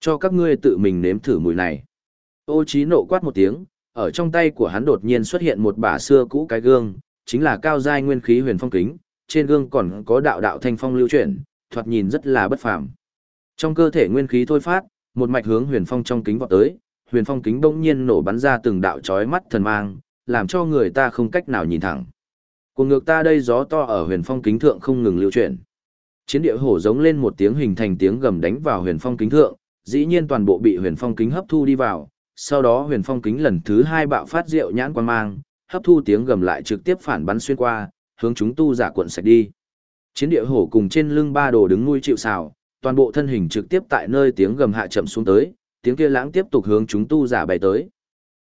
Cho các ngươi tự mình nếm thử mùi này. Ô trí nộ quát một tiếng, ở trong tay của hắn đột nhiên xuất hiện một bả xưa cũ cái gương, chính là cao giai nguyên khí huyền phong kính, trên gương còn có đạo đạo thanh phong lưu chuyển, thoạt nhìn rất là bất phàm. Trong cơ thể nguyên khí thôi phát, một mạch hướng huyền phong trong kính vọt tới, huyền phong kính bỗng nhiên nổ bắn ra từng đạo chói mắt thần mang, làm cho người ta không cách nào nhìn thẳng. Cùng ngược ta đây gió to ở huyền phong kính thượng không ngừng lưu chuyển. Chiến địa hổ giống lên một tiếng hình thành tiếng gầm đánh vào huyền phong kính thượng, dĩ nhiên toàn bộ bị huyền phong kính hấp thu đi vào, sau đó huyền phong kính lần thứ hai bạo phát rượu nhãn quan mang, hấp thu tiếng gầm lại trực tiếp phản bắn xuyên qua, hướng chúng tu giả cuộn sạch đi. Chiến địa hổ cùng trên lưng ba đồ đứng nuôi chịu xào, toàn bộ thân hình trực tiếp tại nơi tiếng gầm hạ chậm xuống tới, tiếng kia lãng tiếp tục hướng chúng tu giả bay tới.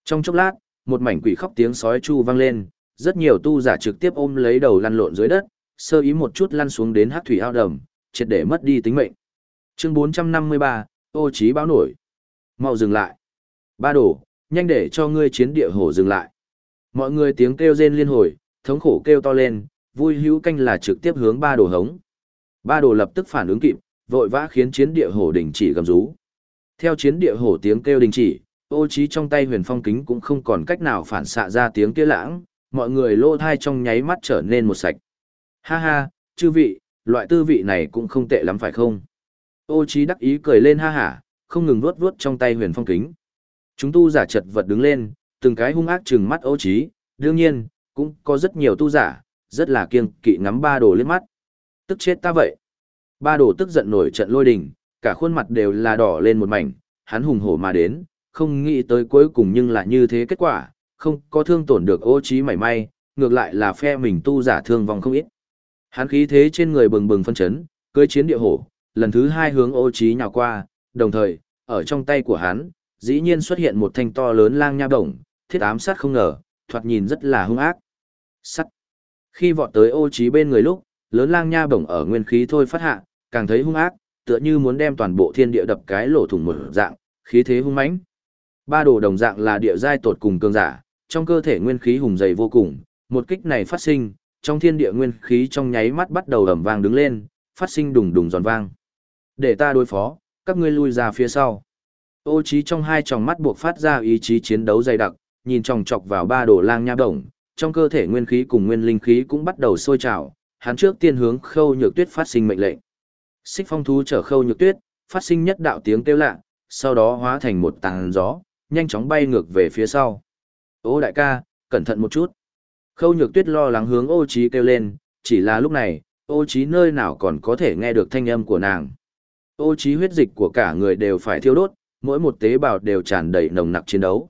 Trong chốc lát, một mảnh quỷ khóc tiếng sói chu vang lên, rất nhiều tu giả trực tiếp ôm lấy đầu lăn lộn dưới đất, sơ ý một chút lăn xuống đến hắc thủy ao đầm, triệt để mất đi tính mệnh. Chương 453, ô trí báo nổi. Mau dừng lại. Ba đổ, nhanh để cho ngươi chiến địa hổ dừng lại. Mọi người tiếng kêu rên liên hồi, thống khổ kêu to lên, vui hữu canh là trực tiếp hướng ba đồ hống. Ba đồ lập tức phản ứng kịp, vội vã khiến chiến địa hổ đình chỉ gầm rú. Theo chiến địa hổ tiếng kêu đình chỉ, ô trí trong tay huyền phong kính cũng không còn cách nào phản xạ ra tiếng kia lãng, mọi người lô thai trong nháy mắt trở nên một sạch. Ha ha, chư vị, loại tư vị này cũng không tệ lắm phải không? Ô Chí đắc ý cười lên ha hả, không ngừng vuốt vuốt trong tay huyền phong kính. Chúng tu giả chật vật đứng lên, từng cái hung ác trừng mắt ô Chí, đương nhiên, cũng có rất nhiều tu giả, rất là kiêng kỵ ngắm ba đồ liếc mắt. Tức chết ta vậy. Ba đồ tức giận nổi trận lôi đình, cả khuôn mặt đều là đỏ lên một mảnh, hắn hùng hổ mà đến, không nghĩ tới cuối cùng nhưng là như thế kết quả, không có thương tổn được ô Chí mảy may, ngược lại là phe mình tu giả thương vong không ít. Hắn khí thế trên người bừng bừng phân chấn, cưỡi chiến địa hổ, lần thứ hai hướng ô trí nhào qua, đồng thời, ở trong tay của hắn, dĩ nhiên xuất hiện một thanh to lớn lang nha đồng, thiết ám sát không ngờ, thoạt nhìn rất là hung ác. Sắt. Khi vọt tới ô trí bên người lúc, lớn lang nha bổng ở nguyên khí thôi phát hạ, càng thấy hung ác, tựa như muốn đem toàn bộ thiên địa đập cái lỗ thủng một dạng, khí thế hung mãnh. Ba đồ đồng dạng là địa giai tột cùng cường giả, trong cơ thể nguyên khí hùng dày vô cùng, một kích này phát sinh, trong thiên địa nguyên khí trong nháy mắt bắt đầu ầm vang đứng lên, phát sinh đùng đùng giòn vang. Để ta đối phó, các ngươi lui ra phía sau. Ô trí trong hai tròng mắt buộc phát ra ý chí chiến đấu dày đặc, nhìn chòng chọc vào ba đồ lang nha đồng, trong cơ thể nguyên khí cùng nguyên linh khí cũng bắt đầu sôi trào, hắn trước tiên hướng khâu nhược tuyết phát sinh mệnh lệnh. Xích phong thú chở khâu nhược tuyết, phát sinh nhất đạo tiếng kêu lạ, sau đó hóa thành một tàng gió, nhanh chóng bay ngược về phía sau. Ô đại ca, cẩn thận một chút. Khâu nhược tuyết lo lắng hướng ô trí kêu lên, chỉ là lúc này, ô trí nơi nào còn có thể nghe được thanh âm của nàng. Ô trí huyết dịch của cả người đều phải thiêu đốt, mỗi một tế bào đều tràn đầy nồng nặc chiến đấu.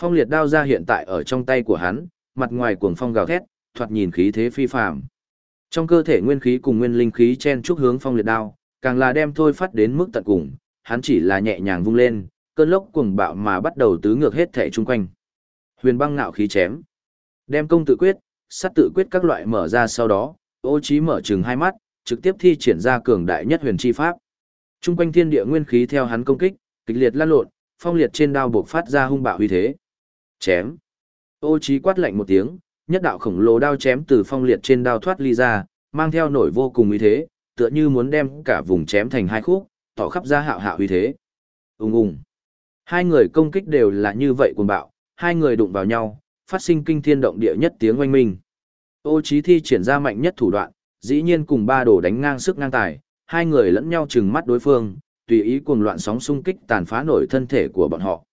Phong liệt đao ra hiện tại ở trong tay của hắn, mặt ngoài cuồng phong gào thét, thoạt nhìn khí thế phi phàm. Trong cơ thể nguyên khí cùng nguyên linh khí chen chúc hướng phong liệt đao, càng là đem thôi phát đến mức tận cùng, hắn chỉ là nhẹ nhàng vung lên, cơn lốc cuồng bạo mà bắt đầu tứ ngược hết thể chung quanh. Huyền băng ngạo khí chém, đem công tự quyết, sát tự quyết các loại mở ra sau đó, ô trí mở trừng hai mắt, trực tiếp thi triển ra cường đại nhất huyền chi pháp. Trung quanh thiên địa nguyên khí theo hắn công kích, kịch liệt lan lộn, phong liệt trên đao buộc phát ra hung bạo uy thế. Chém. Ô Chí quát lạnh một tiếng, nhất đạo khổng lồ đao chém từ phong liệt trên đao thoát ly ra, mang theo nổi vô cùng uy thế, tựa như muốn đem cả vùng chém thành hai khúc, tỏ khắp ra hạo hạo uy thế. Ùng ùng. Hai người công kích đều là như vậy cuồng bạo, hai người đụng vào nhau, phát sinh kinh thiên động địa nhất tiếng oanh minh. Ô Chí thi triển ra mạnh nhất thủ đoạn, dĩ nhiên cùng ba đồ đánh ngang sức ngang tài, hai người lẫn nhau chừng mắt đối phương, tùy ý cuồng loạn sóng xung kích tàn phá nổi thân thể của bọn họ.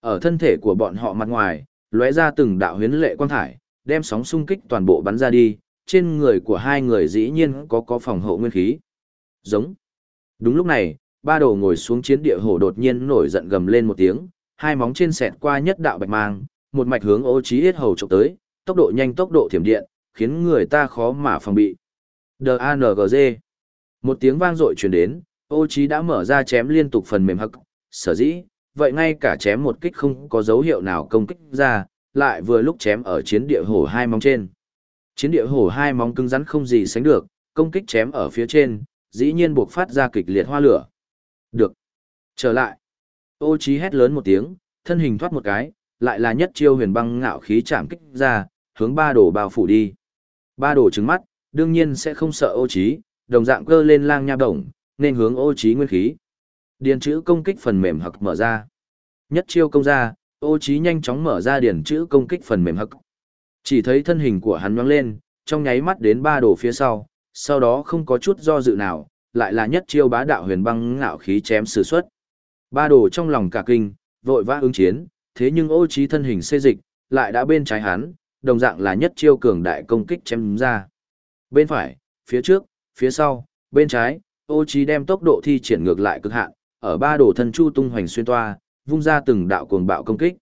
Ở thân thể của bọn họ mặt ngoài, lóe ra từng đạo huyến lệ quang thải, đem sóng xung kích toàn bộ bắn ra đi, trên người của hai người dĩ nhiên có có phòng hộ nguyên khí. Giống. Đúng lúc này, ba đồ ngồi xuống chiến địa hổ đột nhiên nổi giận gầm lên một tiếng, hai móng trên sẹt qua nhất đạo bạch mang, một mạch hướng ô trí hết hầu chụp tới, tốc độ nhanh tốc độ thiểm điện, khiến người ta khó mà phòng bị. D-A-N-G-Z. Một tiếng vang dội truyền đến, ô trí đã mở ra chém liên tục phần mềm hắc, sở dĩ, vậy ngay cả chém một kích không có dấu hiệu nào công kích ra, lại vừa lúc chém ở chiến địa hổ hai móng trên. Chiến địa hổ hai móng cứng rắn không gì sánh được, công kích chém ở phía trên, dĩ nhiên buộc phát ra kịch liệt hoa lửa. Được. Trở lại. Ô trí hét lớn một tiếng, thân hình thoát một cái, lại là nhất chiêu huyền băng ngạo khí chạm kích ra, hướng ba đồ bao phủ đi. Ba đồ trứng mắt, đương nhiên sẽ không sợ ô trí, đồng dạng cơ lên lang nha đồng, nên hướng ô trí nguyên khí. Điền chữ công kích phần mềm hặc mở ra. Nhất chiêu công ra, ô trí nhanh chóng mở ra điền chữ công kích phần mềm hặc. Chỉ thấy thân hình của hắn nhoáng lên, trong nháy mắt đến ba đồ phía sau, sau đó không có chút do dự nào, lại là nhất chiêu bá đạo huyền băng ngạo khí chém sử xuất. Ba đồ trong lòng cả kinh, vội vã ứng chiến, thế nhưng ô trí thân hình xê dịch, lại đã bên trái hắn, đồng dạng là nhất chiêu cường đại công kích chém ra. Bên phải, phía trước, phía sau, bên trái, ô trí đem tốc độ thi triển ngược lại cực hạn, ở ba đồ thân chu tung hoành xuyên toa, vung ra từng đạo cuồng bạo công kích.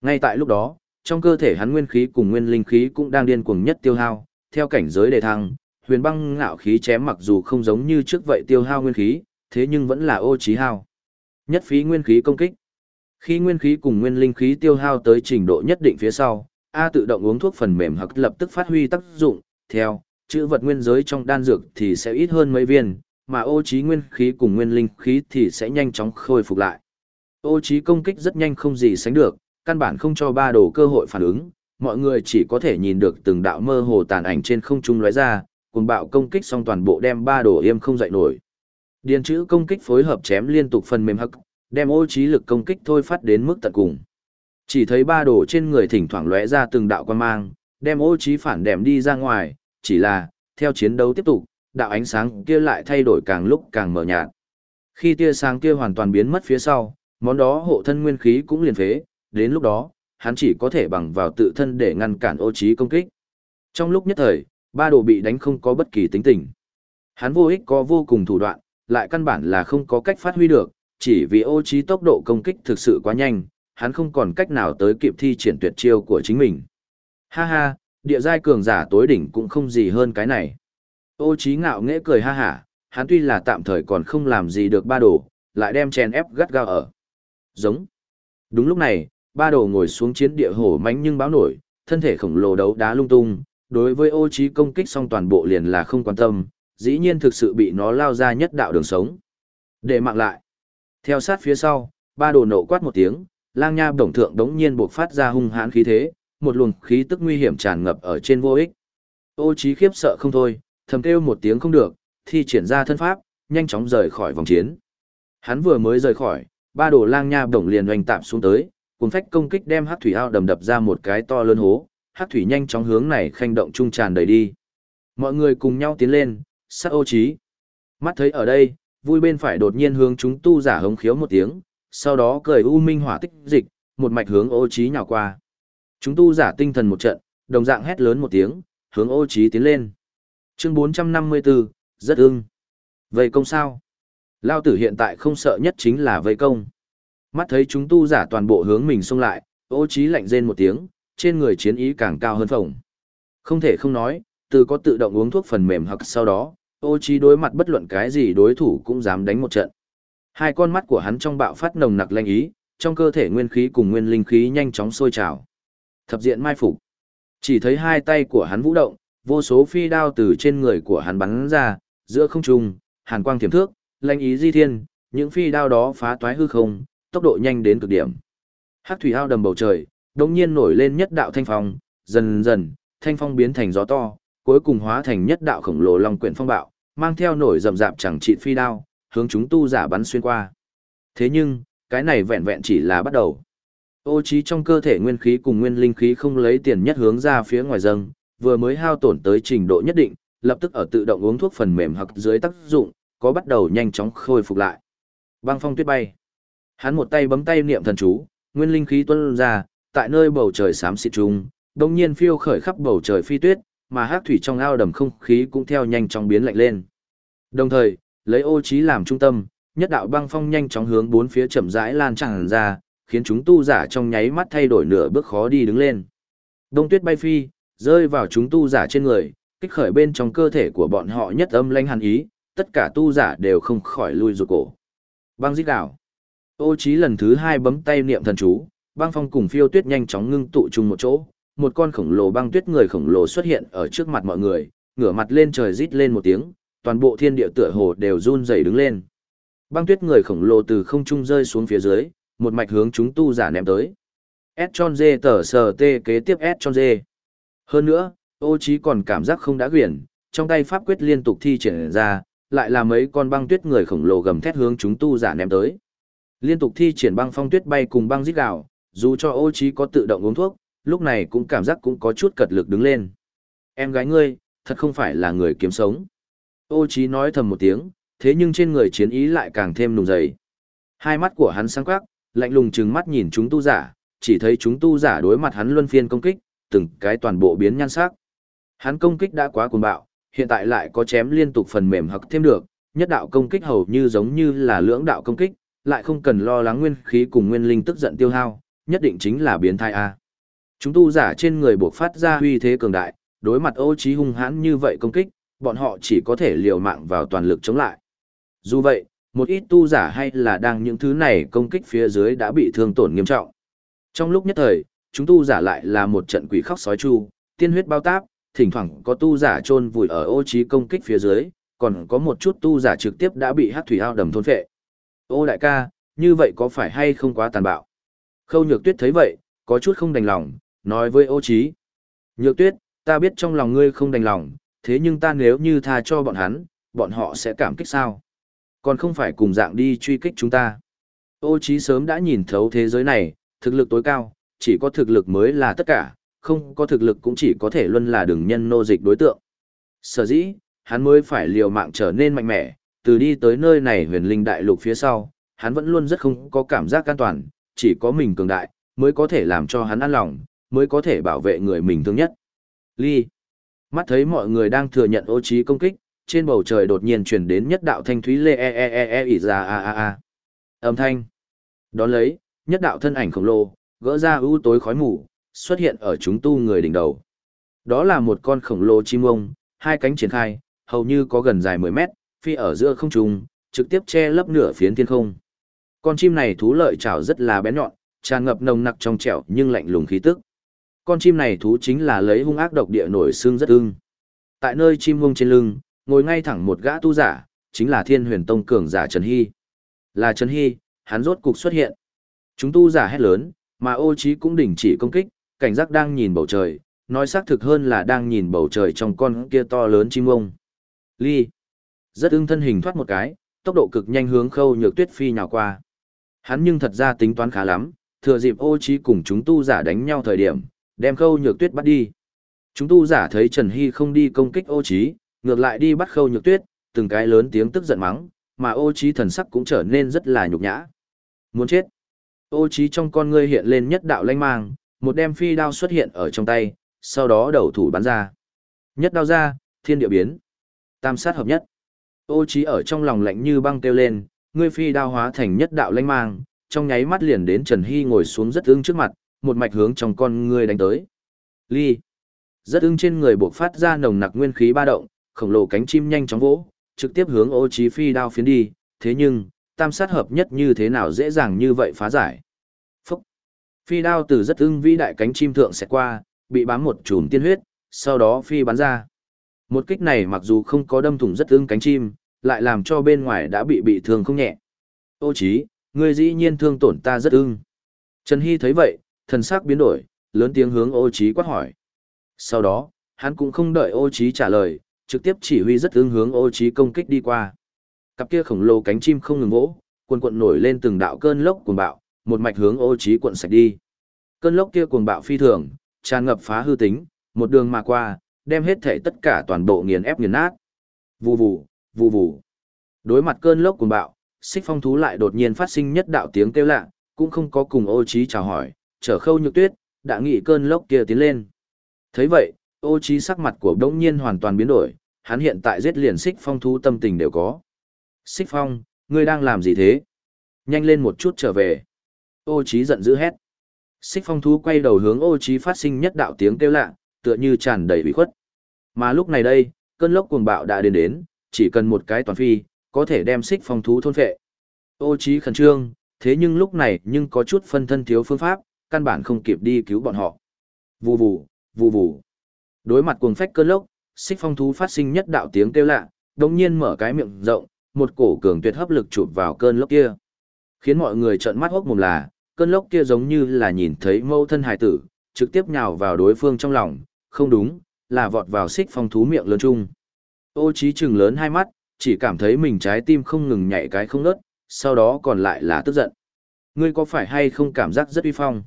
Ngay tại lúc đó, trong cơ thể hắn nguyên khí cùng nguyên linh khí cũng đang điên cuồng nhất tiêu hao, theo cảnh giới đề thăng, huyền băng ngạo khí chém mặc dù không giống như trước vậy tiêu hao nguyên khí, thế nhưng vẫn là ô trí hao. Nhất phí nguyên khí công kích. Khi nguyên khí cùng nguyên linh khí tiêu hao tới trình độ nhất định phía sau, A tự động uống thuốc phần mềm hoặc lập tức phát huy tác dụng, theo, chữ vật nguyên giới trong đan dược thì sẽ ít hơn mấy viên, mà ô trí nguyên khí cùng nguyên linh khí thì sẽ nhanh chóng khôi phục lại. Ô trí công kích rất nhanh không gì sánh được, căn bản không cho ba đồ cơ hội phản ứng, mọi người chỉ có thể nhìn được từng đạo mơ hồ tàn ảnh trên không trung lóe ra, cùng bạo công kích xong toàn bộ đem ba đồ im không dậy nổi. Điền chữ công kích phối hợp chém liên tục phần mềm hắc, đem ô trí lực công kích thôi phát đến mức tận cùng. Chỉ thấy ba đồ trên người thỉnh thoảng lóe ra từng đạo quan mang, đem ô trí phản đệm đi ra ngoài, chỉ là, theo chiến đấu tiếp tục, đạo ánh sáng kia lại thay đổi càng lúc càng mờ nhạt. Khi tia sáng kia hoàn toàn biến mất phía sau, món đó hộ thân nguyên khí cũng liền phế, đến lúc đó, hắn chỉ có thể bằng vào tự thân để ngăn cản ô trí công kích. Trong lúc nhất thời, ba đồ bị đánh không có bất kỳ tính tình. Hắn vô ích có vô cùng thủ đoạn, lại căn bản là không có cách phát huy được, chỉ vì ô trí tốc độ công kích thực sự quá nhanh, hắn không còn cách nào tới kịp thi triển tuyệt chiêu của chính mình. Ha ha, địa giai cường giả tối đỉnh cũng không gì hơn cái này. Ô trí ngạo nghễ cười ha ha, hắn tuy là tạm thời còn không làm gì được ba đồ, lại đem chèn ép gắt gao ở. Giống. Đúng lúc này, ba đồ ngồi xuống chiến địa hổ mánh nhưng báo nổi, thân thể khổng lồ đấu đá lung tung, đối với ô trí công kích xong toàn bộ liền là không quan tâm, dĩ nhiên thực sự bị nó lao ra nhất đạo đường sống. Để mạng lại. Theo sát phía sau, ba đồ nộ quát một tiếng, lang nha bổng thượng đống nhiên buộc phát ra hung hãn khí thế, một luồng khí tức nguy hiểm tràn ngập ở trên vô ích. Ô trí khiếp sợ không thôi, thầm kêu một tiếng không được, thi triển ra thân pháp, nhanh chóng rời khỏi vòng chiến. Hắn vừa mới rời khỏi, ba đồ lang nha đồng liền hoành tạm xuống tới, cuốn phách công kích đem hắc thủy ao đầm đập ra một cái to lớn hố, hắc thủy nhanh chóng hướng này khanh động trung tràn đầy đi. Mọi người cùng nhau tiến lên, sát ô trí. Mắt thấy ở đây, vui bên phải đột nhiên hướng chúng tu giả hống khiếu một tiếng, sau đó cười u minh hỏa tích dịch, một mạch hướng ô trí nhào qua. Chúng tu giả tinh thần một trận, đồng dạng hét lớn một tiếng, hướng ô trí tiến lên. Chương 454, rất ưng. Vây công sao? Lao tử hiện tại không sợ nhất chính là vây công. Mắt thấy chúng tu giả toàn bộ hướng mình xông lại, ô trí lạnh rên một tiếng, trên người chiến ý càng cao hơn phồng. Không thể không nói, từ có tự động uống thuốc phần mềm hoặc sau đó, ô trí đối mặt bất luận cái gì đối thủ cũng dám đánh một trận. Hai con mắt của hắn trong bạo phát nồng nặc lanh ý, trong cơ thể nguyên khí cùng nguyên linh khí nhanh chóng sôi trào. Thập diện mai phục. Chỉ thấy hai tay của hắn vũ động, vô số phi đao từ trên người của hắn bắn ra, giữa không trung, hàn quang thiểm thước, lanh ý di thiên, những phi đao đó phá toái hư không, tốc độ nhanh đến cực điểm. Hắc thủy ao đầm bầu trời, đột nhiên nổi lên nhất đạo thanh phong, dần dần, thanh phong biến thành gió to, cuối cùng hóa thành nhất đạo khổng lồ long quyển phong bạo, mang theo nổi rầm rạp chẳng trị phi đao, hướng chúng tu giả bắn xuyên qua. Thế nhưng, cái này vẹn vẹn chỉ là bắt đầu. Ô trí trong cơ thể nguyên khí cùng nguyên linh khí không lấy tiền nhất hướng ra phía ngoài dâng, vừa mới hao tổn tới trình độ nhất định, lập tức ở tự động uống thuốc phần mềm hoặc dưới tác dụng, có bắt đầu nhanh chóng khôi phục lại. Băng phong tuyết bay. Hắn một tay bấm tay niệm thần chú, nguyên linh khí tuôn ra, tại nơi bầu trời xám xịt trùng, đồng nhiên phiêu khởi khắp bầu trời phi tuyết, mà hát thủy trong ao đầm không khí cũng theo nhanh chóng biến lạnh lên. Đồng thời, lấy ô trí làm trung tâm, nhất đạo băng phong nhanh chóng hướng bốn phía chậm rãi lan tràn ra, khiến chúng tu giả trong nháy mắt thay đổi nửa bước khó đi đứng lên. Đông tuyết bay phi, rơi vào chúng tu giả trên người, kích khởi bên trong cơ thể của bọn họ nhất âm lanh hàn ý, tất cả tu giả đều không khỏi lui rụt cổ. Băng giết đảo. Ô trí lần thứ hai bấm tay niệm thần chú, băng phong cùng phiêu tuyết nhanh chóng ngưng tụ chung một chỗ, một con khổng lồ băng tuyết người khổng lồ xuất hiện ở trước mặt mọi người, ngửa mặt lên trời rít lên một tiếng, toàn bộ thiên địa tựa hồ đều run rẩy đứng lên. Băng tuyết người khổng lồ từ không trung rơi xuống phía dưới, một mạch hướng chúng tu giả ném tới. S tròn dê tờ sờ tê kế tiếp S tròn dê. Hơn nữa, ô trí còn cảm giác không đã quyển, trong tay pháp quyết liên tục thi triển ra, lại là mấy con băng tuyết người khổng lồ gầm thét hướng chúng tu giả ném tới. Liên tục thi triển băng phong tuyết bay cùng băng rít gạo, dù cho ô trí có tự động uống thuốc, lúc này cũng cảm giác cũng có chút cật lực đứng lên. Em gái ngươi, thật không phải là người kiếm sống. Ô trí nói thầm một tiếng, thế nhưng trên người chiến ý lại càng thêm nùng dày. Hai mắt của hắn sáng quắc, lạnh lùng trừng mắt nhìn chúng tu giả, chỉ thấy chúng tu giả đối mặt hắn luân phiên công kích, từng cái toàn bộ biến nhan sắc. Hắn công kích đã quá cuồng bạo, hiện tại lại có chém liên tục phần mềm hặc thêm được, nhất đạo công kích hầu như giống như là lưỡng đạo công kích, lại không cần lo lắng nguyên khí cùng nguyên linh tức giận tiêu hao, nhất định chính là biến thai a. Chúng tu giả trên người buộc phát ra uy thế cường đại, đối mặt ô trí hung hãn như vậy công kích, bọn họ chỉ có thể liều mạng vào toàn lực chống lại. Dù vậy, một ít tu giả hay là đang những thứ này công kích phía dưới đã bị thương tổn nghiêm trọng. Trong lúc nhất thời, chúng tu giả lại là một trận quỷ khóc sói chu, tiên huyết bao táp, thỉnh thoảng có tu giả chôn vùi ở ô trí công kích phía dưới, còn có một chút tu giả trực tiếp đã bị hắc thủy ao đầm thôn phệ. Ô đại ca, như vậy có phải hay không quá tàn bạo? Khâu nhược tuyết thấy vậy, có chút không đành lòng, nói với ô trí. Nhược tuyết, ta biết trong lòng ngươi không đành lòng, thế nhưng ta nếu như tha cho bọn hắn, bọn họ sẽ cảm kích sao? Còn không phải cùng dạng đi truy kích chúng ta. Ô Chí sớm đã nhìn thấu thế giới này, thực lực tối cao, chỉ có thực lực mới là tất cả, không có thực lực cũng chỉ có thể luôn là đường nhân nô dịch đối tượng. Sở dĩ, hắn mới phải liều mạng trở nên mạnh mẽ, từ đi tới nơi này huyền linh đại lục phía sau, hắn vẫn luôn rất không có cảm giác an toàn, chỉ có mình cường đại, mới có thể làm cho hắn an lòng, mới có thể bảo vệ người mình thương nhất. Ly. Mắt thấy mọi người đang thừa nhận ô trí công kích, trên bầu trời đột nhiên chuyển đến nhất đạo thanh thúy lê e e e e ỉ ra a a a. Âm thanh. Đón lấy, nhất đạo thân ảnh khổng lồ, gỡ ra ưu tối khói mù, xuất hiện ở chúng tu người đỉnh đầu. Đó là một con khổng lồ chim ông, hai cánh triển khai, hầu như có gần dài 10 mét, phi ở giữa không trung, trực tiếp che lấp nửa phiến thiên không. Con chim này thú lợi chảo rất là bén nhọn, tràn ngập nồng nặc trong trẻo nhưng lạnh lùng khí tức. Con chim này thú chính là lấy hung ác độc địa nổi xương rất ưng. Tại nơi chim ông trên lưng, ngồi ngay thẳng một gã tu giả, chính là Thiên Huyền Tông cường giả Trần Hy. Là Trần Hy, hắn rốt cục xuất hiện. Chúng tu giả hét lớn, mà ô trí cũng đình chỉ công kích, cảnh giác đang nhìn bầu trời, nói xác thực hơn là đang nhìn bầu trời trong con kia to lớn chim ông. Ly. Rất ưng thân hình thoát một cái, tốc độ cực nhanh hướng khâu nhược tuyết phi nhào qua. Hắn nhưng thật ra tính toán khá lắm, thừa dịp ô trí cùng chúng tu giả đánh nhau thời điểm, đem khâu nhược tuyết bắt đi. Chúng tu giả thấy Trần Hy không đi công kích ô trí, ngược lại đi bắt khâu nhược tuyết, từng cái lớn tiếng tức giận mắng, mà ô trí thần sắc cũng trở nên rất là nhục nhã. Muốn chết. Ô trí trong con ngươi hiện lên nhất đạo lanh mang, một đem phi đao xuất hiện ở trong tay, sau đó đầu thủ bắn ra. Nhất đao ra, thiên địa biến. Tam sát hợp nhất. Ô trí ở trong lòng lạnh như băng kêu lên, ngươi phi đao hóa thành nhất đạo lanh mang, trong nháy mắt liền đến Trần Hy ngồi xuống rất ưng trước mặt, một mạch hướng trong con ngươi đánh tới. Ly. Rất ưng trên người bộc phát ra nồng nặc nguyên khí ba động, khổng lồ cánh chim nhanh chóng vỗ, trực tiếp hướng ô Chí phi đao phiến đi, thế nhưng, tam sát hợp nhất như thế nào dễ dàng như vậy phá giải. Phúc! Phi đao từ rất ưng vĩ đại cánh chim thượng sẽ qua, bị bám một chùm tiên huyết, sau đó phi bắn ra. Một kích này mặc dù không có đâm thủng rất ưng cánh chim, lại làm cho bên ngoài đã bị bị thương không nhẹ. Ô chí, ngươi dĩ nhiên thương tổn ta rất ưng. Trần Hy thấy vậy, thần sắc biến đổi, lớn tiếng hướng ô chí quát hỏi. Sau đó, hắn cũng không đợi ô chí trả lời, trực tiếp chỉ huy rất hướng hướng ô trí công kích đi qua. Cặp kia khổng lồ cánh chim không ngừng vỗ, cuồn cuộn nổi lên từng đạo cơn lốc cuồng bạo, một mạch hướng ô trí cuộn sạch đi. Cơn lốc kia cuồng bạo phi thường, tràn ngập phá hư tính, một đường mà qua, đem hết thể tất cả toàn bộ nghiền ép nghiền nát. Vù vù, vù vù. Đối mặt cơn lốc cuồng bạo, xích phong thú lại đột nhiên phát sinh nhất đạo tiếng kêu lạ, cũng không có cùng ô Chí chào hỏi, trở khâu nhược tuyết, đã nghĩ cơn lốc kia tiến lên. thấy vậy, ô Chí sắc mặt của đống nhiên hoàn toàn biến đổi, hắn hiện tại giết liền xích phong thú tâm tình đều có. Xích phong, ngươi đang làm gì thế? Nhanh lên một chút trở về. Ô trí giận dữ hét. Xích phong thú quay đầu hướng ô trí phát sinh nhất đạo tiếng kêu lạ, tựa như tràn đầy ủy khuất. Mà lúc này đây, cơn lốc cuồng bạo đã đến đến, chỉ cần một cái toàn phi, có thể đem xích phong thú thôn phệ. Ô trí khẩn trương, thế nhưng lúc này nhưng có chút phân thân thiếu phương pháp, căn bản không kịp đi cứu bọn họ. Vù vù, vù vù. Đối mặt cuồng phách cơn lốc, xích phong thú phát sinh nhất đạo tiếng kêu lạ, đồng nhiên mở cái miệng rộng, một cổ cường tuyệt hấp lực chụp vào cơn lốc kia. Khiến mọi người trợn mắt hốc mồm là, cơn lốc kia giống như là nhìn thấy mâu thân hải tử, trực tiếp nhào vào đối phương trong lòng, không đúng, là vọt vào xích phong thú miệng lớn chung. Ô trí trừng lớn hai mắt, chỉ cảm thấy mình trái tim không ngừng nhảy cái không ngớt, sau đó còn lại là tức giận. Ngươi có phải hay không cảm giác rất uy phong?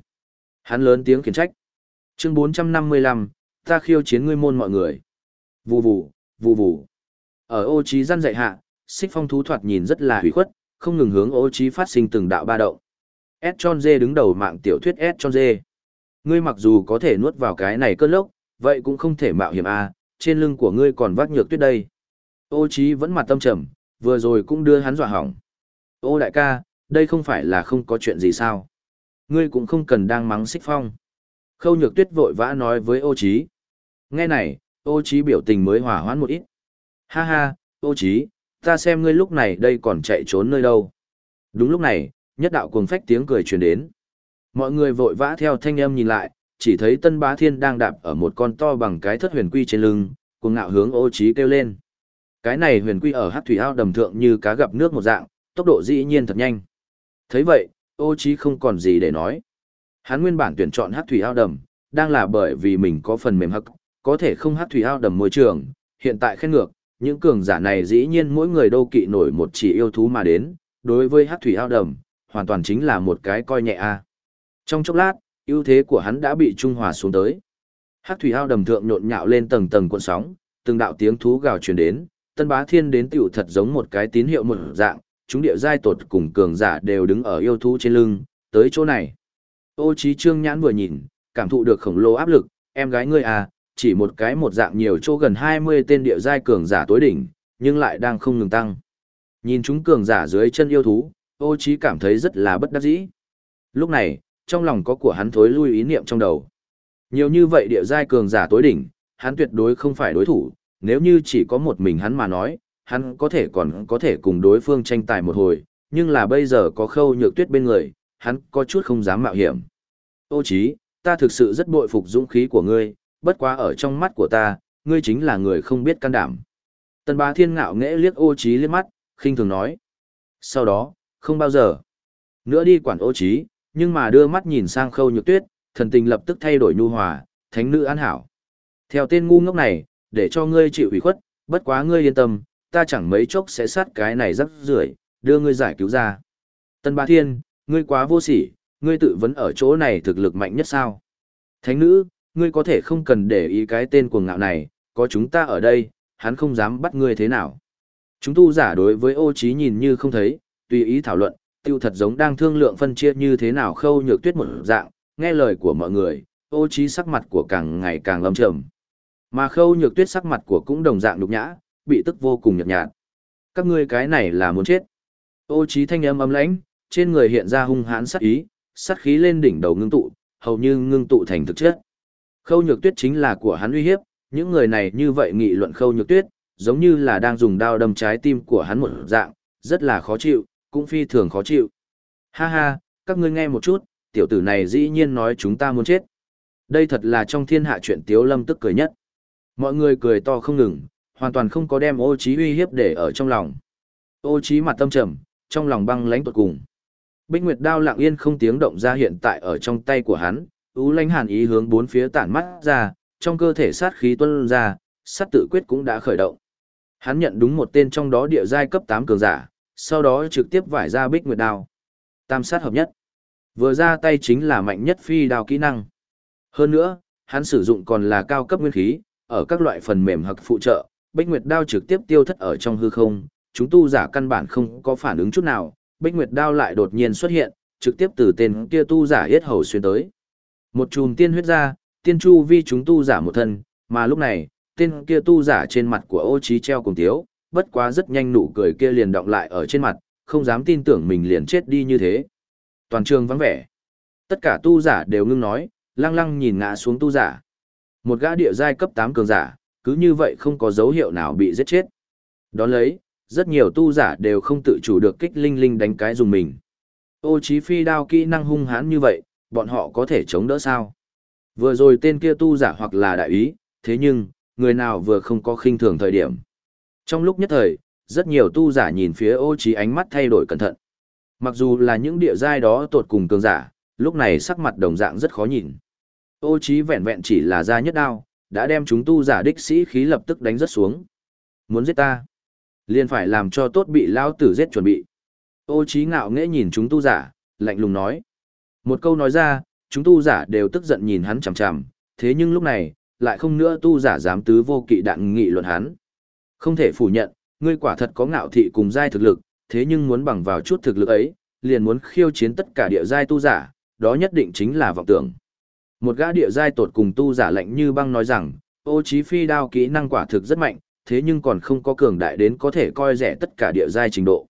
Hắn lớn tiếng khiển trách. Chương 455, ta khiêu chiến ngươi môn mọi người. Vù vù, vù vù. Ở ô trí răn dạy hạ, xích phong thú thoạt nhìn rất là hủy khuất, không ngừng hướng ô trí phát sinh từng đạo ba động. S. John Dê đứng đầu mạng tiểu thuyết S. John Dê. Ngươi mặc dù có thể nuốt vào cái này cơn lốc, vậy cũng không thể mạo hiểm à, trên lưng của ngươi còn vác nhược tuyết đây. Ô trí vẫn mặt tâm trầm, vừa rồi cũng đưa hắn dọa hỏng. Ô đại ca, đây không phải là không có chuyện gì sao. Ngươi cũng không cần đang mắng xích phong. Khâu nhược tuyết vội vã nói với ô trí. Nghe này, ô trí biểu tình mới hòa hoãn một ít. Ha ha, ô trí, ta xem ngươi lúc này đây còn chạy trốn nơi đâu. Đúng lúc này, nhất đạo cuồng phách tiếng cười truyền đến. Mọi người vội vã theo thanh âm nhìn lại, chỉ thấy Tân Bá Thiên đang đạp ở một con to bằng cái thất huyền quy trên lưng, cuồng ngạo hướng ô trí kêu lên. Cái này huyền quy ở hát thủy ao đầm thượng như cá gặp nước một dạng, tốc độ dĩ nhiên thật nhanh. thấy vậy, ô trí không còn gì để nói. Hắn nguyên bản tuyển chọn hát thủy ao đầm, đang là bởi vì mình có phần mềm hắc, có thể không hát thủy ao đầm môi trường, hiện tại khen ngược, những cường giả này dĩ nhiên mỗi người đâu kỵ nổi một chỉ yêu thú mà đến, đối với hát thủy ao đầm, hoàn toàn chính là một cái coi nhẹ a. Trong chốc lát, ưu thế của hắn đã bị trung hòa xuống tới. Hát thủy ao đầm thượng nhộn nhạo lên tầng tầng cuộn sóng, từng đạo tiếng thú gào truyền đến, Tân Bá Thiên đến tiểu thật giống một cái tín hiệu một dạng, chúng địa giai tột cùng cường giả đều đứng ở yêu thú trên lưng, tới chỗ này. Ô Chí Trương nhãn vừa nhìn, cảm thụ được khổng lồ áp lực, em gái ngươi à, chỉ một cái một dạng nhiều chỗ gần 20 tên địa giai cường giả tối đỉnh, nhưng lại đang không ngừng tăng. Nhìn chúng cường giả dưới chân yêu thú, ô trí cảm thấy rất là bất đắc dĩ. Lúc này, trong lòng có của hắn thối lui ý niệm trong đầu. Nhiều như vậy địa giai cường giả tối đỉnh, hắn tuyệt đối không phải đối thủ, nếu như chỉ có một mình hắn mà nói, hắn có thể còn có thể cùng đối phương tranh tài một hồi, nhưng là bây giờ có khâu nhược tuyết bên người, hắn có chút không dám mạo hiểm. Ô trí ta thực sự rất bội phục dũng khí của ngươi, bất quá ở trong mắt của ta, ngươi chính là người không biết can đảm. Tần bá thiên ngạo nghễ liếc ô trí liếc mắt, khinh thường nói. Sau đó, không bao giờ nữa đi quản ô trí, nhưng mà đưa mắt nhìn sang khâu nhược tuyết, thần tình lập tức thay đổi nhu hòa, thánh nữ an hảo. Theo tên ngu ngốc này, để cho ngươi chịu ủy khuất, bất quá ngươi yên tâm, ta chẳng mấy chốc sẽ sát cái này rắc rưởi, đưa ngươi giải cứu ra. Tân Bá Thiên, ngươi quá vô sỉ, ngươi tự vấn ở chỗ này thực lực mạnh nhất sao? Thánh nữ, ngươi có thể không cần để ý cái tên cuồng ngạo này, có chúng ta ở đây, hắn không dám bắt ngươi thế nào. Chúng tu giả đối với ô trí nhìn như không thấy, tùy ý thảo luận, tiêu thật giống đang thương lượng phân chia như thế nào khâu nhược tuyết một dạng, nghe lời của mọi người, ô trí sắc mặt của càng ngày càng lâm trầm. Mà khâu nhược tuyết sắc mặt của cũng đồng dạng nhục nhã, bị tức vô cùng nhợt nhạt. Các ngươi cái này là muốn chết. Ô trí thanh âm ấm lãnh, trên người hiện ra hung hãn sát ý, sát khí lên đỉnh đầu ngưng tụ, hầu như ngưng tụ thành thực chất. Khâu nhược tuyết chính là của hắn uy hiếp, những người này như vậy nghị luận khâu nhược tuyết, giống như là đang dùng đao đâm trái tim của hắn một dạng, rất là khó chịu, cũng phi thường khó chịu. Ha ha, các ngươi nghe một chút, tiểu tử này dĩ nhiên nói chúng ta muốn chết. Đây thật là trong thiên hạ chuyện tiếu lâm tức cười nhất. Mọi người cười to không ngừng, hoàn toàn không có đem ô trí uy hiếp để ở trong lòng. Ô trí mặt tâm trầm, trong lòng băng lãnh tuột cùng. Bích Nguyệt đao lặng yên không tiếng động ra hiện tại ở trong tay của hắn, ú lãnh hàn ý hướng bốn phía tản mắt ra, trong cơ thể sát khí tuôn ra, sát tự quyết cũng đã khởi động. Hắn nhận đúng một tên trong đó địa giai cấp 8 cường giả, sau đó trực tiếp vải ra Bích Nguyệt đao. Tam sát hợp nhất. Vừa ra tay chính là mạnh nhất phi đao kỹ năng. Hơn nữa, hắn sử dụng còn là cao cấp nguyên khí, ở các loại phần mềm hoặc phụ trợ, Bích Nguyệt đao trực tiếp tiêu thất ở trong hư không, chúng tu giả căn bản không có phản ứng chút nào, Bích Nguyệt đao lại đột nhiên xuất hiện, trực tiếp từ tên kia tu giả yết hầu xuyên tới. Một chùm tiên huyết ra, tiên chu vi chúng tu giả một thân, mà lúc này, tên kia tu giả trên mặt của ô trí treo cùng tiếu, bất quá rất nhanh nụ cười kia liền động lại ở trên mặt, không dám tin tưởng mình liền chết đi như thế. Toàn trường vắng vẻ. Tất cả tu giả đều ngưng nói, lăng lăng nhìn ngã xuống tu giả. Một gã địa giai cấp 8 cường giả, cứ như vậy không có dấu hiệu nào bị giết chết. Đón lấy, rất nhiều tu giả đều không tự chủ được kích linh linh đánh cái dùng mình. Ô chí phi đao kỹ năng hung hãn như vậy, bọn họ có thể chống đỡ sao? Vừa rồi tên kia tu giả hoặc là đại ý, thế nhưng, người nào vừa không có khinh thường thời điểm. Trong lúc nhất thời, rất nhiều tu giả nhìn phía ô trí ánh mắt thay đổi cẩn thận. Mặc dù là những địa giai đó tột cùng cường giả, lúc này sắc mặt đồng dạng rất khó nhìn. Ô trí vẹn vẹn chỉ là ra nhất đao, đã đem chúng tu giả đích sĩ khí lập tức đánh rất xuống. Muốn giết ta? Liền phải làm cho tốt bị lao tử giết chuẩn bị. Ô trí ngạo nghễ nhìn chúng tu giả, lạnh lùng nói. Một câu nói ra, chúng tu giả đều tức giận nhìn hắn chằm chằm, thế nhưng lúc này, lại không nữa tu giả dám tứ vô kỵ đạn nghị luận hắn. Không thể phủ nhận, ngươi quả thật có ngạo thị cùng giai thực lực, thế nhưng muốn bằng vào chút thực lực ấy, liền muốn khiêu chiến tất cả địa giai tu giả, đó nhất định chính là vọng tưởng. Một gã địa giai tột cùng tu giả lạnh như băng nói rằng, ô chí phi đao kỹ năng quả thực rất mạnh, thế nhưng còn không có cường đại đến có thể coi rẻ tất cả địa giai trình độ.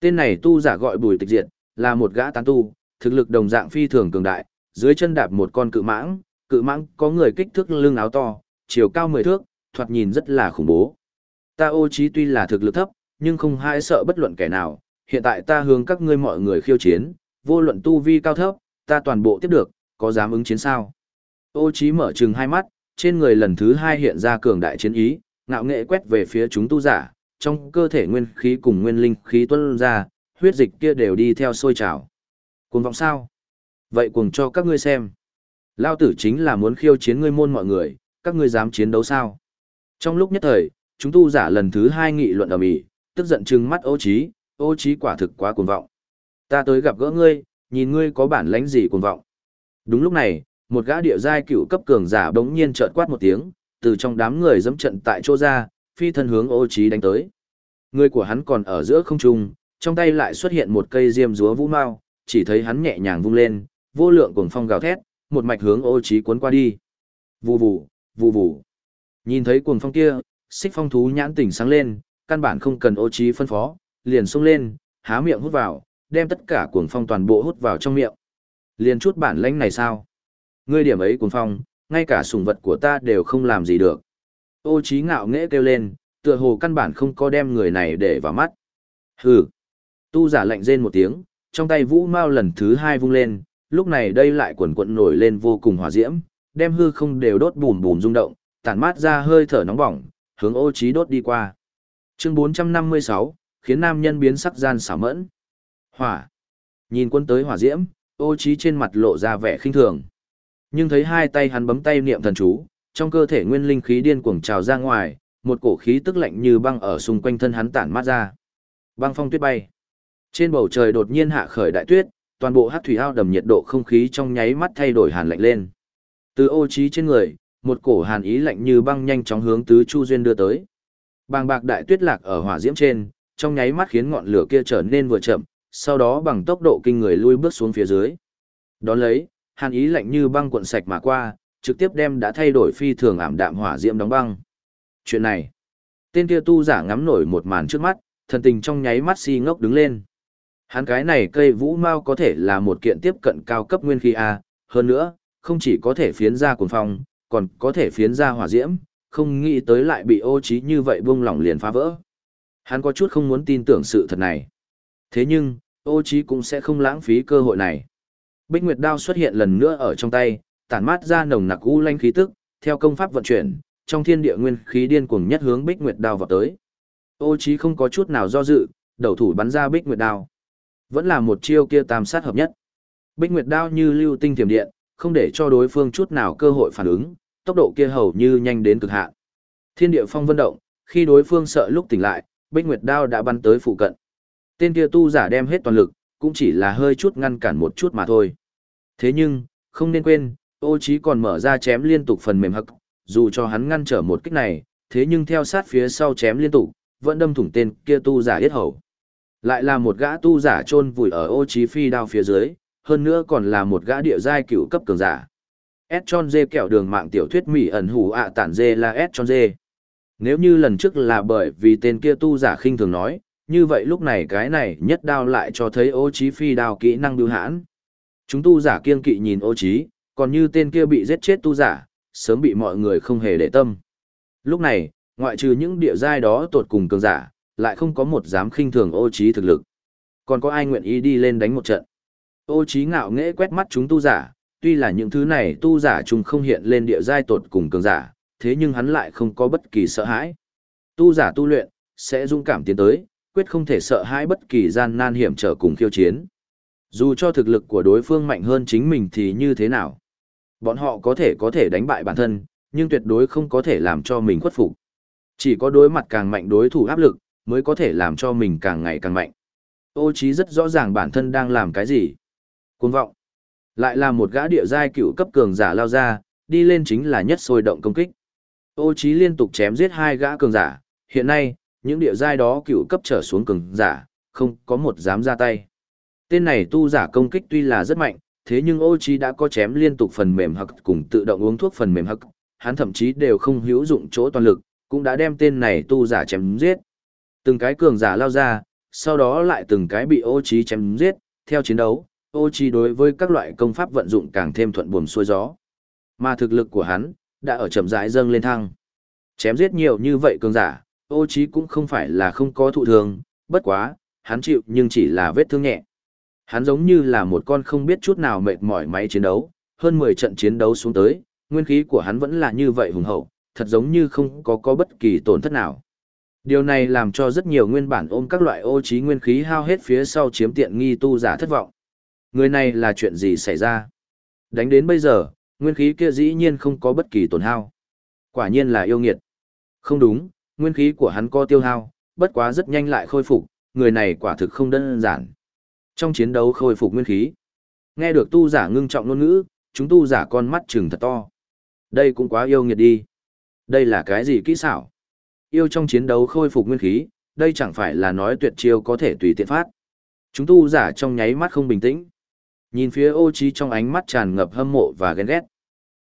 Tên này tu giả gọi bùi tịch diệt, là một gã tán tu, thực lực đồng dạng phi thường cường đại, dưới chân đạp một con cự mãng, cự mãng có người kích thước lưng áo to, chiều cao 10 thước, thoạt nhìn rất là khủng bố. Ta ô trí tuy là thực lực thấp, nhưng không hãi sợ bất luận kẻ nào, hiện tại ta hướng các ngươi mọi người khiêu chiến, vô luận tu vi cao thấp, ta toàn bộ tiếp được, có dám ứng chiến sao? Ô trí mở trừng hai mắt, trên người lần thứ hai hiện ra cường đại chiến ý, ngạo nghệ quét về phía chúng tu giả, trong cơ thể nguyên khí cùng nguyên linh khí tuôn ra, huyết dịch kia đều đi theo sôi trào. Cuồng vọng sao? Vậy cuồng cho các ngươi xem. Lao tử chính là muốn khiêu chiến ngươi môn mọi người, các ngươi dám chiến đấu sao? Trong lúc nhất thời, chúng tu giả lần thứ hai nghị luận ở ĩ, tức giận trừng mắt ô trí, ô trí quả thực quá cuồng vọng. Ta tới gặp gỡ ngươi, nhìn ngươi có bản lãnh gì cuồng vọng. Đúng lúc này, một gã địa giai cựu cấp cường giả bỗng nhiên chợt quát một tiếng, từ trong đám người dẫm trận tại chỗ ra, phi thân hướng ô trí đánh tới. Người của hắn còn ở giữa không trung, trong tay lại xuất hiện một cây diêm rúa vũ mao, chỉ thấy hắn nhẹ nhàng vung lên, vô lượng cuồng phong gào thét, một mạch hướng ô Chí cuốn qua đi. Vù vù, vù vù. Nhìn thấy cuồng phong kia, xích phong thú nhãn tỉnh sáng lên, căn bản không cần ô Chí phân phó, liền xông lên, há miệng hút vào, đem tất cả cuồng phong toàn bộ hút vào trong miệng. Liền chút bản lãnh này sao? Ngươi điểm ấy cuồng phong, ngay cả sùng vật của ta đều không làm gì được. Ô Chí ngạo nghễ kêu lên, tựa hồ căn bản không có đem người này để vào mắt. Hừ. Tu giả lạnh rên một tiếng, trong tay vũ mao lần thứ hai vung lên, lúc này đây lại quần quận nổi lên vô cùng hỏa diễm, đem hư không đều đốt bùm bùm rung động, tản mát ra hơi thở nóng bỏng, hướng ô trí đốt đi qua. Chương 456, khiến nam nhân biến sắc gian xảo mẫn. Hỏa. Nhìn quân tới hỏa diễm, ô trí trên mặt lộ ra vẻ khinh thường. Nhưng thấy hai tay hắn bấm tay niệm thần chú, trong cơ thể nguyên linh khí điên cuồng trào ra ngoài, một cổ khí tức lạnh như băng ở xung quanh thân hắn tản mát ra. Băng phong tuyết bay. Trên bầu trời đột nhiên hạ khởi đại tuyết, toàn bộ hát thủy ao đầm nhiệt độ không khí trong nháy mắt thay đổi hàn lạnh lên. Từ ô trí trên người, một cổ hàn ý lạnh như băng nhanh chóng hướng tứ chu duyên đưa tới. Bàng bạc đại tuyết lạc ở hỏa diễm trên, trong nháy mắt khiến ngọn lửa kia trở nên vừa chậm, sau đó bằng tốc độ kinh người lui bước xuống phía dưới. Đón lấy, hàn ý lạnh như băng cuộn sạch mà qua, trực tiếp đem đã thay đổi phi thường ảm đạm hỏa diễm đóng băng. Chuyện này, tên kia tu giả ngắm nổi một màn trước mắt, thần tình trong nháy mắt si ngốc đứng lên. Hắn cái này cây vũ mao có thể là một kiện tiếp cận cao cấp nguyên khí A, hơn nữa, không chỉ có thể phiến ra cuồng phong, còn có thể phiến ra hỏa diễm, không nghĩ tới lại bị ô trí như vậy buông lỏng liền phá vỡ. Hắn có chút không muốn tin tưởng sự thật này. Thế nhưng, ô trí cũng sẽ không lãng phí cơ hội này. Bích Nguyệt Đao xuất hiện lần nữa ở trong tay, tản mát ra nồng nặc u lanh khí tức, theo công pháp vận chuyển, trong thiên địa nguyên khí điên cuồng nhất hướng Bích Nguyệt Đao vào tới. Ô trí không có chút nào do dự, đầu thủ bắn ra Bích Nguyệt Đao. Vẫn là một chiêu kia tam sát hợp nhất. Bích Nguyệt Đao như lưu tinh thiểm điện, không để cho đối phương chút nào cơ hội phản ứng, tốc độ kia hầu như nhanh đến cực hạn. Thiên địa phong vân động, khi đối phương sợ lúc tỉnh lại, Bích Nguyệt Đao đã bắn tới phụ cận. Tên kia tu giả đem hết toàn lực, cũng chỉ là hơi chút ngăn cản một chút mà thôi. Thế nhưng, không nên quên, ô Chí còn mở ra chém liên tục phần mềm hậc, dù cho hắn ngăn trở một kích này, thế nhưng theo sát phía sau chém liên tục, vẫn đâm thủng tên kia tu giả yết hầu. Lại là một gã tu giả chôn vùi ở ô Chí phi đao phía dưới, hơn nữa còn là một gã địa giai cựu cấp cường giả. S tròn dê kẹo đường mạng tiểu thuyết mỹ ẩn hủ ạ tản dê là S tròn dê. Nếu như lần trước là bởi vì tên kia tu giả khinh thường nói, như vậy lúc này cái này nhất đao lại cho thấy ô trí phi đao kỹ năng biêu hãn. Chúng tu giả kiên kỵ nhìn ô trí, còn như tên kia bị giết chết tu giả, sớm bị mọi người không hề để tâm. Lúc này, ngoại trừ những địa giai đó tột cùng cường giả, lại không có một dám khinh thường ô trí thực lực. Còn có ai nguyện ý đi lên đánh một trận. Ô trí ngạo nghễ quét mắt chúng tu giả, tuy là những thứ này tu giả chung không hiện lên địa giai tột cùng cường giả, thế nhưng hắn lại không có bất kỳ sợ hãi. Tu giả tu luyện, sẽ dũng cảm tiến tới, quyết không thể sợ hãi bất kỳ gian nan hiểm trở cùng khiêu chiến. Dù cho thực lực của đối phương mạnh hơn chính mình thì như thế nào. Bọn họ có thể có thể đánh bại bản thân, nhưng tuyệt đối không có thể làm cho mình khuất phục. Chỉ có đối mặt càng mạnh đối thủ áp lực, mới có thể làm cho mình càng ngày càng mạnh. Ô Chí rất rõ ràng bản thân đang làm cái gì. Cuồng vọng. Lại là một gã địa giai cựu cấp cường giả lao ra, đi lên chính là nhất sôi động công kích. Ô Chí liên tục chém giết hai gã cường giả, hiện nay, những địa giai đó cựu cấp trở xuống cường giả, không có một dám ra tay. Tên này tu giả công kích tuy là rất mạnh, thế nhưng ô Chí đã có chém liên tục phần mềm hực cùng tự động uống thuốc phần mềm hực, hắn thậm chí đều không hữu dụng chỗ toàn lực, cũng đã đem tên này tu giả chém giết. Từng cái cường giả lao ra, sau đó lại từng cái bị ô trí chém giết, theo chiến đấu, ô trí đối với các loại công pháp vận dụng càng thêm thuận buồm xuôi gió. Mà thực lực của hắn, đã ở chậm rãi dâng lên thăng. Chém giết nhiều như vậy cường giả, ô trí cũng không phải là không có thụ thương, bất quá, hắn chịu nhưng chỉ là vết thương nhẹ. Hắn giống như là một con không biết chút nào mệt mỏi máy chiến đấu, hơn 10 trận chiến đấu xuống tới, nguyên khí của hắn vẫn là như vậy hùng hậu, thật giống như không có có bất kỳ tổn thất nào. Điều này làm cho rất nhiều nguyên bản ôm các loại ô trí nguyên khí hao hết phía sau chiếm tiện nghi tu giả thất vọng. Người này là chuyện gì xảy ra? Đánh đến bây giờ, nguyên khí kia dĩ nhiên không có bất kỳ tổn hao. Quả nhiên là yêu nghiệt. Không đúng, nguyên khí của hắn có tiêu hao, bất quá rất nhanh lại khôi phục, người này quả thực không đơn giản. Trong chiến đấu khôi phục nguyên khí, nghe được tu giả ngưng trọng ngôn ngữ, chúng tu giả con mắt trừng thật to. Đây cũng quá yêu nghiệt đi. Đây là cái gì kỹ xảo? Yêu trong chiến đấu khôi phục nguyên khí, đây chẳng phải là nói tuyệt chiêu có thể tùy tiện phát. Chúng tu giả trong nháy mắt không bình tĩnh. Nhìn phía ô trí trong ánh mắt tràn ngập hâm mộ và ghen ghét.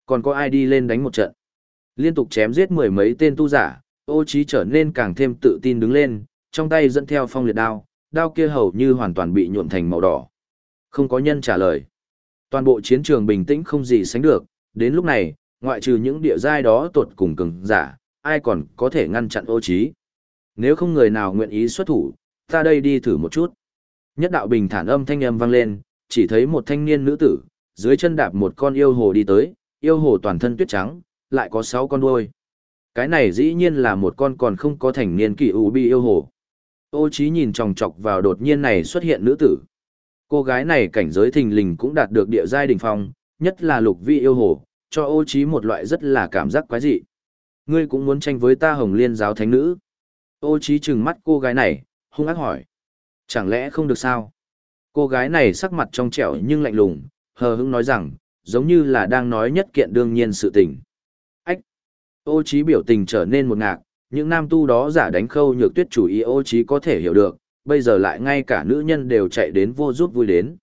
Còn có ai đi lên đánh một trận? Liên tục chém giết mười mấy tên tu giả, ô trí trở nên càng thêm tự tin đứng lên, trong tay dẫn theo phong liệt đao, đao kia hầu như hoàn toàn bị nhuộm thành màu đỏ. Không có nhân trả lời. Toàn bộ chiến trường bình tĩnh không gì sánh được, đến lúc này, ngoại trừ những địa giai đó tuột cùng cường giả, ai còn có thể ngăn chặn ô trí. Nếu không người nào nguyện ý xuất thủ, ta đây đi thử một chút. Nhất đạo bình thản âm thanh âm vang lên, chỉ thấy một thanh niên nữ tử, dưới chân đạp một con yêu hồ đi tới, yêu hồ toàn thân tuyết trắng, lại có sáu con đuôi. Cái này dĩ nhiên là một con còn không có thành niên kỳ u bi yêu hồ. Ô trí nhìn chòng chọc vào đột nhiên này xuất hiện nữ tử. Cô gái này cảnh giới thình lình cũng đạt được địa giai đỉnh phong, nhất là lục vi yêu hồ, cho ô trí một loại rất là cảm giác quái dị. Ngươi cũng muốn tranh với ta hồng liên giáo thánh nữ. Ô trí trừng mắt cô gái này, hung ác hỏi. Chẳng lẽ không được sao? Cô gái này sắc mặt trong trẻo nhưng lạnh lùng, hờ hững nói rằng, giống như là đang nói nhất kiện đương nhiên sự tình. Ách! Ô trí biểu tình trở nên một ngạc, những nam tu đó giả đánh khâu nhược tuyết chủ ý ô trí có thể hiểu được, bây giờ lại ngay cả nữ nhân đều chạy đến vô giúp vui đến.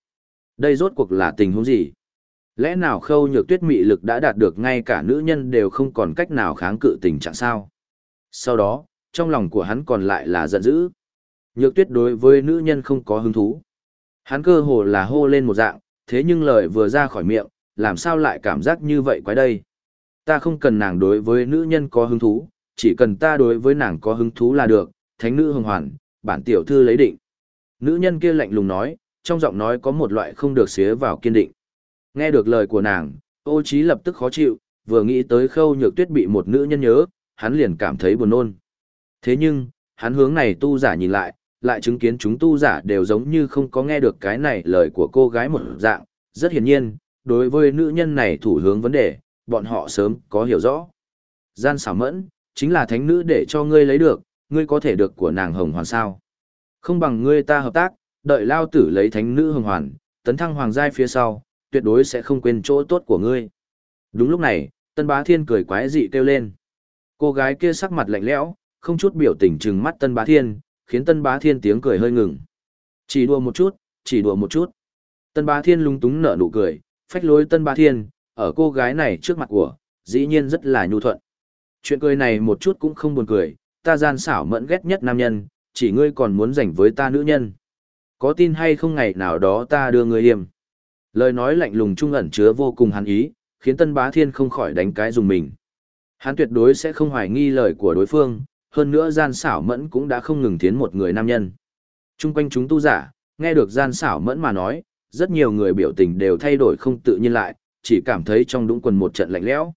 Đây rốt cuộc là tình huống gì? Lẽ nào khâu nhược tuyết mị lực đã đạt được ngay cả nữ nhân đều không còn cách nào kháng cự tình trạng sao? Sau đó, trong lòng của hắn còn lại là giận dữ. Nhược tuyết đối với nữ nhân không có hứng thú. Hắn cơ hồ là hô lên một dạng, thế nhưng lời vừa ra khỏi miệng, làm sao lại cảm giác như vậy quái đây? Ta không cần nàng đối với nữ nhân có hứng thú, chỉ cần ta đối với nàng có hứng thú là được, thánh nữ hồng hoàn, bản tiểu thư lấy định. Nữ nhân kia lạnh lùng nói, trong giọng nói có một loại không được xía vào kiên định. Nghe được lời của nàng, ô trí lập tức khó chịu, vừa nghĩ tới khâu nhược tuyết bị một nữ nhân nhớ, hắn liền cảm thấy buồn nôn. Thế nhưng, hắn hướng này tu giả nhìn lại, lại chứng kiến chúng tu giả đều giống như không có nghe được cái này lời của cô gái một dạng, rất hiển nhiên, đối với nữ nhân này thủ hướng vấn đề, bọn họ sớm có hiểu rõ. Gian xảo mẫn, chính là thánh nữ để cho ngươi lấy được, ngươi có thể được của nàng hồng hoàn sao. Không bằng ngươi ta hợp tác, đợi lao tử lấy thánh nữ hồng hoàn, tấn thăng hoàng giai phía sau, tuyệt đối sẽ không quên chỗ tốt của ngươi. Đúng lúc này, tân bá thiên cười quái dị kêu lên. Cô gái kia sắc mặt lạnh lẽo, không chút biểu tình trừng mắt tân bá thiên, khiến tân bá thiên tiếng cười hơi ngừng. Chỉ đùa một chút, chỉ đùa một chút. Tân bá thiên lung túng nở nụ cười, phách lối tân bá thiên, ở cô gái này trước mặt của, dĩ nhiên rất là nhu thuận. Chuyện cười này một chút cũng không buồn cười, ta gian xảo mẫn ghét nhất nam nhân, chỉ ngươi còn muốn giành với ta nữ nhân. Có tin hay không ngày nào đó ta đưa ngươi hiểm. Lời nói lạnh lùng trung ẩn chứa vô cùng hắn ý, khiến Tân Bá Thiên không khỏi đánh cái dùng mình. Hắn tuyệt đối sẽ không hoài nghi lời của đối phương, hơn nữa gian xảo mẫn cũng đã không ngừng tiến một người nam nhân. Trung quanh chúng tu giả, nghe được gian xảo mẫn mà nói, rất nhiều người biểu tình đều thay đổi không tự nhiên lại, chỉ cảm thấy trong đũng quần một trận lạnh lẽo.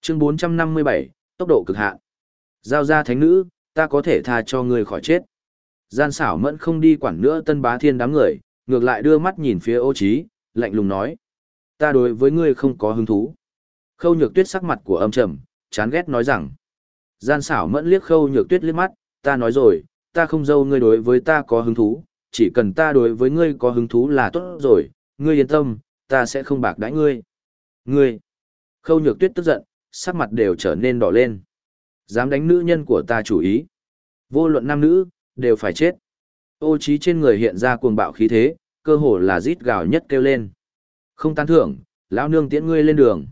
Chương 457, tốc độ cực hạn. Giao ra thánh nữ, ta có thể tha cho ngươi khỏi chết. Gian xảo mẫn không đi quản nữa tân bá thiên đám người, ngược lại đưa mắt nhìn phía ô Chí lạnh lùng nói. Ta đối với ngươi không có hứng thú. Khâu nhược tuyết sắc mặt của âm trầm, chán ghét nói rằng. Gian xảo mẫn liếc khâu nhược tuyết liếc mắt, ta nói rồi, ta không dâu ngươi đối với ta có hứng thú, chỉ cần ta đối với ngươi có hứng thú là tốt rồi, ngươi yên tâm, ta sẽ không bạc đãi ngươi. Ngươi! Khâu nhược tuyết tức giận, sắc mặt đều trở nên đỏ lên. Dám đánh nữ nhân của ta chủ ý. Vô luận nam nữ, đều phải chết. Ô trí trên người hiện ra cuồng bạo khí thế, cơ hồ là rít gào nhất kêu lên. Không tán thưởng, lão nương tiễn ngươi lên đường.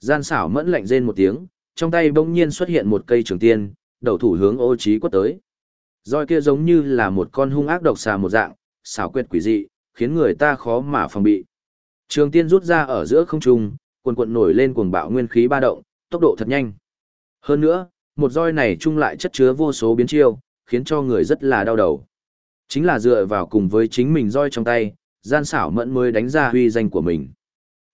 Gian xảo mẫn lạnh rên một tiếng, trong tay bỗng nhiên xuất hiện một cây trường tiên, đầu thủ hướng ô trí quất tới. Roi kia giống như là một con hung ác độc xà một dạng, xảo quyệt quỷ dị, khiến người ta khó mà phòng bị. Trường tiên rút ra ở giữa không trung, cuồn cuộn nổi lên cuồng bạo nguyên khí ba động, tốc độ thật nhanh. Hơn nữa, một roi này chung lại chất chứa vô số biến chiêu, khiến cho người rất là đau đầu. Chính là dựa vào cùng với chính mình roi trong tay, gian xảo mẫn mới đánh ra huy danh của mình.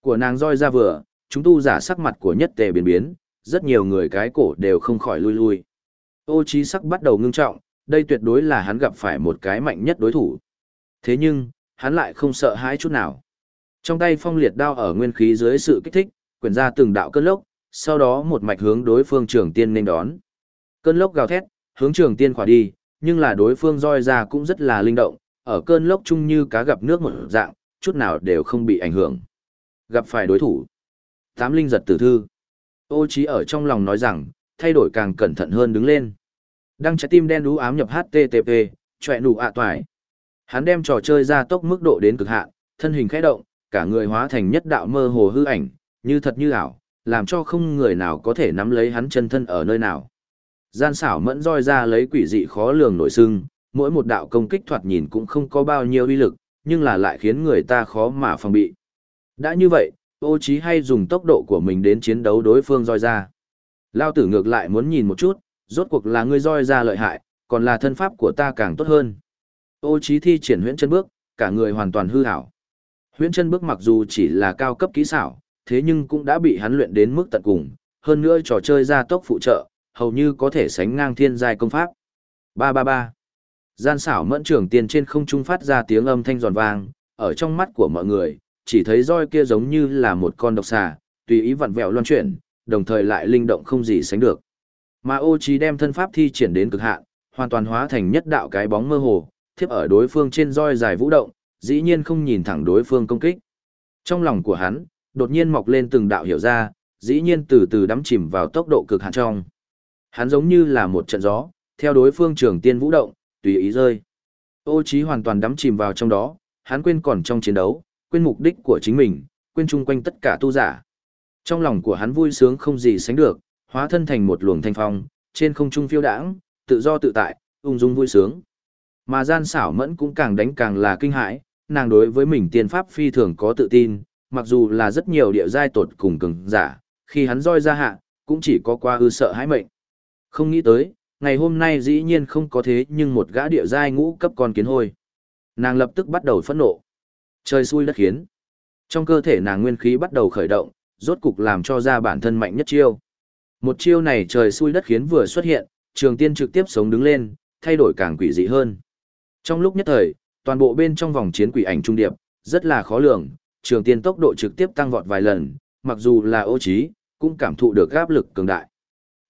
Của nàng roi ra vừa, chúng tu giả sắc mặt của nhất tề biến biến, rất nhiều người cái cổ đều không khỏi lui lui. Ô trí sắc bắt đầu ngưng trọng, đây tuyệt đối là hắn gặp phải một cái mạnh nhất đối thủ. Thế nhưng, hắn lại không sợ hãi chút nào. Trong tay phong liệt đao ở nguyên khí dưới sự kích thích, quyển ra từng đạo cơn lốc, sau đó một mạch hướng đối phương trường tiên nên đón. Cơn lốc gào thét, hướng trường tiên khỏa đi, nhưng là đối phương roi ra cũng rất là linh động, ở cơn lốc chung như cá gặp nước một dạng, chút nào đều không bị ảnh hưởng. Gặp phải đối thủ. Tám linh giật tử thư. Ô trí ở trong lòng nói rằng, thay đổi càng cẩn thận hơn đứng lên. Đăng trái tim đen đú ám nhập HTTP, chọe nụ ạ toài. Hắn đem trò chơi ra tốc mức độ đến cực hạn, thân hình khẽ động, cả người hóa thành nhất đạo mơ hồ hư ảnh, như thật như ảo, làm cho không người nào có thể nắm lấy hắn chân thân ở nơi nào. Gian xảo mẫn roi ra lấy quỷ dị khó lường nổi sưng, mỗi một đạo công kích thoạt nhìn cũng không có bao nhiêu uy lực, nhưng là lại khiến người ta khó mà phòng bị. Đã như vậy, ô trí hay dùng tốc độ của mình đến chiến đấu đối phương roi ra. Lao tử ngược lại muốn nhìn một chút, rốt cuộc là ngươi roi ra lợi hại, còn là thân pháp của ta càng tốt hơn. Ô trí thi triển huyễn chân bước, cả người hoàn toàn hư hảo. Huyễn chân bước mặc dù chỉ là cao cấp kỹ xảo, thế nhưng cũng đã bị hắn luyện đến mức tận cùng, hơn nữa trò chơi ra tốc phụ trợ, hầu như có thể sánh ngang thiên giai công pháp. Ba ba ba. Gian xảo mẫn trưởng tiền trên không trung phát ra tiếng âm thanh giòn vang, ở trong mắt của mọi người, chỉ thấy roi kia giống như là một con độc xà, tùy ý vặn vẹo loan chuyển, đồng thời lại linh động không gì sánh được. Mà ô trí đem thân pháp thi triển đến cực hạn, hoàn toàn hóa thành nhất đạo cái bóng mơ hồ, thiếp ở đối phương trên roi dài vũ động, dĩ nhiên không nhìn thẳng đối phương công kích. Trong lòng của hắn, đột nhiên mọc lên từng đạo hiểu ra, dĩ nhiên từ từ đắm chìm vào tốc độ cực hạn trong. Hắn giống như là một trận gió, theo đối phương trường tiên vũ động, tùy ý rơi. Ô trí hoàn toàn đắm chìm vào trong đó, hắn quên còn trong chiến đấu, quên mục đích của chính mình, quên chung quanh tất cả tu giả. Trong lòng của hắn vui sướng không gì sánh được, hóa thân thành một luồng thanh phong, trên không trung phiêu đãng, tự do tự tại, ung dung vui sướng. Mà gian xảo mẫn cũng càng đánh càng là kinh hãi, nàng đối với mình tiên pháp phi thường có tự tin, mặc dù là rất nhiều địa giai tột cùng cường giả, khi hắn roi ra hạ, cũng chỉ có qua ư sợ hãi mệnh. Không nghĩ tới, ngày hôm nay dĩ nhiên không có thế nhưng một gã địa giai ngũ cấp con kiến hôi. Nàng lập tức bắt đầu phẫn nộ. Trời xui đất khiến. Trong cơ thể nàng nguyên khí bắt đầu khởi động, rốt cục làm cho ra bản thân mạnh nhất chiêu. Một chiêu này trời xui đất khiến vừa xuất hiện, trường tiên trực tiếp sống đứng lên, thay đổi càng quỷ dị hơn. Trong lúc nhất thời, toàn bộ bên trong vòng chiến quỷ ảnh trung điệp, rất là khó lường, trường tiên tốc độ trực tiếp tăng vọt vài lần, mặc dù là ô trí, cũng cảm thụ được áp lực cường đại.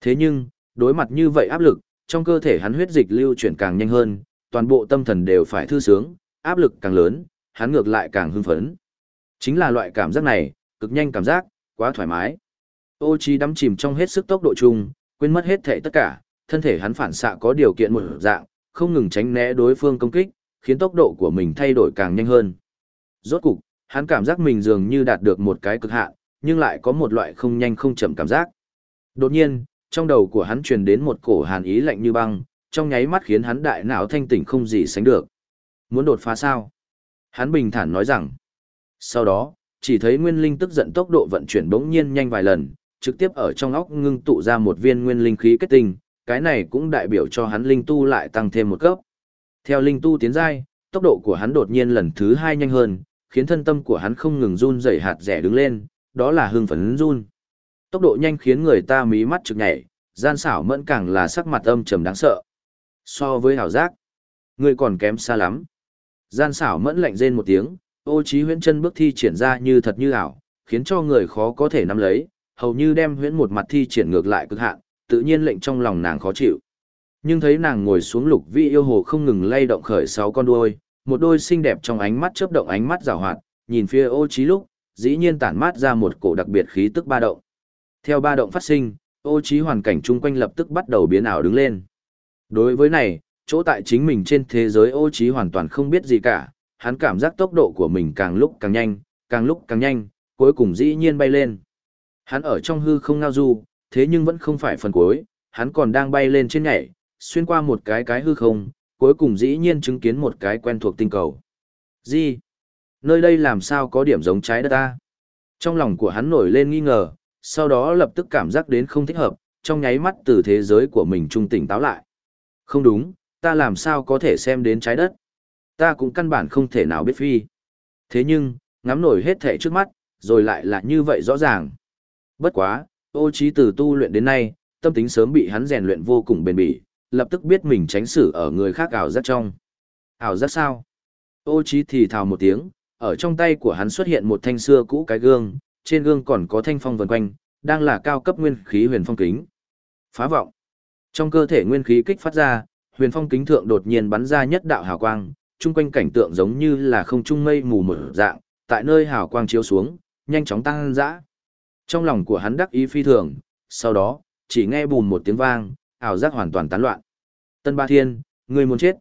Thế nhưng, đối mặt như vậy áp lực, trong cơ thể hắn huyết dịch lưu chuyển càng nhanh hơn, toàn bộ tâm thần đều phải thư sướng, áp lực càng lớn, hắn ngược lại càng hưng phấn. Chính là loại cảm giác này, cực nhanh cảm giác, quá thoải mái. Ô trí đắm chìm trong hết sức tốc độ chung, quên mất hết thể tất cả, thân thể hắn phản xạ có điều kiện một dạng, không ngừng tránh né đối phương công kích, khiến tốc độ của mình thay đổi càng nhanh hơn. Rốt cục, hắn cảm giác mình dường như đạt được một cái cực hạn, nhưng lại có một loại không nhanh không chậm cảm giác. Đột nhiên, trong đầu của hắn truyền đến một cổ hàn ý lạnh như băng, trong nháy mắt khiến hắn đại não thanh tỉnh không gì sánh được. Muốn đột phá sao? Hắn bình thản nói rằng. Sau đó, chỉ thấy nguyên linh tức giận tốc độ vận chuyển bỗng nhiên nhanh vài lần, trực tiếp ở trong óc ngưng tụ ra một viên nguyên linh khí kết tinh, cái này cũng đại biểu cho hắn linh tu lại tăng thêm một cấp. Theo linh tu tiến giai, tốc độ của hắn đột nhiên lần thứ hai nhanh hơn, khiến thân tâm của hắn không ngừng run rẩy hạt rẻ đứng lên, đó là hưng phấn run. Tốc độ nhanh khiến người ta mí mắt trực nhảy, gian xảo mẫn càng là sắc mặt âm trầm đáng sợ. So với hảo giác, người còn kém xa lắm. Gian xảo mẫn lạnh rên một tiếng, ô trí huyễn chân bước thi triển ra như thật như ảo, khiến cho người khó có thể nắm lấy, hầu như đem huyễn một mặt thi triển ngược lại cực hạn, tự nhiên lệnh trong lòng nàng khó chịu. Nhưng thấy nàng ngồi xuống lục vị yêu hồ không ngừng lay động khởi sáu con đuôi, một đôi xinh đẹp trong ánh mắt chớp động ánh mắt rào hoạt, nhìn phía ô trí lúc, dĩ nhiên tản mát ra một cổ đặc biệt khí tức ba động. Theo ba động phát sinh, ô trí hoàn cảnh chung quanh lập tức bắt đầu biến ảo đứng lên. Đối với này, chỗ tại chính mình trên thế giới ô trí hoàn toàn không biết gì cả, hắn cảm giác tốc độ của mình càng lúc càng nhanh, càng lúc càng nhanh, cuối cùng dĩ nhiên bay lên. Hắn ở trong hư không ngao du, thế nhưng vẫn không phải phần cuối, hắn còn đang bay lên trên nhảy, xuyên qua một cái cái hư không, cuối cùng dĩ nhiên chứng kiến một cái quen thuộc tinh cầu. Gì? Nơi đây làm sao có điểm giống trái đất ta? Trong lòng của hắn nổi lên nghi ngờ, sau đó lập tức cảm giác đến không thích hợp, trong nháy mắt từ thế giới của mình trung tỉnh táo lại. Không đúng, ta làm sao có thể xem đến trái đất? Ta cũng căn bản không thể nào biết phi. Thế nhưng, ngắm nổi hết thể trước mắt, rồi lại là như vậy rõ ràng. Bất quá, ô trí từ tu luyện đến nay, tâm tính sớm bị hắn rèn luyện vô cùng bền bỉ, lập tức biết mình tránh xử ở người khác ảo giác trong. Ảo giác sao? Ô trí thì thào một tiếng, ở trong tay của hắn xuất hiện một thanh xưa cũ cái gương, trên gương còn có thanh phong vần quanh, đang là cao cấp nguyên khí huyền phong kính. Phá vọng. Trong cơ thể nguyên khí kích phát ra, huyền phong kính thượng đột nhiên bắn ra nhất đạo hào quang, chung quanh cảnh tượng giống như là không trung mây mù mở dạng, tại nơi hào quang chiếu xuống, nhanh chóng tăng dã. Trong lòng của hắn đắc ý phi thường, sau đó, chỉ nghe bùn một tiếng vang, ảo giác hoàn toàn tán loạn. Tân Ba Thiên, người muốn chết.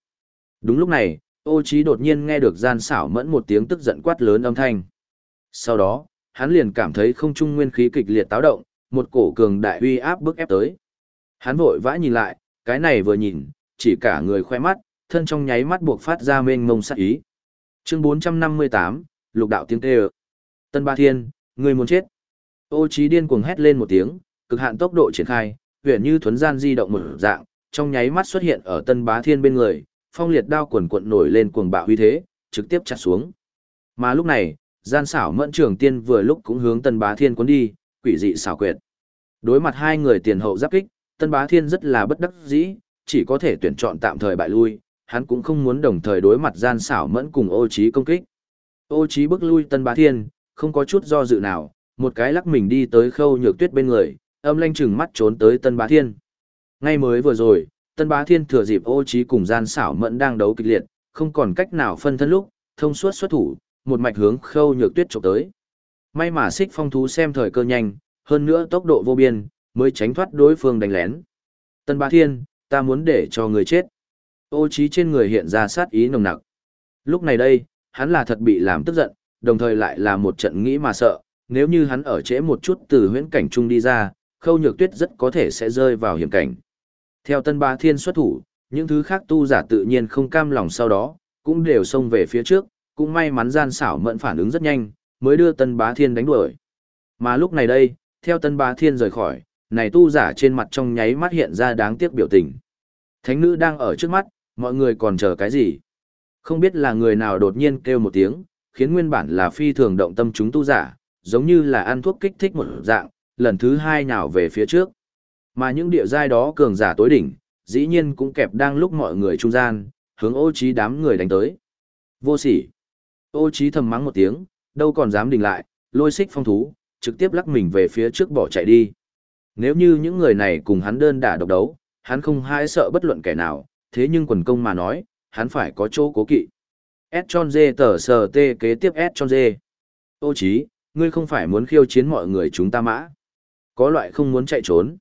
Đúng lúc này, ô trí đột nhiên nghe được gian xảo mẫn một tiếng tức giận quát lớn âm thanh. Sau đó, hắn liền cảm thấy không trung nguyên khí kịch liệt táo động, một cổ cường đại uy áp bức ép tới. Hắn vội vã nhìn lại, cái này vừa nhìn, chỉ cả người khoe mắt, thân trong nháy mắt buộc phát ra mênh mông sát ý. Chương 458, Lục đạo tiếng kêu. Tân Ba Thiên, người muốn chết. Ô Chí điên cuồng hét lên một tiếng, cực hạn tốc độ triển khai, huyền như thuấn gian di động một dạng, trong nháy mắt xuất hiện ở Tân Bá Thiên bên người, phong liệt đao quần cuộn nổi lên cuồng bạo uy thế, trực tiếp chặt xuống. Mà lúc này, gian xảo mẫn trường tiên vừa lúc cũng hướng Tân Bá Thiên cuốn đi, quỷ dị xảo quyệt. Đối mặt hai người tiền hậu giáp kích, Tân Bá Thiên rất là bất đắc dĩ, chỉ có thể tuyển chọn tạm thời bại lui, hắn cũng không muốn đồng thời đối mặt gian xảo mẫn cùng ô trí công kích. Ô trí bước lui Tân Bá Thiên, không có chút do dự nào, một cái lắc mình đi tới khâu nhược tuyết bên người, âm lanh chừng mắt trốn tới Tân Bá Thiên. Ngay mới vừa rồi, Tân Bá Thiên thừa dịp ô trí cùng gian xảo mẫn đang đấu kịch liệt, không còn cách nào phân thân lúc, thông suốt xuất thủ, một mạch hướng khâu nhược tuyết trộm tới. May mà xích phong thú xem thời cơ nhanh, hơn nữa tốc độ vô biên, mới tránh thoát đối phương đánh lén. Tân Bá Thiên, ta muốn để cho người chết. Ô trí trên người hiện ra sát ý nồng nặc. Lúc này đây, hắn là thật bị làm tức giận, đồng thời lại là một trận nghĩ mà sợ, nếu như hắn ở trễ một chút từ huyễn cảnh trung đi ra, khâu nhược tuyết rất có thể sẽ rơi vào hiểm cảnh. Theo tân ba thiên xuất thủ, những thứ khác tu giả tự nhiên không cam lòng sau đó, cũng đều xông về phía trước, cũng may mắn gian xảo mẫn phản ứng rất nhanh, mới đưa tân bá thiên đánh đuổi. Mà lúc này đây, theo tân bá thiên rời khỏi, này tu giả trên mặt trong nháy mắt hiện ra đáng tiếc biểu tình. Thánh nữ đang ở trước mắt, mọi người còn chờ cái gì? Không biết là người nào đột nhiên kêu một tiếng, khiến nguyên bản là phi thường động tâm chúng tu giả, giống như là ăn thuốc kích thích một dạng, lần thứ hai nhào về phía trước. Mà những địa giai đó cường giả tối đỉnh, dĩ nhiên cũng kẹp đang lúc mọi người trung gian, hướng ô trí đám người đánh tới. Vô sỉ. Ô Chí thầm mắng một tiếng, đâu còn dám đình lại, lôi xích phong thú, trực tiếp lắc mình về phía trước bỏ chạy đi. Nếu như những người này cùng hắn đơn đả độc đấu, hắn không hãi sợ bất luận kẻ nào, thế nhưng quần công mà nói, hắn phải có chỗ cố kỵ. S chon dê tờ sờ tê kế tiếp S chon dê. Ô Chí, ngươi không phải muốn khiêu chiến mọi người chúng ta mã. Có loại không muốn chạy trốn.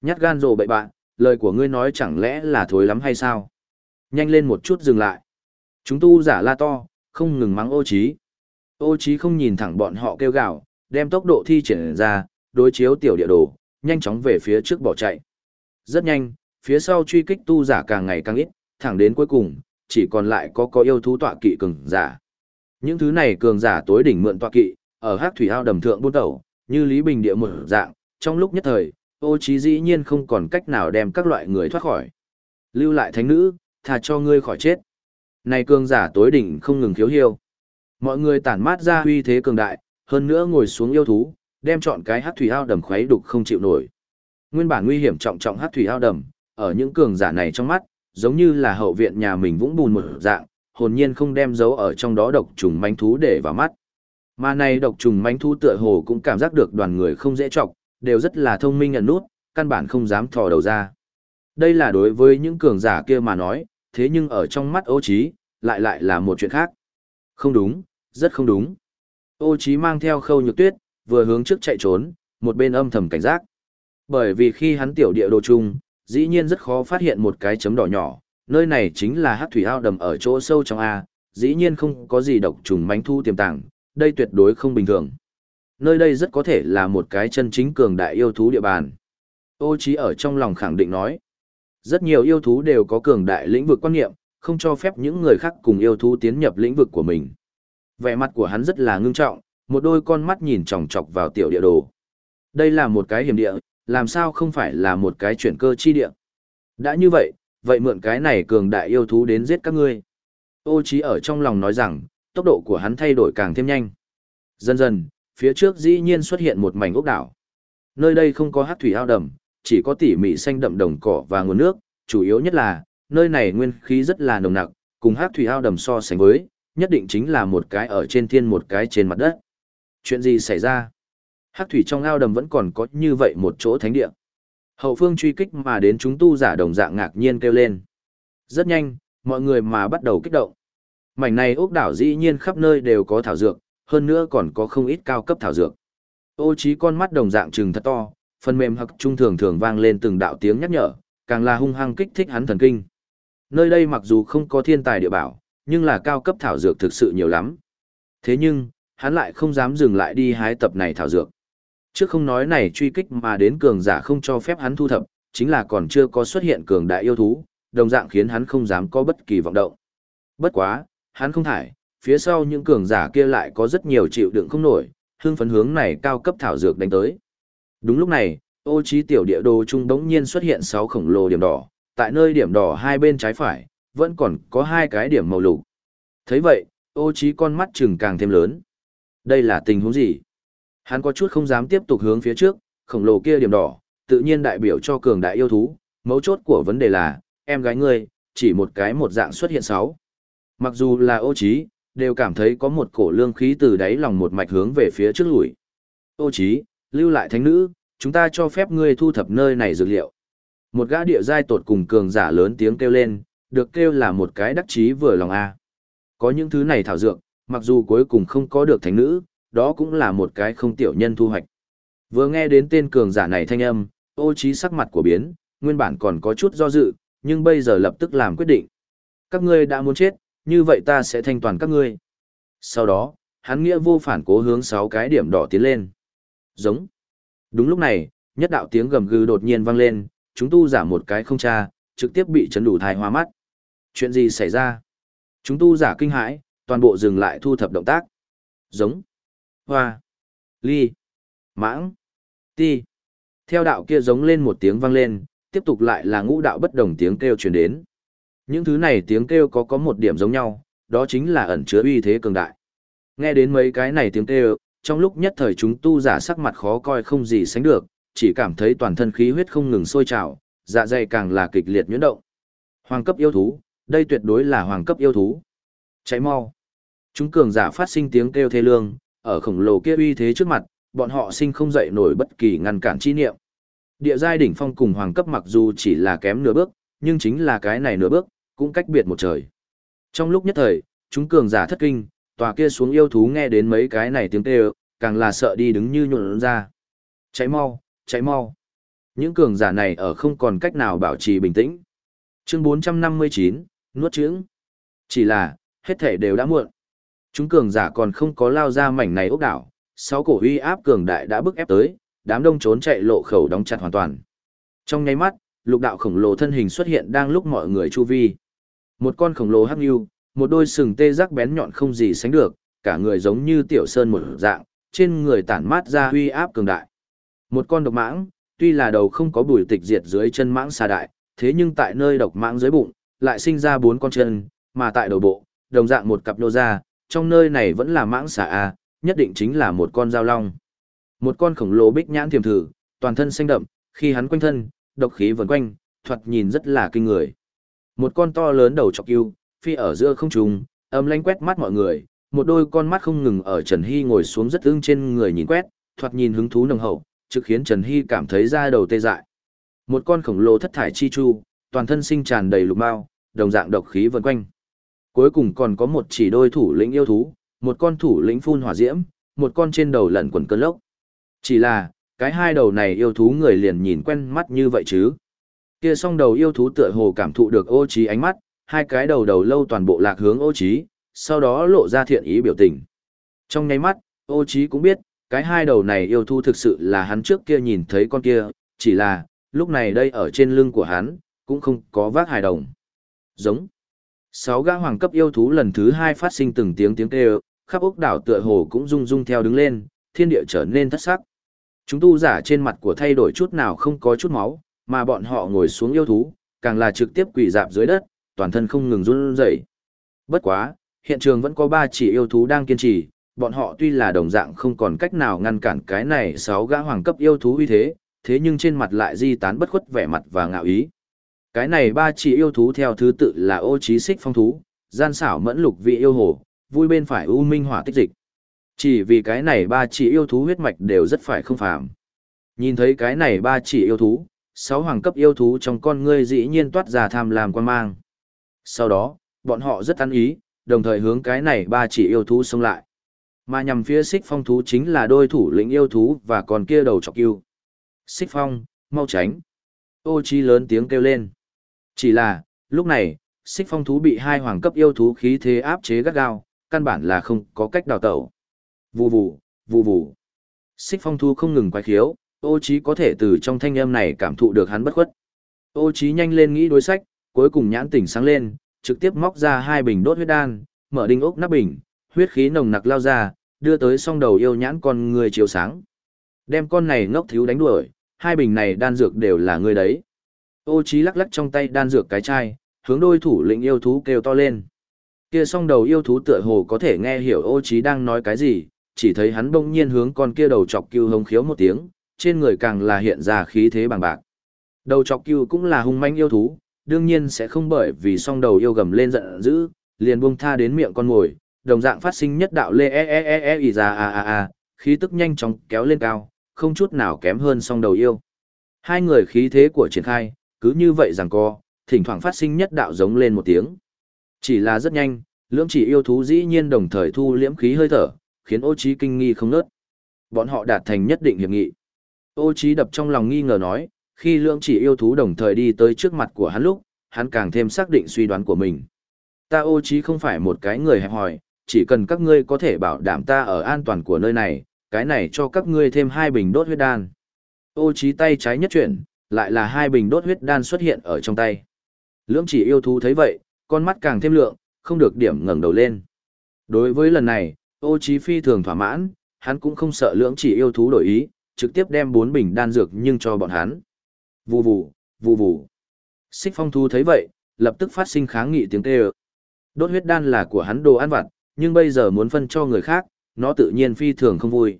Nhát gan rồ bậy bạn, lời của ngươi nói chẳng lẽ là thối lắm hay sao? Nhanh lên một chút dừng lại. Chúng tu giả la to, không ngừng mắng ô trí. Ô trí không nhìn thẳng bọn họ kêu gào, đem tốc độ thi triển ra, đối chiếu tiểu địa đồ, nhanh chóng về phía trước bỏ chạy. Rất nhanh, phía sau truy kích tu giả càng ngày càng ít, thẳng đến cuối cùng, chỉ còn lại có có yêu thú tọa kỵ cường giả. Những thứ này cường giả tối đỉnh mượn tọa kỵ, ở hắc thủy ao đầm thượng buôn tẩu, như lý bình địa một dạng, trong lúc nhất thời, ô trí dĩ nhiên không còn cách nào đem các loại người thoát khỏi. Lưu lại thánh nữ, thà cho ngươi khỏi chết. Này cường giả tối đỉnh không ngừng khiếu hiêu. Mọi người tản mát ra uy thế cường đại, hơn nữa ngồi xuống yêu thú, đem chọn cái hát thủy ao đầm khuấy đục không chịu nổi. Nguyên bản nguy hiểm trọng trọng hát thủy ao đầm, ở những cường giả này trong mắt, giống như là hậu viện nhà mình vũng bùn một dạng, hồn nhiên không đem dấu ở trong đó độc trùng manh thú để vào mắt. Mà này độc trùng manh thú tựa hồ cũng cảm giác được đoàn người không dễ trọng, đều rất là thông minh nhận nút, căn bản không dám thò đầu ra. Đây là đối với những cường giả kia mà nói, thế nhưng ở trong mắt ô trí, lại lại là một chuyện khác. Không đúng, rất không đúng. Ô trí mang theo khâu nhược tuyết, vừa hướng trước chạy trốn, một bên âm thầm cảnh giác. Bởi vì khi hắn tiểu địa đồ chung, dĩ nhiên rất khó phát hiện một cái chấm đỏ nhỏ, nơi này chính là hắc thủy ao đầm ở chỗ sâu trong A, dĩ nhiên không có gì độc trùng mánh thu tiềm tàng, đây tuyệt đối không bình thường. Nơi đây rất có thể là một cái chân chính cường đại yêu thú địa bàn. Ô trí ở trong lòng khẳng định nói, rất nhiều yêu thú đều có cường đại lĩnh vực quan niệm, không cho phép những người khác cùng yêu thú tiến nhập lĩnh vực của mình. Vẻ mặt của hắn rất là ngưng trọng, một đôi con mắt nhìn chòng chọc vào tiểu địa đồ. Đây là một cái hiểm địa, làm sao không phải là một cái chuyển cơ chi địa. Đã như vậy, vậy mượn cái này cường đại yêu thú đến giết các ngươi. Ô trí ở trong lòng nói rằng, tốc độ của hắn thay đổi càng thêm nhanh. Dần dần, phía trước dĩ nhiên xuất hiện một mảnh ốc đảo. Nơi đây không có hát thủy ao đầm, chỉ có tỉ mỉ xanh đậm đồng cỏ và nguồn nước, chủ yếu nhất là, nơi này nguyên khí rất là nồng nặc, cùng hát thủy ao đầm so sánh với, nhất định chính là một cái ở trên thiên một cái trên mặt đất. Chuyện gì xảy ra? Hát thủy trong ao đầm vẫn còn có như vậy một chỗ thánh địa. Hậu phương truy kích mà đến chúng tu giả đồng dạng ngạc nhiên kêu lên. Rất nhanh, mọi người mà bắt đầu kích động. Mảnh này ốc đảo dĩ nhiên khắp nơi đều có thảo dược, hơn nữa còn có không ít cao cấp thảo dược. Ô trí con mắt đồng dạng trừng thật to, phần mềm hặc trung thường thường vang lên từng đạo tiếng nhắc nhở, càng là hung hăng kích thích hắn thần kinh. Nơi đây mặc dù không có thiên tài địa bảo, nhưng là cao cấp thảo dược thực sự nhiều lắm. Thế nhưng, hắn lại không dám dừng lại đi hái tập này thảo dược. Trước không nói này truy kích mà đến cường giả không cho phép hắn thu thập, chính là còn chưa có xuất hiện cường đại yêu thú, đồng dạng khiến hắn không dám có bất kỳ vọng động. Bất quá, hắn không thải, phía sau những cường giả kia lại có rất nhiều chịu đựng không nổi, hương phấn hướng này cao cấp thảo dược đánh tới. Đúng lúc này, ô trí tiểu địa đồ trung đống nhiên xuất hiện 6 khổng lồ điểm đỏ, tại nơi điểm đỏ hai bên trái phải, vẫn còn có hai cái điểm màu lục. thấy vậy, ô trí con mắt trừng càng thêm lớn. Đây là tình huống gì? Hắn có chút không dám tiếp tục hướng phía trước, khổng lồ kia điểm đỏ, tự nhiên đại biểu cho cường đại yêu thú, mấu chốt của vấn đề là, em gái ngươi, chỉ một cái một dạng xuất hiện sáu. Mặc dù là ô trí, đều cảm thấy có một cổ lương khí từ đáy lòng một mạch hướng về phía trước lùi. Ô trí, lưu lại thánh nữ, chúng ta cho phép ngươi thu thập nơi này dược liệu. Một gã địa giai tột cùng cường giả lớn tiếng kêu lên, được kêu là một cái đắc chí vừa lòng a. Có những thứ này thảo dược, mặc dù cuối cùng không có được thánh nữ, đó cũng là một cái không tiểu nhân thu hoạch. Vừa nghe đến tên cường giả này thanh âm, ô trí sắc mặt của biến, nguyên bản còn có chút do dự, nhưng bây giờ lập tức làm quyết định. Các ngươi đã muốn chết, như vậy ta sẽ thanh toàn các ngươi. Sau đó, hắn nghĩa vô phản cố hướng sáu cái điểm đỏ tiến lên. Giống. Đúng lúc này, nhất đạo tiếng gầm gừ đột nhiên vang lên, chúng tu giả một cái không tra, trực tiếp bị chấn đủ thai hoa mắt. Chuyện gì xảy ra? Chúng tu giả kinh hãi, toàn bộ dừng lại thu thập động tác. Giống. Hoa. Ly. Mãng. Ti. Theo đạo kia giống lên một tiếng vang lên, tiếp tục lại là ngũ đạo bất đồng tiếng kêu truyền đến. Những thứ này tiếng kêu có có một điểm giống nhau, đó chính là ẩn chứa uy thế cường đại. Nghe đến mấy cái này tiếng kêu, trong lúc nhất thời chúng tu giả sắc mặt khó coi không gì sánh được, chỉ cảm thấy toàn thân khí huyết không ngừng sôi trào, dạ dày càng là kịch liệt nhuyễn động. Hoàng cấp yêu thú, đây tuyệt đối là hoàng cấp yêu thú. Cháy mau. Chúng cường giả phát sinh tiếng kêu thê lương, ở khổng lồ kia uy thế trước mặt, bọn họ sinh không dậy nổi bất kỳ ngăn cản chi niệm. Địa giai đỉnh phong cùng hoàng cấp mặc dù chỉ là kém nửa bước, nhưng chính là cái này nửa bước, cũng cách biệt một trời. Trong lúc nhất thời, chúng cường giả thất kinh, tòa kia xuống yêu thú nghe đến mấy cái này tiếng kêu, càng là sợ đi đứng như nhuộn ra. Cháy mau, cháy mau. Những cường giả này ở không còn cách nào bảo trì bình tĩnh. Chương 459, nuốt trứng. Chỉ là, hết thể đều đã muộn. Chúng cường giả còn không có lao ra mảnh này ốc đảo, sáu cổ uy áp cường đại đã bức ép tới, đám đông trốn chạy lộ khẩu đóng chặt hoàn toàn. Trong nháy mắt, lục đạo khổng lồ thân hình xuất hiện đang lúc mọi người chu vi. Một con khổng lồ hắc nhu, một đôi sừng tê giác bén nhọn không gì sánh được, cả người giống như tiểu sơn một dạng, trên người tản mát ra huy áp cường đại. Một con độc mãng, tuy là đầu không có bùi tịch diệt dưới chân mãng xà đại, thế nhưng tại nơi độc mãng dưới bụng, lại sinh ra bốn con chân, mà tại đầu bộ, đồng dạng một cặp nô ra, trong nơi này vẫn là mãng xà a, nhất định chính là một con dao long. Một con khổng lồ bích nhãn thiềm thử, toàn thân xanh đậm, khi hắn quanh thân, độc khí vần quanh, thoạt nhìn rất là kinh người. Một con to lớn đầu chọc yêu, phi ở giữa không trung, âm lanh quét mắt mọi người, một đôi con mắt không ngừng ở Trần Hy ngồi xuống rất ưng trên người nhìn quét, thoạt nhìn hứng thú nồng hậu, trực khiến Trần Hy cảm thấy da đầu tê dại. Một con khổng lồ thất thải chi chu, toàn thân sinh tràn đầy lục mao, đồng dạng độc khí vần quanh. Cuối cùng còn có một chỉ đôi thủ lĩnh yêu thú, một con thủ lĩnh phun hỏa diễm, một con trên đầu lẩn quần cơn lốc. Chỉ là, cái hai đầu này yêu thú người liền nhìn quen mắt như vậy chứ. Kia song đầu yêu thú tựa hồ cảm thụ được ô trí ánh mắt, hai cái đầu đầu lâu toàn bộ lạc hướng ô trí, sau đó lộ ra thiện ý biểu tình. Trong ngay mắt, ô trí cũng biết, cái hai đầu này yêu thú thực sự là hắn trước kia nhìn thấy con kia, chỉ là, lúc này đây ở trên lưng của hắn, cũng không có vác hài đồng. Giống. Sáu gã hoàng cấp yêu thú lần thứ hai phát sinh từng tiếng tiếng kêu, khắp ốc đảo tựa hồ cũng rung rung theo đứng lên, thiên địa trở nên thất sắc. Chúng tu giả trên mặt của thay đổi chút nào không có chút máu, mà bọn họ ngồi xuống yêu thú, càng là trực tiếp quỳ dạp dưới đất, toàn thân không ngừng run rẩy. Bất quá, hiện trường vẫn có ba chỉ yêu thú đang kiên trì, bọn họ tuy là đồng dạng không còn cách nào ngăn cản cái này sáu gã hoàng cấp yêu thú uy thế, thế nhưng trên mặt lại di tán bất khuất vẻ mặt và ngạo ý. Cái này ba chỉ yêu thú theo thứ tự là ô trí xích phong thú, gian xảo mẫn lục vị yêu hồ, vui bên phải u minh hỏa tích dịch. Chỉ vì cái này ba chỉ yêu thú huyết mạch đều rất phải không phàm. Nhìn thấy cái này ba chỉ yêu thú, sáu hoàng cấp yêu thú trong con ngươi dĩ nhiên toát ra tham lam quan mang. Sau đó, bọn họ rất ăn ý, đồng thời hướng cái này ba chỉ yêu thú xông lại. Mà nhằm phía xích phong thú chính là đôi thủ lĩnh yêu thú và còn kia đầu chọc yêu. Xích phong, mau tránh. Ô chi lớn tiếng kêu lên. Chỉ là, lúc này, xích phong thú bị hai hoàng cấp yêu thú khí thế áp chế gắt gao, căn bản là không có cách đào tẩu. Vù vù, vù vù. Xích phong thú không ngừng quay khiếu, ô chí có thể từ trong thanh âm này cảm thụ được hắn bất khuất. Ô chí nhanh lên nghĩ đối sách, cuối cùng nhãn tỉnh sáng lên, trực tiếp móc ra hai bình đốt huyết đan, mở đinh ốc nắp bình, huyết khí nồng nặc lao ra, đưa tới song đầu yêu nhãn con người chiếu sáng. Đem con này ngốc thiếu đánh đuổi, hai bình này đan dược đều là người đấy. Ô trí lắc lắc trong tay đan dược cái chai, hướng đôi thủ lĩnh yêu thú kêu to lên. Kia song đầu yêu thú tựa hồ có thể nghe hiểu ô trí đang nói cái gì, chỉ thấy hắn bỗng nhiên hướng con kia đầu chọc cừu hống khiếu một tiếng, trên người càng là hiện ra khí thế bằng bạc. Đầu chọc cừu cũng là hung manh yêu thú, đương nhiên sẽ không bởi vì song đầu yêu gầm lên giận dữ, liền buông tha đến miệng con mồi, đồng dạng phát sinh nhất đạo lê e e e e ì ra a a a, khí tức nhanh chóng kéo lên cao, không chút nào kém hơn song đầu yêu. Hai người khí thế của triển khai, cứ như vậy rằng co, thỉnh thoảng phát sinh nhất đạo giống lên một tiếng. Chỉ là rất nhanh, lưỡng chỉ yêu thú dĩ nhiên đồng thời thu liễm khí hơi thở, khiến ô trí kinh nghi không nớt. Bọn họ đạt thành nhất định hiệp nghị. Ô trí đập trong lòng nghi ngờ nói, khi lưỡng chỉ yêu thú đồng thời đi tới trước mặt của hắn lúc, hắn càng thêm xác định suy đoán của mình. Ta ô Chí không phải một cái người hẹp hòi, chỉ cần các ngươi có thể bảo đảm ta ở an toàn của nơi này, cái này cho các ngươi thêm hai bình đốt huyết đan. Ô Chí tay trái nhất chuyển, lại là hai bình đốt huyết đan xuất hiện ở trong tay. Lưỡng chỉ yêu thú thấy vậy, con mắt càng thêm lượng, không được điểm ngẩng đầu lên. Đối với lần này, ô Chí phi thường thỏa mãn, hắn cũng không sợ lưỡng chỉ yêu thú đổi ý, trực tiếp đem bốn bình đan dược nhưng cho bọn hắn. Vù vù, vù vù. Xích phong thú thấy vậy, lập tức phát sinh kháng nghị tiếng kêu. Đốt huyết đan là của hắn đồ ăn vặt, nhưng bây giờ muốn phân cho người khác, nó tự nhiên phi thường không vui.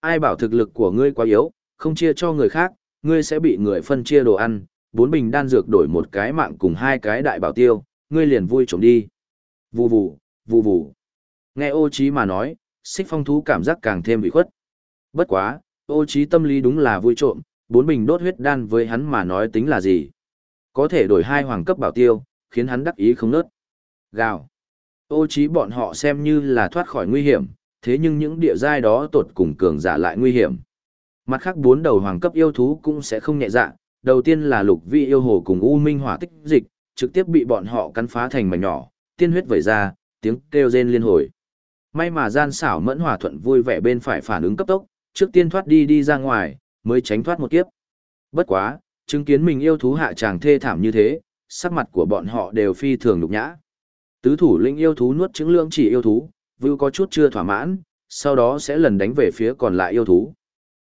Ai bảo thực lực của ngươi quá yếu, không chia cho người khác, ngươi sẽ bị người phân chia đồ ăn, bốn bình đan dược đổi một cái mạng cùng hai cái đại bảo tiêu, ngươi liền vui trộm đi. Vù vù, vù vù. Nghe ô trí mà nói, xích phong thú cảm giác càng thêm bị khuất. Bất quá, ô trí tâm lý đúng là vui trộm, bốn bình đốt huyết đan với hắn mà nói tính là gì. Có thể đổi hai hoàng cấp bảo tiêu, khiến hắn đắc ý không nớt. Gào. Ô trí bọn họ xem như là thoát khỏi nguy hiểm, thế nhưng những địa giai đó tột cùng cường giả lại nguy hiểm. Mặt khác bốn đầu hoàng cấp yêu thú cũng sẽ không nhẹ dạ, đầu tiên là lục vi yêu hồ cùng u minh hỏa tích dịch, trực tiếp bị bọn họ cắn phá thành mảnh nhỏ, tiên huyết vẩy ra, tiếng kêu rên liên hồi. May mà gian xảo mẫn hỏa thuận vui vẻ bên phải phản ứng cấp tốc, trước tiên thoát đi đi ra ngoài, mới tránh thoát một kiếp. Bất quá, chứng kiến mình yêu thú hạ chàng thê thảm như thế, sắc mặt của bọn họ đều phi thường nhục nhã. Tứ thủ lĩnh yêu thú nuốt trứng lượng chỉ yêu thú, vưu có chút chưa thỏa mãn, sau đó sẽ lần đánh về phía còn lại yêu thú.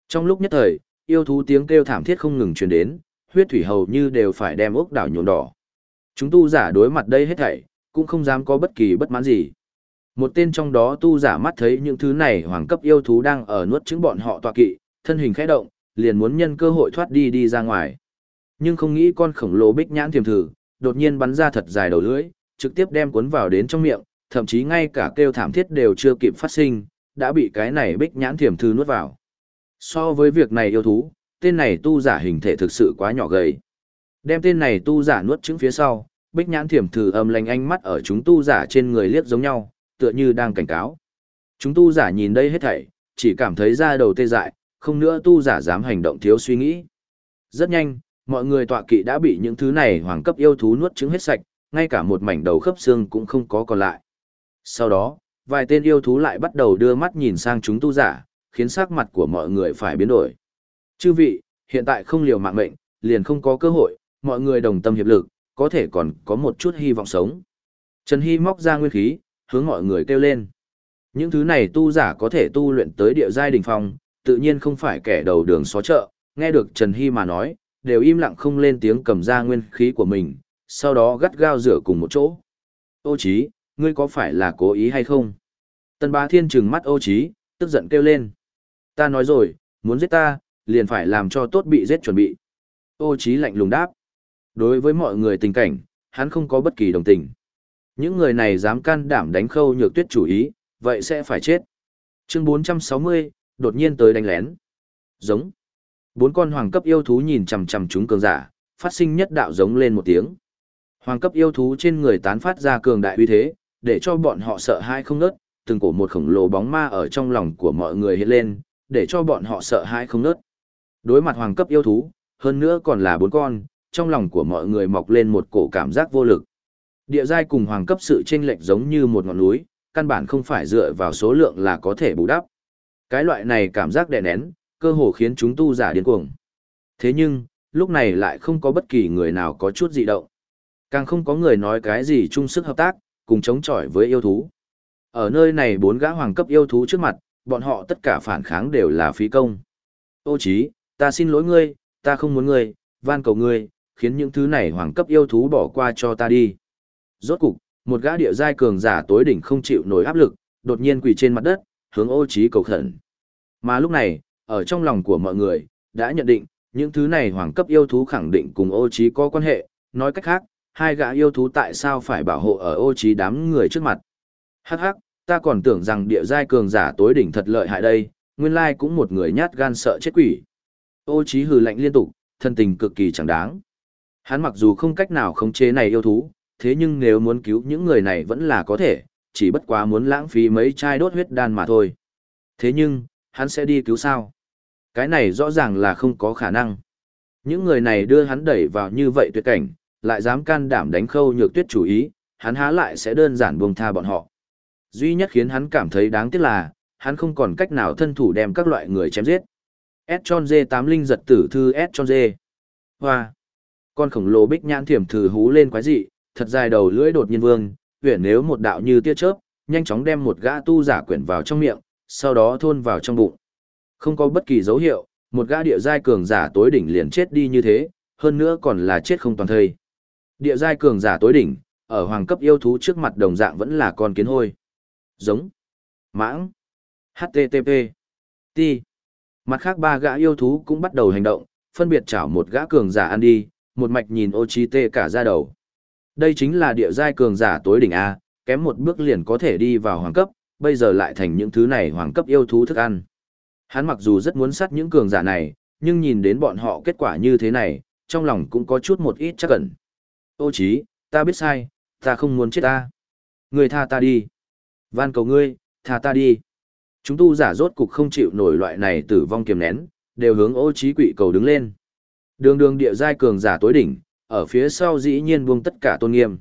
Trong lúc nhất thời, yêu thú tiếng kêu thảm thiết không ngừng truyền đến, huyết thủy hầu như đều phải đem ốc đảo nhuộm đỏ. Chúng tu giả đối mặt đây hết thảy, cũng không dám có bất kỳ bất mãn gì. Một tên trong đó tu giả mắt thấy những thứ này hoàng cấp yêu thú đang ở nuốt trứng bọn họ tọa kỵ, thân hình khẽ động, liền muốn nhân cơ hội thoát đi đi ra ngoài. Nhưng không nghĩ con khổng lồ bích nhãn tiềm thử, đột nhiên bắn ra thật dài đầu lưỡi, trực tiếp đem cuốn vào đến trong miệng, thậm chí ngay cả kêu thảm thiết đều chưa kịp phát sinh, đã bị cái này bích nhãn thiểm thư nuốt vào. So với việc này yêu thú, tên này tu giả hình thể thực sự quá nhỏ gầy. Đem tên này tu giả nuốt trứng phía sau, bích nhãn thiểm thử âm lành ánh mắt ở chúng tu giả trên người liếc giống nhau, tựa như đang cảnh cáo. Chúng tu giả nhìn đây hết thảy, chỉ cảm thấy da đầu tê dại, không nữa tu giả dám hành động thiếu suy nghĩ. Rất nhanh, mọi người tọa kỵ đã bị những thứ này hoàng cấp yêu thú nuốt trứng hết sạch, ngay cả một mảnh đầu khớp xương cũng không có còn lại. Sau đó, vài tên yêu thú lại bắt đầu đưa mắt nhìn sang chúng tu giả, khiến sắc mặt của mọi người phải biến đổi. Chư vị, hiện tại không liều mạng mệnh, liền không có cơ hội, mọi người đồng tâm hiệp lực, có thể còn có một chút hy vọng sống. Trần Hy móc ra nguyên khí, hướng mọi người kêu lên. Những thứ này tu giả có thể tu luyện tới địa giai đỉnh phong, tự nhiên không phải kẻ đầu đường xó chợ, nghe được Trần Hy mà nói, đều im lặng không lên tiếng cầm ra nguyên khí của mình, sau đó gắt gao rửa cùng một chỗ. Ô chí, ngươi có phải là cố ý hay không? Tân bá thiên trừng mắt ô chí, tức giận kêu lên. Ta nói rồi, muốn giết ta, liền phải làm cho tốt bị giết chuẩn bị. Ô chí lạnh lùng đáp. Đối với mọi người tình cảnh, hắn không có bất kỳ đồng tình. Những người này dám can đảm đánh khâu nhược tuyết chủ ý, vậy sẽ phải chết. Chương 460, đột nhiên tới đánh lén. Giống. Bốn con hoàng cấp yêu thú nhìn chằm chằm chúng cường giả, phát sinh nhất đạo giống lên một tiếng. Hoàng cấp yêu thú trên người tán phát ra cường đại uy thế, để cho bọn họ sợ hãi không ngớt, từng cổ một khổng lồ bóng ma ở trong lòng của mọi người hiện lên, để cho bọn họ sợ hãi không ngớt. Đối mặt hoàng cấp yêu thú, hơn nữa còn là bốn con, trong lòng của mọi người mọc lên một cổ cảm giác vô lực. Địa giai cùng hoàng cấp sự chênh lệch giống như một ngọn núi, căn bản không phải dựa vào số lượng là có thể bù đắp. Cái loại này cảm giác đè nén, cơ hồ khiến chúng tu giả điên cuồng. Thế nhưng, lúc này lại không có bất kỳ người nào có chút dị động. Càng không có người nói cái gì chung sức hợp tác, cùng chống chọi với yêu thú. Ở nơi này bốn gã hoàng cấp yêu thú trước mặt, bọn họ tất cả phản kháng đều là phí công. Ô chí, ta xin lỗi ngươi, ta không muốn ngươi, van cầu ngươi, khiến những thứ này hoàng cấp yêu thú bỏ qua cho ta đi. Rốt cục, một gã địa giai cường giả tối đỉnh không chịu nổi áp lực, đột nhiên quỳ trên mặt đất, hướng ô chí cầu khẩn. Mà lúc này, ở trong lòng của mọi người, đã nhận định, những thứ này hoàng cấp yêu thú khẳng định cùng ô trí có quan hệ, nói cách khác, hai gã yêu thú tại sao phải bảo hộ ở ô trí đám người trước mặt. Hắc hắc, ta còn tưởng rằng địa giai cường giả tối đỉnh thật lợi hại đây, nguyên lai cũng một người nhát gan sợ chết quỷ. Ô trí hừ lạnh liên tục, thân tình cực kỳ chẳng đáng. Hắn mặc dù không cách nào khống chế này yêu thú, thế nhưng nếu muốn cứu những người này vẫn là có thể, chỉ bất quá muốn lãng phí mấy chai đốt huyết đan mà thôi. Thế nhưng, hắn sẽ đi cứu sao? Cái này rõ ràng là không có khả năng. Những người này đưa hắn đẩy vào như vậy tuyệt cảnh, lại dám can đảm đánh khâu nhược tuyết chủ ý, hắn há lại sẽ đơn giản buông tha bọn họ. Duy nhất khiến hắn cảm thấy đáng tiếc là, hắn không còn cách nào thân thủ đem các loại người chém giết. S tròn dê tám linh giật tử thư S tròn. Hoa. Con khổng lồ bích nhãn thiểm thử hú lên quái dị, thật dài đầu lưỡi đột nhiên vương, huyện nếu một đạo như tia chớp, nhanh chóng đem một gã tu giả quyển vào trong miệng, sau đó thôn vào trong bụng. Không có bất kỳ dấu hiệu, một gã địa giai cường giả tối đỉnh liền chết đi như thế, hơn nữa còn là chết không toàn thây. Địa giai cường giả tối đỉnh, ở hoàng cấp yêu thú trước mặt đồng dạng vẫn là con kiến hôi. Giống. Mãng. HTTP. Ti. Mặt khác ba gã yêu thú cũng bắt đầu hành động, phân biệt chảo một gã cường giả ăn đi, một mạch nhìn ô trí tê cả ra đầu. Đây chính là địa giai cường giả tối đỉnh A, kém một bước liền có thể đi vào hoàng cấp, bây giờ lại thành những thứ này hoàng cấp yêu thú thức ăn. Hắn mặc dù rất muốn sát những cường giả này, nhưng nhìn đến bọn họ kết quả như thế này, trong lòng cũng có chút một ít chắc cẩn. Ô chí, ta biết sai, ta không muốn chết ta. Người tha ta đi. Van cầu ngươi, tha ta đi. Chúng tu giả rốt cục không chịu nổi loại này tử vong kiềm nén, đều hướng ô chí quỷ cầu đứng lên. Đường đường địa giai cường giả tối đỉnh, ở phía sau dĩ nhiên buông tất cả tôn nghiêm.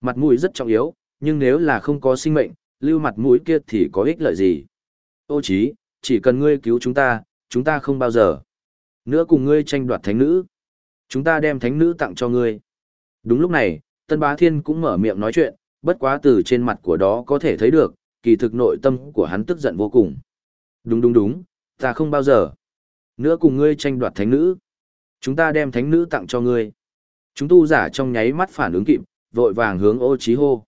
Mặt mũi rất trọng yếu, nhưng nếu là không có sinh mệnh, lưu mặt mũi kia thì có ích lợi gì. Ô chí, chỉ cần ngươi cứu chúng ta, chúng ta không bao giờ. Nữa cùng ngươi tranh đoạt thánh nữ. Chúng ta đem thánh nữ tặng cho ngươi. Đúng lúc này, Tân Bá Thiên cũng mở miệng nói chuyện, bất quá từ trên mặt của đó có thể thấy được, kỳ thực nội tâm của hắn tức giận vô cùng. Đúng đúng đúng, ta không bao giờ. Nữa cùng ngươi tranh đoạt thánh nữ. Chúng ta đem thánh nữ tặng cho ngươi. Chúng tu giả trong nháy mắt phản ứng kịp, vội vàng hướng ô trí hô.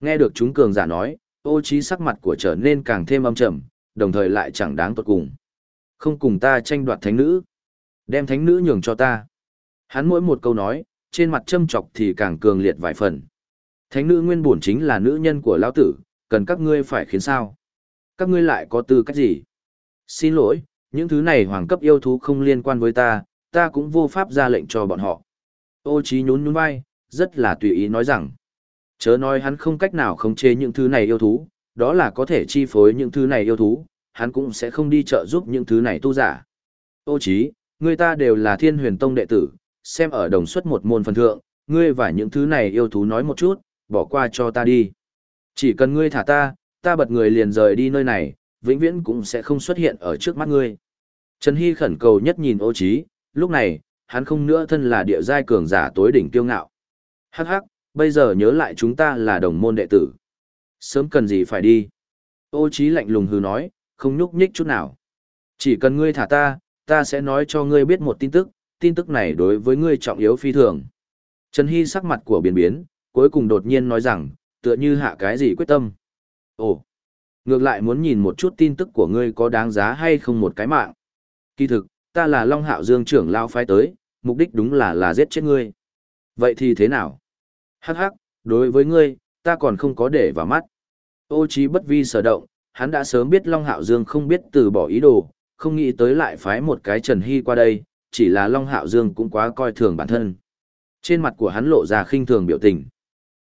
Nghe được chúng cường giả nói, ô trí sắc mặt của trở nên càng thêm âm trầm, đồng thời lại chẳng đáng tuột cùng. Không cùng ta tranh đoạt thánh nữ. Đem thánh nữ nhường cho ta. Hắn mỗi một câu nói, trên mặt châm chọc thì càng cường liệt vài phần. Thánh nữ nguyên bổn chính là nữ nhân của lão tử, cần các ngươi phải khiến sao? Các ngươi lại có tư cách gì? Xin lỗi, những thứ này hoàng cấp yêu thú không liên quan với ta, ta cũng vô pháp ra lệnh cho bọn họ. Ô Chí nhún nhún vai, rất là tùy ý nói rằng, chớ nói hắn không cách nào khống chế những thứ này yêu thú, đó là có thể chi phối những thứ này yêu thú, hắn cũng sẽ không đi trợ giúp những thứ này tu giả. Ô Chí, người ta đều là thiên huyền tông đệ tử, xem ở đồng suất một môn phần thượng, ngươi và những thứ này yêu thú nói một chút, bỏ qua cho ta đi. Chỉ cần ngươi thả ta, ta bật người liền rời đi nơi này, vĩnh viễn cũng sẽ không xuất hiện ở trước mắt ngươi. Trần Hy khẩn cầu nhất nhìn ô Chí, lúc này, hắn không nữa thân là địa giai cường giả tối đỉnh kiêu ngạo. Hắc hắc, bây giờ nhớ lại chúng ta là đồng môn đệ tử. Sớm cần gì phải đi. Ô Chí lạnh lùng hừ nói, không nhúc nhích chút nào. Chỉ cần ngươi thả ta, ta sẽ nói cho ngươi biết một tin tức, tin tức này đối với ngươi trọng yếu phi thường. Trần Hy sắc mặt của biến biến, cuối cùng đột nhiên nói rằng, tựa như hạ cái gì quyết tâm. Ồ, ngược lại muốn nhìn một chút tin tức của ngươi có đáng giá hay không một cái mạng. Kỳ thực, ta là Long Hạo Dương trưởng lao phái tới, mục đích đúng là là giết chết ngươi. Vậy thì thế nào? Hắc hắc, đối với ngươi, ta còn không có để vào mắt. Ô trí bất vi sở động, hắn đã sớm biết Long Hạo Dương không biết từ bỏ ý đồ, không nghĩ tới lại phái một cái Trần Hy qua đây, chỉ là Long Hạo Dương cũng quá coi thường bản thân. Trên mặt của hắn lộ ra khinh thường biểu tình.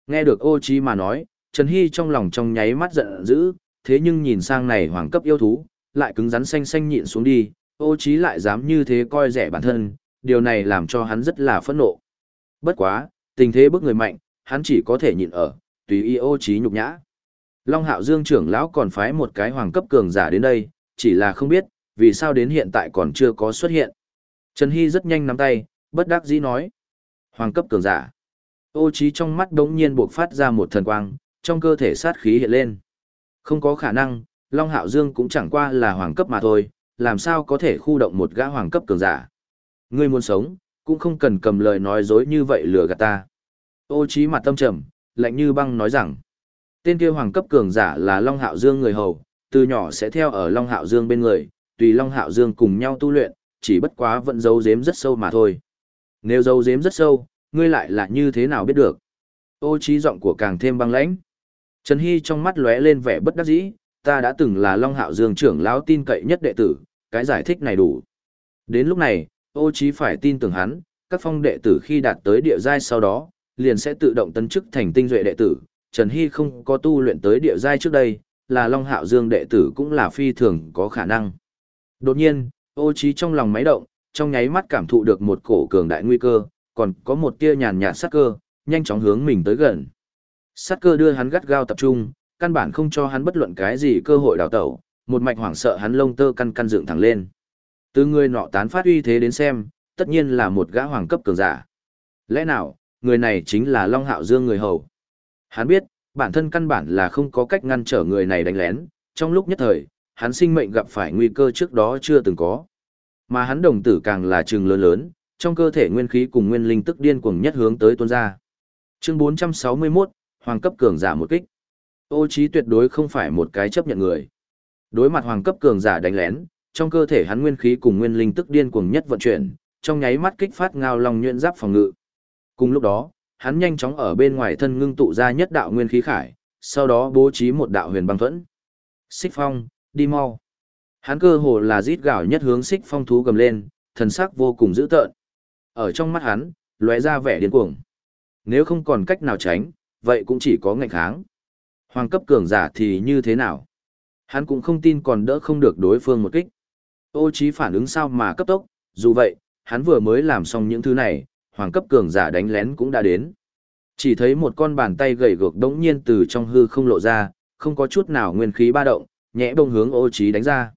Nghe được ô trí mà nói, Trần Hy trong lòng trong nháy mắt giận dữ, thế nhưng nhìn sang này hoàng cấp yêu thú, lại cứng rắn xanh xanh nhịn xuống đi, ô trí lại dám như thế coi rẻ bản thân, điều này làm cho hắn rất là phẫn nộ. Bất quá, tình thế bức người mạnh, hắn chỉ có thể nhịn ở, tùy ý ô trí nhục nhã. Long Hạo Dương trưởng lão còn phái một cái hoàng cấp cường giả đến đây, chỉ là không biết, vì sao đến hiện tại còn chưa có xuất hiện. Trần Hy rất nhanh nắm tay, bất đắc dĩ nói. Hoàng cấp cường giả. Ô trí trong mắt đống nhiên buộc phát ra một thần quang, trong cơ thể sát khí hiện lên. Không có khả năng, Long Hạo Dương cũng chẳng qua là hoàng cấp mà thôi, làm sao có thể khu động một gã hoàng cấp cường giả. Ngươi muốn sống, cũng không cần cầm lời nói dối như vậy lừa gạt ta. Ô trí mặt tâm trầm, lạnh như băng nói rằng, tên kia hoàng cấp cường giả là Long Hạo Dương người hầu, từ nhỏ sẽ theo ở Long Hạo Dương bên người, tùy Long Hạo Dương cùng nhau tu luyện, chỉ bất quá vẫn giấu giếm rất sâu mà thôi. Nếu giấu giếm rất sâu, ngươi lại là như thế nào biết được? Ô trí giọng của càng thêm băng lãnh. Trần Hy trong mắt lóe lên vẻ bất đắc dĩ, ta đã từng là Long Hạo Dương trưởng lão tin cậy nhất đệ tử, cái giải thích này đủ. Đến lúc này, ô trí phải tin tưởng hắn, các phong đệ tử khi đạt tới địa giai sau đó, liền sẽ tự động tấn chức thành tinh duệ đệ tử. Trần Hy không có tu luyện tới địa giai trước đây, là Long Hạo Dương đệ tử cũng là phi thường có khả năng. Đột nhiên, ô trí trong lòng máy động, trong nháy mắt cảm thụ được một cổ cường đại nguy cơ, còn có một tia nhàn nhạt sát cơ, nhanh chóng hướng mình tới gần. Sát cơ đưa hắn gắt gao tập trung, căn bản không cho hắn bất luận cái gì cơ hội đào tẩu, một mạch hoảng sợ hắn lông tơ căn căn dựng thẳng lên. Từ người nọ tán phát uy thế đến xem, tất nhiên là một gã hoàng cấp cường giả. Lẽ nào, người này chính là Long Hạo Dương người hầu? Hắn biết, bản thân căn bản là không có cách ngăn trở người này đánh lén, trong lúc nhất thời, hắn sinh mệnh gặp phải nguy cơ trước đó chưa từng có. Mà hắn đồng tử càng là trừng lớn lớn, trong cơ thể nguyên khí cùng nguyên linh tức điên cuồng nhất hướng tới tuôn ra. Chương 461, Hoàng cấp cường giả một kích. Ô Chí tuyệt đối không phải một cái chấp nhận người. Đối mặt hoàng cấp cường giả đánh lén, trong cơ thể hắn nguyên khí cùng nguyên linh tức điên cuồng nhất vận chuyển, trong nháy mắt kích phát ngao long nhuyễn giáp phòng ngự. Cùng lúc đó, hắn nhanh chóng ở bên ngoài thân ngưng tụ ra nhất đạo nguyên khí khải, sau đó bố trí một đạo huyền băng thuẫn. Xích phong, đi mau. Hắn cơ hồ là rít gào nhất hướng xích phong thú gầm lên, thần sắc vô cùng dữ tợn. Ở trong mắt hắn, lóe ra vẻ điên cuồng. Nếu không còn cách nào tránh, vậy cũng chỉ có ngạnh kháng. Hoàng cấp cường giả thì như thế nào? Hắn cũng không tin còn đỡ không được đối phương một kích. Ô trí phản ứng sao mà cấp tốc, dù vậy, hắn vừa mới làm xong những thứ này, hoàng cấp cường giả đánh lén cũng đã đến. Chỉ thấy một con bàn tay gầy gược đống nhiên từ trong hư không lộ ra, không có chút nào nguyên khí ba động, nhẹ bông hướng ô trí đánh ra.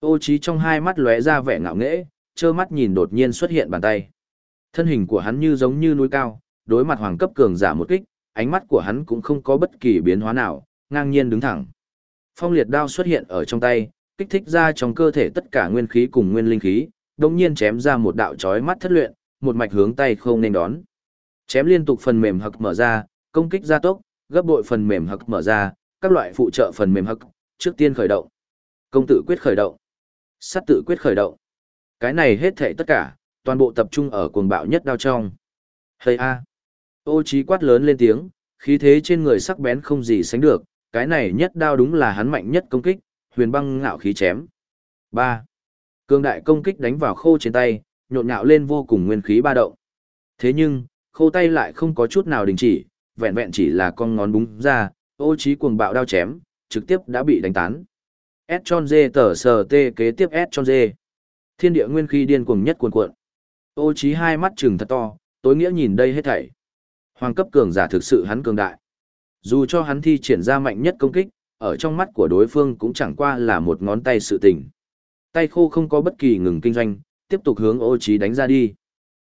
Ô trí trong hai mắt lóe ra vẻ ngạo nghễ, trơ mắt nhìn đột nhiên xuất hiện bàn tay. Thân hình của hắn như giống như núi cao, đối mặt hoàng cấp cường giả một kích, ánh mắt của hắn cũng không có bất kỳ biến hóa nào, ngang nhiên đứng thẳng. Phong liệt đao xuất hiện ở trong tay, kích thích ra trong cơ thể tất cả nguyên khí cùng nguyên linh khí, đồng nhiên chém ra một đạo chói mắt thất luyện, một mạch hướng tay không nên đón. Chém liên tục phần mềm hực mở ra, công kích gia tốc, gấp bội phần mềm hực mở ra, các loại phụ trợ phần mềm hực, trước tiên khởi động. Công tự quyết khởi động. Sát tự quyết khởi động. Cái này hết thảy tất cả, toàn bộ tập trung ở cuồng bạo nhất đao trong. Hây a. Ô trí quát lớn lên tiếng, khí thế trên người sắc bén không gì sánh được, cái này nhất đao đúng là hắn mạnh nhất công kích, huyền băng ngạo khí chém. 3. Cương đại công kích đánh vào khô trên tay, nhộn nhạo lên vô cùng nguyên khí ba động. Thế nhưng, khô tay lại không có chút nào đình chỉ, vẹn vẹn chỉ là con ngón búng ra, ô trí cuồng bạo đao chém, trực tiếp đã bị đánh tán. S tròn dê tở sờ tê kế tiếp S tròn dê. Thiên địa nguyên khí điên cuồng nhất cuồn cuộn. Ô trí hai mắt trừng thật to, tối nghĩa nhìn đây hết thảy. Hoàng cấp cường giả thực sự hắn cường đại. Dù cho hắn thi triển ra mạnh nhất công kích, ở trong mắt của đối phương cũng chẳng qua là một ngón tay sự tình. Tay khô không có bất kỳ ngừng kinh doanh, tiếp tục hướng ô trí đánh ra đi.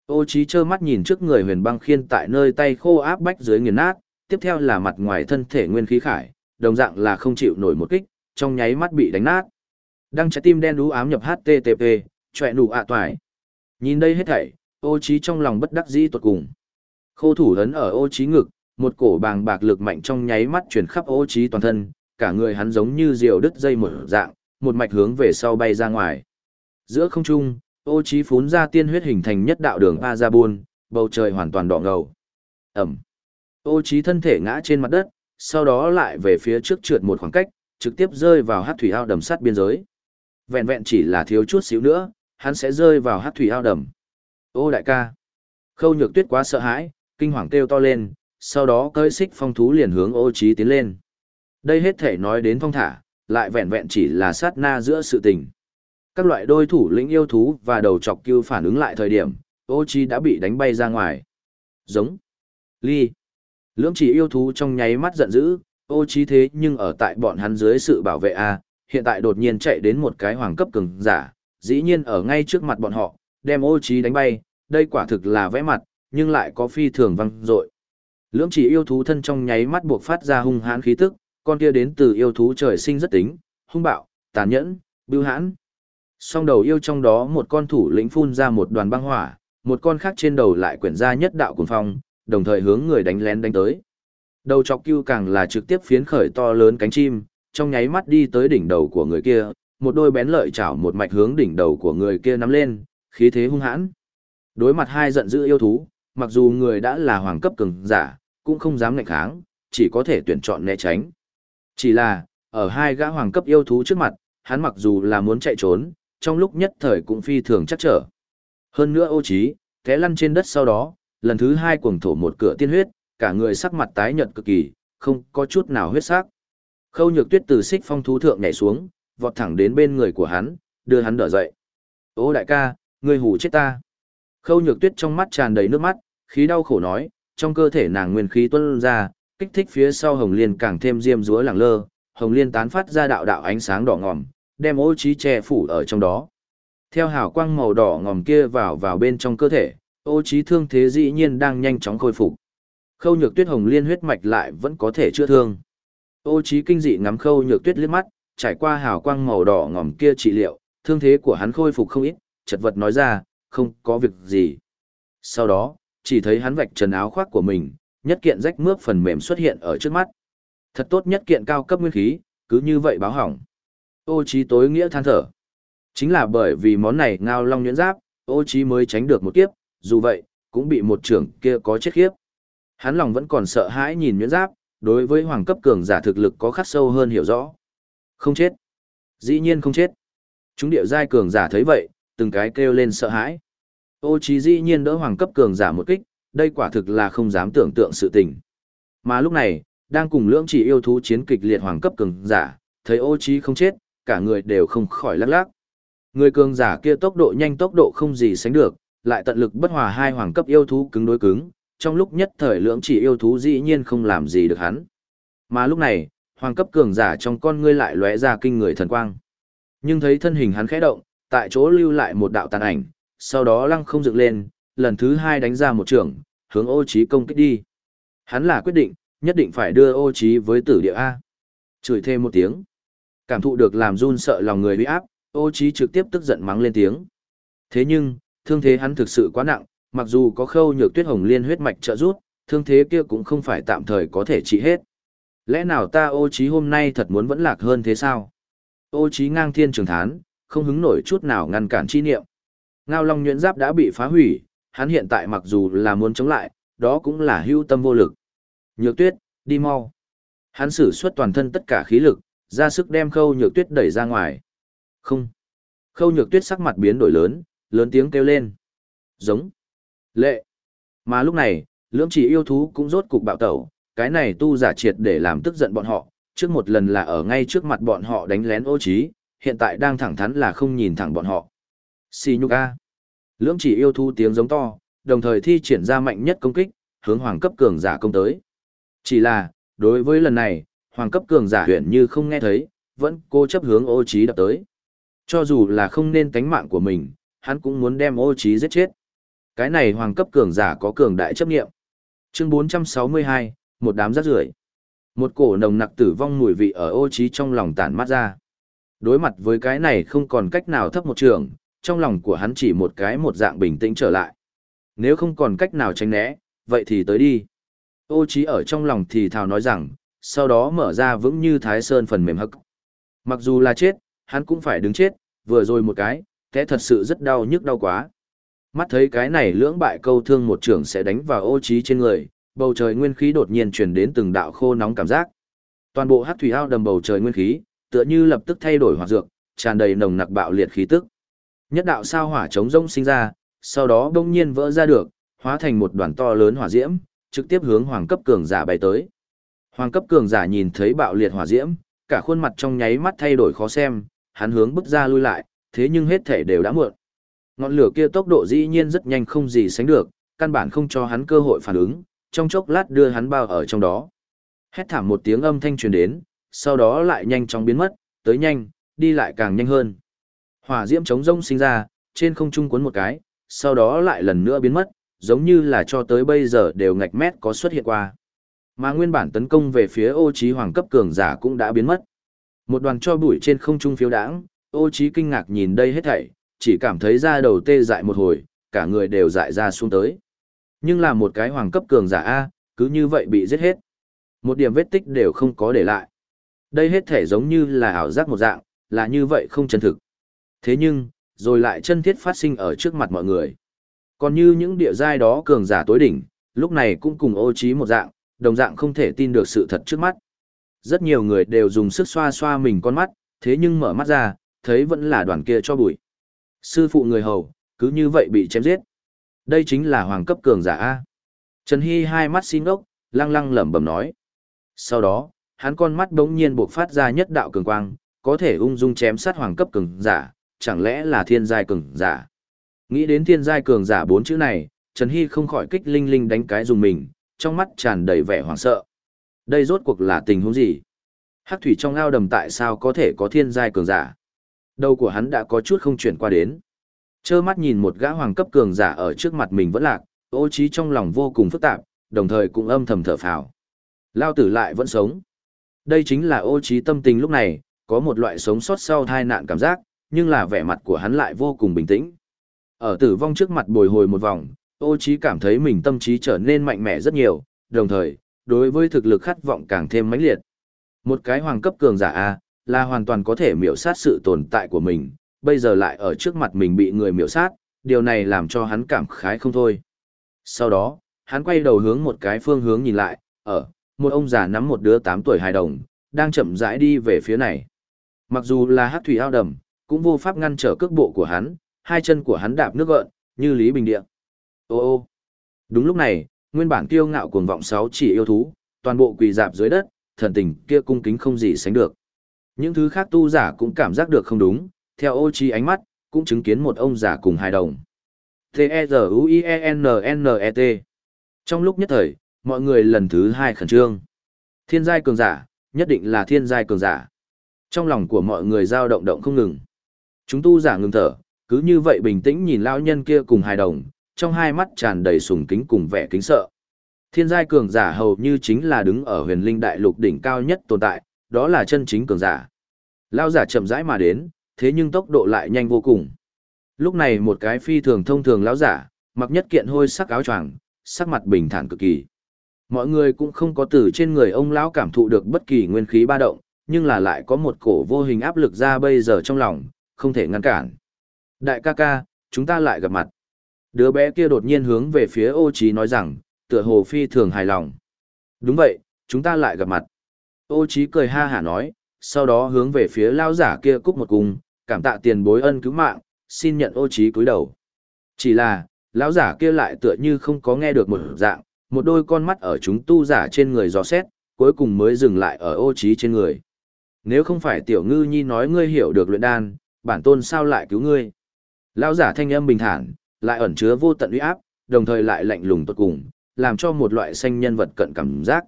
Ô trí trơ mắt nhìn trước người huyền băng khiên tại nơi tay khô áp bách dưới nghiền nát, tiếp theo là mặt ngoài thân thể nguyên khí khải, đồng dạng là không chịu nổi một kích, trong nháy mắt bị đánh nát. Đăng trái tim đen đú ám nhập HTTP, chọe nụ ạ toài. Nhìn đây hết thảy, ô trí trong lòng bất đắc dĩ tuột cùng. Khô thủ lớn ở ô trí ngực, một cổ bàng bạc lực mạnh trong nháy mắt truyền khắp ô trí toàn thân, cả người hắn giống như diều đứt dây một dạng, một mạch hướng về sau bay ra ngoài. Giữa không trung, ô trí phún ra tiên huyết hình thành nhất đạo đường ba ra buôn, bầu trời hoàn toàn đỏ ngầu. Ẩm. Ô trí thân thể ngã trên mặt đất, sau đó lại về phía trước trượt một khoảng cách, trực tiếp rơi vào hát thủy ao đầm sát biên giới. Vẹn vẹn chỉ là thiếu chút xíu nữa, hắn sẽ rơi vào hát thủy ao đầm. Ô đại ca. Khâu nhược tuyết quá sợ hãi, kinh hoàng kêu to lên, sau đó cơi xích phong thú liền hướng ô trí tiến lên. Đây hết thể nói đến phong thả, lại vẹn vẹn chỉ là sát na giữa sự tình. Các loại đôi thủ lĩnh yêu thú và đầu chọc cưu phản ứng lại thời điểm, ô chi đã bị đánh bay ra ngoài. Giống. Ly. Lưỡng chỉ yêu thú trong nháy mắt giận dữ, ô chi thế nhưng ở tại bọn hắn dưới sự bảo vệ A, hiện tại đột nhiên chạy đến một cái hoàng cấp cường giả, dĩ nhiên ở ngay trước mặt bọn họ, đem ô chi đánh bay, đây quả thực là vẽ mặt, nhưng lại có phi thường văng dội. Lưỡng chỉ yêu thú thân trong nháy mắt buộc phát ra hung hãn khí tức, con kia đến từ yêu thú trời sinh rất tính, hung bạo, tàn nhẫn, bưu hãn. Song đầu yêu trong đó một con thủ lĩnh phun ra một đoàn băng hỏa, một con khác trên đầu lại quyển ra nhất đạo cuồng phong, đồng thời hướng người đánh lén đánh tới. Đầu chọc cưu càng là trực tiếp phiến khởi to lớn cánh chim, trong nháy mắt đi tới đỉnh đầu của người kia, một đôi bén lợi chảo một mạch hướng đỉnh đầu của người kia nắm lên, khí thế hung hãn. Đối mặt hai giận dữ yêu thú, mặc dù người đã là hoàng cấp cường giả, cũng không dám ngạnh kháng, chỉ có thể tuyển chọn né tránh. Chỉ là, ở hai gã hoàng cấp yêu thú trước mặt, hắn mặc dù là muốn chạy trốn, trong lúc nhất thời cũng phi thường chắc trở. Hơn nữa ô trí, té lăn trên đất sau đó, lần thứ hai cuồng thổ một cửa tiên huyết, cả người sắc mặt tái nhợt cực kỳ, không có chút nào huyết sắc. Khâu nhược tuyết từ xích phong thú thượng nhảy xuống, vọt thẳng đến bên người của hắn, đưa hắn đỡ dậy. Ô đại ca, ngươi hù chết ta. Khâu nhược tuyết trong mắt tràn đầy nước mắt, khí đau khổ nói, trong cơ thể nàng nguyên khí tuôn ra, kích thích phía sau hồng liên càng thêm diêm dúa lẳng lơ, hồng liên tán phát ra đạo đạo ánh sáng đỏ ngòm, đem ô trí che phủ ở trong đó. Theo hào quang màu đỏ ngòm kia vào vào bên trong cơ thể, ô trí thương thế dĩ nhiên đang nhanh chóng khôi phục. Khâu nhược tuyết hồng liên huyết mạch lại vẫn có thể chữa thương. Ô trí kinh dị ngắm khâu nhược tuyết liếc mắt, trải qua hào quang màu đỏ ngòm kia trị liệu, thương thế của hắn khôi phục không ít, chật vật nói ra, không có việc gì. Sau đó, chỉ thấy hắn vạch trần áo khoác của mình, nhất kiện rách mướp phần mềm xuất hiện ở trước mắt. Thật tốt nhất kiện cao cấp nguyên khí, cứ như vậy báo hỏng. Ô trí tối nghĩa than thở. Chính là bởi vì món này ngao long nhuyễn giáp, ô trí mới tránh được một kiếp, dù vậy, cũng bị một trưởng kia có chết khiếp. Hắn lòng vẫn còn sợ hãi nhìn nhuyễn giáp, đối với hoàng cấp cường giả thực lực có khắc sâu hơn hiểu rõ. Không chết. Dĩ nhiên không chết. Chúng điệu giai cường giả thấy vậy, từng cái kêu lên sợ hãi. Ô trí dĩ nhiên đỡ hoàng cấp cường giả một kích, đây quả thực là không dám tưởng tượng sự tình. Mà lúc này, đang cùng lưỡng chỉ yêu thú chiến kịch liệt hoàng cấp cường giả, thấy ô trí không chết, cả người đều không khỏi lắc lắc. Người cường giả kia tốc độ nhanh tốc độ không gì sánh được, lại tận lực bất hòa hai hoàng cấp yêu thú cứng đối cứng, trong lúc nhất thời lưỡng chỉ yêu thú dĩ nhiên không làm gì được hắn. Mà lúc này, hoàng cấp cường giả trong con ngươi lại lóe ra kinh người thần quang. Nhưng thấy thân hình hắn khẽ động, tại chỗ lưu lại một đạo tàn ảnh, sau đó lăng không dựng lên, lần thứ hai đánh ra một trường, hướng ô trí công kích đi. Hắn là quyết định, nhất định phải đưa ô trí với tử địa A. Chửi thêm một tiếng. Cảm thụ được làm run sợ lòng người bị áp, ô trí trực tiếp tức giận mắng lên tiếng. Thế nhưng, thương thế hắn thực sự quá nặng, mặc dù có khâu nhược tuyết hồng liên huyết mạch trợ giúp, thương thế kia cũng không phải tạm thời có thể trị hết. Lẽ nào ta ô trí hôm nay thật muốn vẫn lạc hơn thế sao? Ô trí ngang thiên trường thán, không hứng nổi chút nào ngăn cản chi niệm. Ngao Long nhuyễn giáp đã bị phá hủy, hắn hiện tại mặc dù là muốn chống lại, đó cũng là hưu tâm vô lực. Nhược tuyết, đi mau. Hắn sử xuất toàn thân tất cả khí lực, ra sức đem khâu nhược tuyết đẩy ra ngoài. Không. Khâu nhược tuyết sắc mặt biến đổi lớn, lớn tiếng kêu lên. Giống. Lệ. Mà lúc này, lưỡng chỉ yêu thú cũng rốt cục bạo tẩu, cái này tu giả triệt để làm tức giận bọn họ, trước một lần là ở ngay trước mặt bọn họ đánh lén ô trí, hiện tại đang thẳng thắn là không nhìn thẳng bọn họ. Xì nhục a. Lưỡng chỉ yêu thú tiếng giống to, đồng thời thi triển ra mạnh nhất công kích, hướng hoàng cấp cường giả công tới. Chỉ là, đối với lần này, hoàng cấp cường giả huyện như không nghe thấy, vẫn cố chấp hướng ô trí đập tới. Cho dù là không nên tánh mạng của mình, hắn cũng muốn đem ô trí giết chết. Cái này hoàng cấp cường giả có cường đại chấp nghiệm. Chương 462, một đám rác rưởi. Một cổ nồng nặc tử vong mùi vị ở ô trí trong lòng tản mát ra. Đối mặt với cái này không còn cách nào thấp một trường, trong lòng của hắn chỉ một cái một dạng bình tĩnh trở lại. Nếu không còn cách nào tránh né, vậy thì tới đi. Ô trí ở trong lòng thì thào nói rằng, sau đó mở ra vững như thái sơn phần mềm hậc. Mặc dù là chết, hắn cũng phải đứng chết, vừa rồi một cái, thế thật sự rất đau nhức đau quá. Mắt thấy cái này lưỡng bại câu thương một trưởng sẽ đánh vào ô trí trên người, bầu trời nguyên khí đột nhiên truyền đến từng đạo khô nóng cảm giác. Toàn bộ hắc thủy ao đầm bầu trời nguyên khí, tựa như lập tức thay đổi hoạt dược, tràn đầy nồng nặc bạo liệt khí tức. Nhất đạo sao hỏa chống rông sinh ra, sau đó đông nhiên vỡ ra được, hóa thành một đoàn to lớn hỏa diễm, trực tiếp hướng hoàng cấp cường giả bay tới. Hoàng cấp cường giả nhìn thấy bạo liệt hỏa diễm, cả khuôn mặt trong nháy mắt thay đổi khó xem, hắn hướng bước ra lui lại, thế nhưng hết thể đều đã muộn. Ngọn lửa kia tốc độ dĩ nhiên rất nhanh không gì sánh được, căn bản không cho hắn cơ hội phản ứng, trong chốc lát đưa hắn bao ở trong đó. Hét thảm một tiếng âm thanh truyền đến, sau đó lại nhanh chóng biến mất, tới nhanh, đi lại càng nhanh hơn. Hỏa diễm chống rông sinh ra, trên không trung cuốn một cái, sau đó lại lần nữa biến mất, giống như là cho tới bây giờ đều ngạch mét có xuất hiện qua. Mà nguyên bản tấn công về phía ô trí hoàng cấp cường giả cũng đã biến mất. Một đoàn cho bụi trên không trung phiếu đãng, ô trí kinh ngạc nhìn đây hết thảy, chỉ cảm thấy da đầu tê dại một hồi, cả người đều dại ra xuống tới. Nhưng là một cái hoàng cấp cường giả A, cứ như vậy bị giết hết. Một điểm vết tích đều không có để lại. Đây hết thể giống như là ảo giác một dạng, là như vậy không chân thực. Thế nhưng, rồi lại chân thiết phát sinh ở trước mặt mọi người. Còn như những địa giai đó cường giả tối đỉnh, lúc này cũng cùng ô trí một dạng, đồng dạng không thể tin được sự thật trước mắt. Rất nhiều người đều dùng sức xoa xoa mình con mắt, thế nhưng mở mắt ra, thấy vẫn là đoàn kia cho bụi. Sư phụ người hầu, cứ như vậy bị chém giết. Đây chính là hoàng cấp cường giả A. Trần Hy hai mắt xin ốc, lăng lăng lẩm bẩm nói. Sau đó, hắn con mắt đống nhiên buộc phát ra nhất đạo cường quang, có thể ung dung chém sát hoàng cấp cường giả, chẳng lẽ là thiên giai cường giả. Nghĩ đến thiên giai cường giả bốn chữ này, Trần Hy không khỏi kích linh linh đánh cái dùng mình, trong mắt tràn đầy vẻ hoảng sợ. Đây rốt cuộc là tình huống gì? Hắc thủy trong ao đầm tại sao có thể có thiên giai cường giả? Đầu của hắn đã có chút không chuyển qua đến. Chơ mắt nhìn một gã hoàng cấp cường giả ở trước mặt mình vẫn lạc, ô trí trong lòng vô cùng phức tạp, đồng thời cũng âm thầm thở phào. Lao tử lại vẫn sống. Đây chính là ô trí tâm tình lúc này, có một loại sống sót sau tai nạn cảm giác, nhưng là vẻ mặt của hắn lại vô cùng bình tĩnh. Ở tử vong trước mặt bồi hồi một vòng, ô trí cảm thấy mình tâm trí trở nên mạnh mẽ rất nhiều, đồng thời, đối với thực lực khát vọng càng thêm mãnh liệt. Một cái hoàng cấp cường giả A, là hoàn toàn có thể miểu sát sự tồn tại của mình, bây giờ lại ở trước mặt mình bị người miểu sát, điều này làm cho hắn cảm khái không thôi. Sau đó, hắn quay đầu hướng một cái phương hướng nhìn lại, ở, một ông già nắm một đứa 8 tuổi hài đồng, đang chậm rãi đi về phía này. Mặc dù là hát thủy ao đầm, cũng vô pháp ngăn trở cước bộ của hắn, hai chân của hắn đạp nước gợn, như lý bình địa. Ô ô. Đúng lúc này, nguyên bản kiêu ngạo cuồng vọng sáu chỉ yêu thú, toàn bộ quỳ dạp dưới đất, thần tình kia cung kính không gì sánh được. Những thứ khác tu giả cũng cảm giác được không đúng, theo ô chi ánh mắt, cũng chứng kiến một ông già cùng hai đồng. T-E-Z-U-I-E-N-N-E-T Trong lúc nhất thời, mọi người lần thứ hai khẩn trương. Thiên giai cường giả, nhất định là thiên giai cường giả. Trong lòng của mọi người dao động động không ngừng. Chúng tu giả ngừng thở, cứ như vậy bình tĩnh nhìn lão nhân kia cùng hài đồng, trong hai mắt tràn đầy sùng kính cùng vẻ kính sợ. Thiên giai cường giả hầu như chính là đứng ở huyền linh đại lục đỉnh cao nhất tồn tại, đó là chân chính cường giả. Lão giả chậm rãi mà đến, thế nhưng tốc độ lại nhanh vô cùng. Lúc này một cái phi thường thông thường lão giả, mặc nhất kiện hôi sắc áo choàng, sắc mặt bình thản cực kỳ. Mọi người cũng không có từ trên người ông lão cảm thụ được bất kỳ nguyên khí ba động, nhưng là lại có một cổ vô hình áp lực ra bây giờ trong lòng, không thể ngăn cản. Đại ca ca, chúng ta lại gặp mặt. Đứa bé kia đột nhiên hướng về phía ô trí nói rằng, tựa hồ phi thường hài lòng. Đúng vậy, chúng ta lại gặp mặt. Ô trí cười ha hả nói, sau đó hướng về phía lao giả kia cúc một cung, cảm tạ tiền bối ân cứu mạng, xin nhận ô trí cúi đầu. Chỉ là, lão giả kia lại tựa như không có nghe được một dạng, một đôi con mắt ở chúng tu giả trên người dò xét, cuối cùng mới dừng lại ở ô trí trên người. Nếu không phải tiểu ngư nhi nói ngươi hiểu được luyện đan, bản tôn sao lại cứu ngươi? Lão giả thanh âm bình thản, lại ẩn chứa vô tận uy áp, đồng thời lại lạnh lùng tột cùng, làm cho một loại xanh nhân vật cận cảm giác.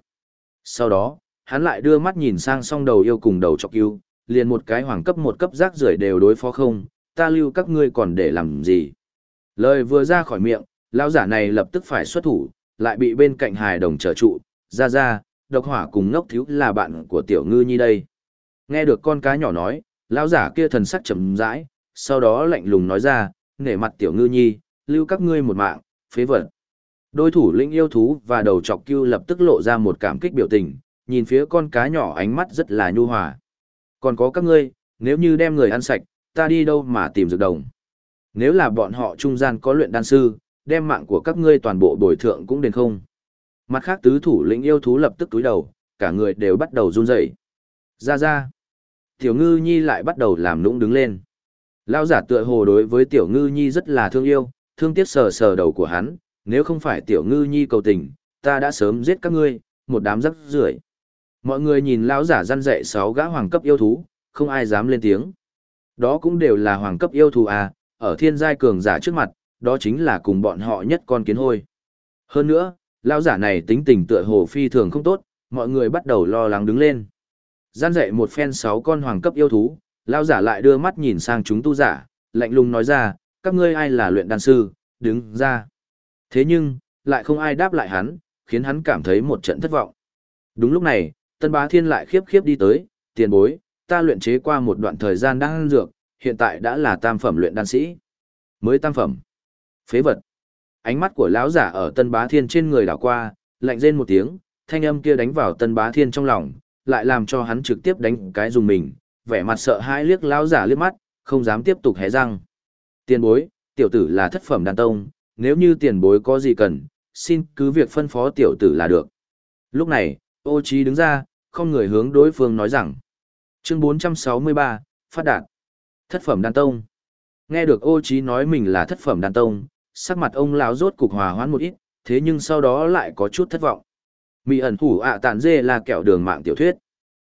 Sau đó, hắn lại đưa mắt nhìn sang song đầu yêu cùng đầu chọc yêu, liền một cái hoàng cấp một cấp rác rưởi đều đối phó không, ta lưu các ngươi còn để làm gì. Lời vừa ra khỏi miệng, lão giả này lập tức phải xuất thủ, lại bị bên cạnh hài đồng trở trụ, ra ra, độc hỏa cùng ngốc thiếu là bạn của tiểu ngư nhi đây. Nghe được con cá nhỏ nói, lão giả kia thần sắc trầm rãi, sau đó lạnh lùng nói ra, nể mặt tiểu ngư nhi, lưu các ngươi một mạng, phế vật. Đôi thủ lĩnh yêu thú và đầu chọc cưu lập tức lộ ra một cảm kích biểu tình, nhìn phía con cá nhỏ ánh mắt rất là nhu hòa. Còn có các ngươi, nếu như đem người ăn sạch, ta đi đâu mà tìm dược đồng. Nếu là bọn họ trung gian có luyện đan sư, đem mạng của các ngươi toàn bộ bồi thượng cũng đền không. Mặt khác tứ thủ lĩnh yêu thú lập tức túi đầu, cả người đều bắt đầu run rẩy. Ra ra. Tiểu ngư nhi lại bắt đầu làm nũng đứng lên. Lao giả tựa hồ đối với tiểu ngư nhi rất là thương yêu, thương tiếc sờ sờ đầu của hắn, nếu không phải tiểu ngư nhi cầu tình, ta đã sớm giết các ngươi, một đám rắc rưởi. Mọi người nhìn lão giả răn dạy sáu gã hoàng cấp yêu thú, không ai dám lên tiếng. Đó cũng đều là hoàng cấp yêu thú à, ở thiên giai cường giả trước mặt, đó chính là cùng bọn họ nhất con kiến hôi. Hơn nữa, lão giả này tính tình tựa hồ phi thường không tốt, mọi người bắt đầu lo lắng đứng lên. Gian dạy một phen sáu con hoàng cấp yêu thú, lão giả lại đưa mắt nhìn sang chúng tu giả, lạnh lùng nói ra, các ngươi ai là luyện đan sư, đứng ra. Thế nhưng, lại không ai đáp lại hắn, khiến hắn cảm thấy một trận thất vọng. Đúng lúc này, Tân Bá Thiên lại khiếp khiếp đi tới, tiền bối, ta luyện chế qua một đoạn thời gian đang dược, hiện tại đã là tam phẩm luyện đan sĩ. Mới tam phẩm. Phế vật. Ánh mắt của lão giả ở Tân Bá Thiên trên người đảo qua, lạnh rên một tiếng, thanh âm kia đánh vào Tân Bá Thiên trong lòng, lại làm cho hắn trực tiếp đánh cái dùng mình, vẻ mặt sợ hãi liếc lão giả liếc mắt, không dám tiếp tục hé răng. Tiền bối, tiểu tử là thất phẩm đàn tông, nếu như tiền bối có gì cần, xin cứ việc phân phó tiểu tử là được. Lúc này, ô trí đứng ra, không người hướng đối phương nói rằng. Chương 463, Phát đạt. Thất phẩm đàn tông. Nghe được ô trí nói mình là thất phẩm đàn tông, sắc mặt ông lão rốt cục hòa hoãn một ít, thế nhưng sau đó lại có chút thất vọng. Mị ẩn thủ ạ tàn dê là kẹo đường mạng tiểu thuyết.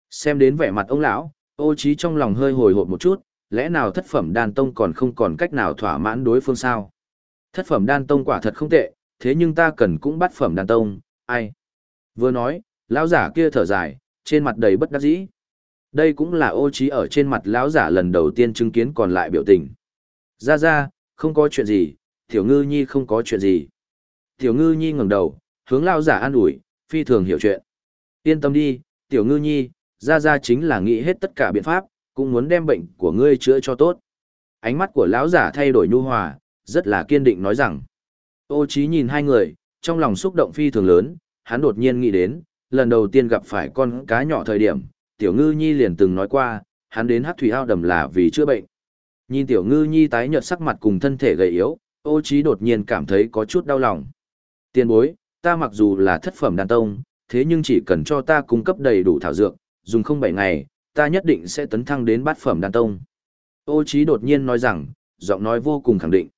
Xem đến vẻ mặt ông lão, ô trí trong lòng hơi hồi hộp một chút, lẽ nào thất phẩm đan tông còn không còn cách nào thỏa mãn đối phương sao? Thất phẩm đan tông quả thật không tệ, thế nhưng ta cần cũng bắt phẩm đan tông, ai? Vừa nói, lão giả kia thở dài, trên mặt đầy bất đắc dĩ. Đây cũng là ô trí ở trên mặt lão giả lần đầu tiên chứng kiến còn lại biểu tình. Ra ra, không có chuyện gì, tiểu ngư nhi không có chuyện gì. Tiểu ngư nhi ngẩng đầu, hướng lão giả an ủi, phi thường hiểu chuyện. Yên tâm đi, tiểu ngư nhi, ra ra chính là nghĩ hết tất cả biện pháp, cũng muốn đem bệnh của ngươi chữa cho tốt. Ánh mắt của lão giả thay đổi nhu hòa, rất là kiên định nói rằng. Ô Chí nhìn hai người, trong lòng xúc động phi thường lớn, hắn đột nhiên nghĩ đến, lần đầu tiên gặp phải con cá nhỏ thời điểm, tiểu ngư nhi liền từng nói qua, hắn đến hát thủy ao đầm là vì chữa bệnh. Nhìn tiểu ngư nhi tái nhợt sắc mặt cùng thân thể gầy yếu, ô Chí đột nhiên cảm thấy có chút đau lòng. Tiên bối, ta mặc dù là thất phẩm đàn tông, thế nhưng chỉ cần cho ta cung cấp đầy đủ thảo dược, dùng không bảy ngày, ta nhất định sẽ tấn thăng đến bát phẩm đan tông. Ô Chí đột nhiên nói rằng, giọng nói vô cùng khẳng định.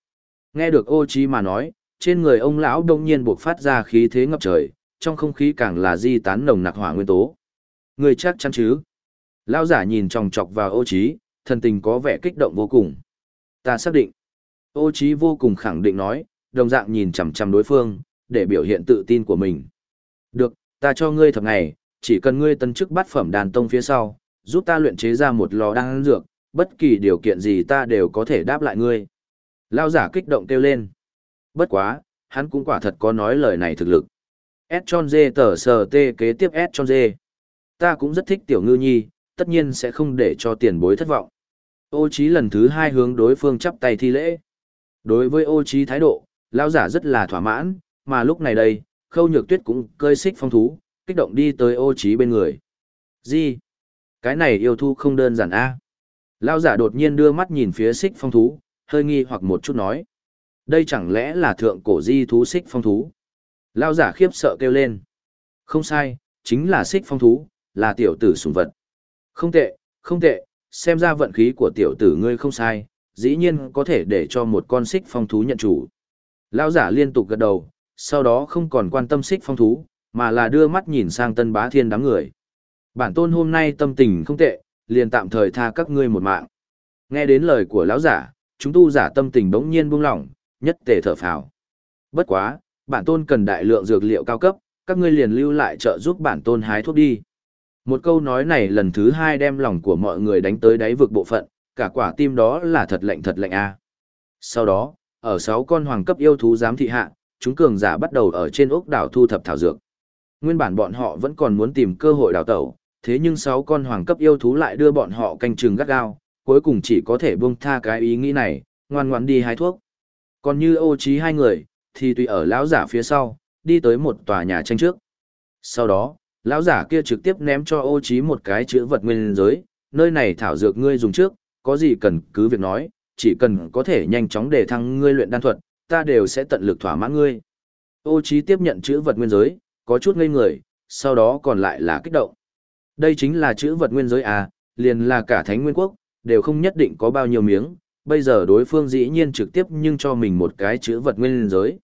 Nghe được ô Chí mà nói, trên người ông lão đông nhiên buộc phát ra khí thế ngập trời, trong không khí càng là di tán nồng nặc hỏa nguyên tố. Người chắc chắn chứ? Lão giả nhìn tròng trọc vào ô Chí, thần tình có vẻ kích động vô cùng. Ta xác định. Ô Chí vô cùng khẳng định nói, đồng dạng nhìn chằm chằm đối phương, để biểu hiện tự tin của mình. Được, ta cho ngươi thập ngày, chỉ cần ngươi tân chức bắt phẩm đàn tông phía sau, giúp ta luyện chế ra một lò đan dược, bất kỳ điều kiện gì ta đều có thể đáp lại ngươi. Lao giả kích động kêu lên. Bất quá, hắn cũng quả thật có nói lời này thực lực. S tròn dê tờ sờ tê kế tiếp S tròn dê. Ta cũng rất thích tiểu ngư nhi, tất nhiên sẽ không để cho tiền bối thất vọng. Ô trí lần thứ hai hướng đối phương chắp tay thi lễ. Đối với ô trí thái độ, Lão giả rất là thỏa mãn, mà lúc này đây, khâu nhược tuyết cũng cơi xích phong thú, kích động đi tới ô trí bên người. Gì? Cái này yêu thu không đơn giản à? a. Lao giả đột nhiên đưa mắt nhìn phía xích phong thú, hơi nghi hoặc một chút nói. Đây chẳng lẽ là thượng cổ di thú xích phong thú? Lao giả khiếp sợ kêu lên. Không sai, chính là xích phong thú, là tiểu tử sùng vật. Không tệ, không tệ, xem ra vận khí của tiểu tử ngươi không sai, dĩ nhiên có thể để cho một con xích phong thú nhận chủ. Lão giả liên tục gật đầu, sau đó không còn quan tâm xích phong thú, mà là đưa mắt nhìn sang tân bá thiên đám người. Bản tôn hôm nay tâm tình không tệ, liền tạm thời tha các ngươi một mạng. Nghe đến lời của lão giả, chúng tu giả tâm tình bỗng nhiên buông lỏng, nhất tề thở phào. Bất quá, bản tôn cần đại lượng dược liệu cao cấp, các ngươi liền lưu lại trợ giúp bản tôn hái thuốc đi. Một câu nói này lần thứ hai đem lòng của mọi người đánh tới đáy vực bộ phận, cả quả tim đó là thật lạnh thật lạnh a. Sau đó, ở sáu con hoàng cấp yêu thú giám thị hạ, chúng cường giả bắt đầu ở trên ốc đảo thu thập thảo dược. Nguyên bản bọn họ vẫn còn muốn tìm cơ hội đào tẩu, thế nhưng sáu con hoàng cấp yêu thú lại đưa bọn họ canh chừng gắt gao, cuối cùng chỉ có thể buông tha cái ý nghĩ này, ngoan ngoãn đi hái thuốc. Còn như ô trí hai người, thì tùy ở lão giả phía sau, đi tới một tòa nhà tranh trước. Sau đó, lão giả kia trực tiếp ném cho ô trí một cái chữ vật nguyên giới, nơi này thảo dược ngươi dùng trước, có gì cần cứ việc nói, chỉ cần có thể nhanh chóng để thăng ngươi luyện đan thuật, ta đều sẽ tận lực thỏa mãn ngươi. Ô Chí tiếp nhận chữ vật nguyên giới, có chút ngây người, sau đó còn lại là kích động. Đây chính là chữ vật nguyên giới à, liền là cả thánh nguyên quốc, đều không nhất định có bao nhiêu miếng, bây giờ đối phương dĩ nhiên trực tiếp nhưng cho mình một cái chữ vật nguyên giới.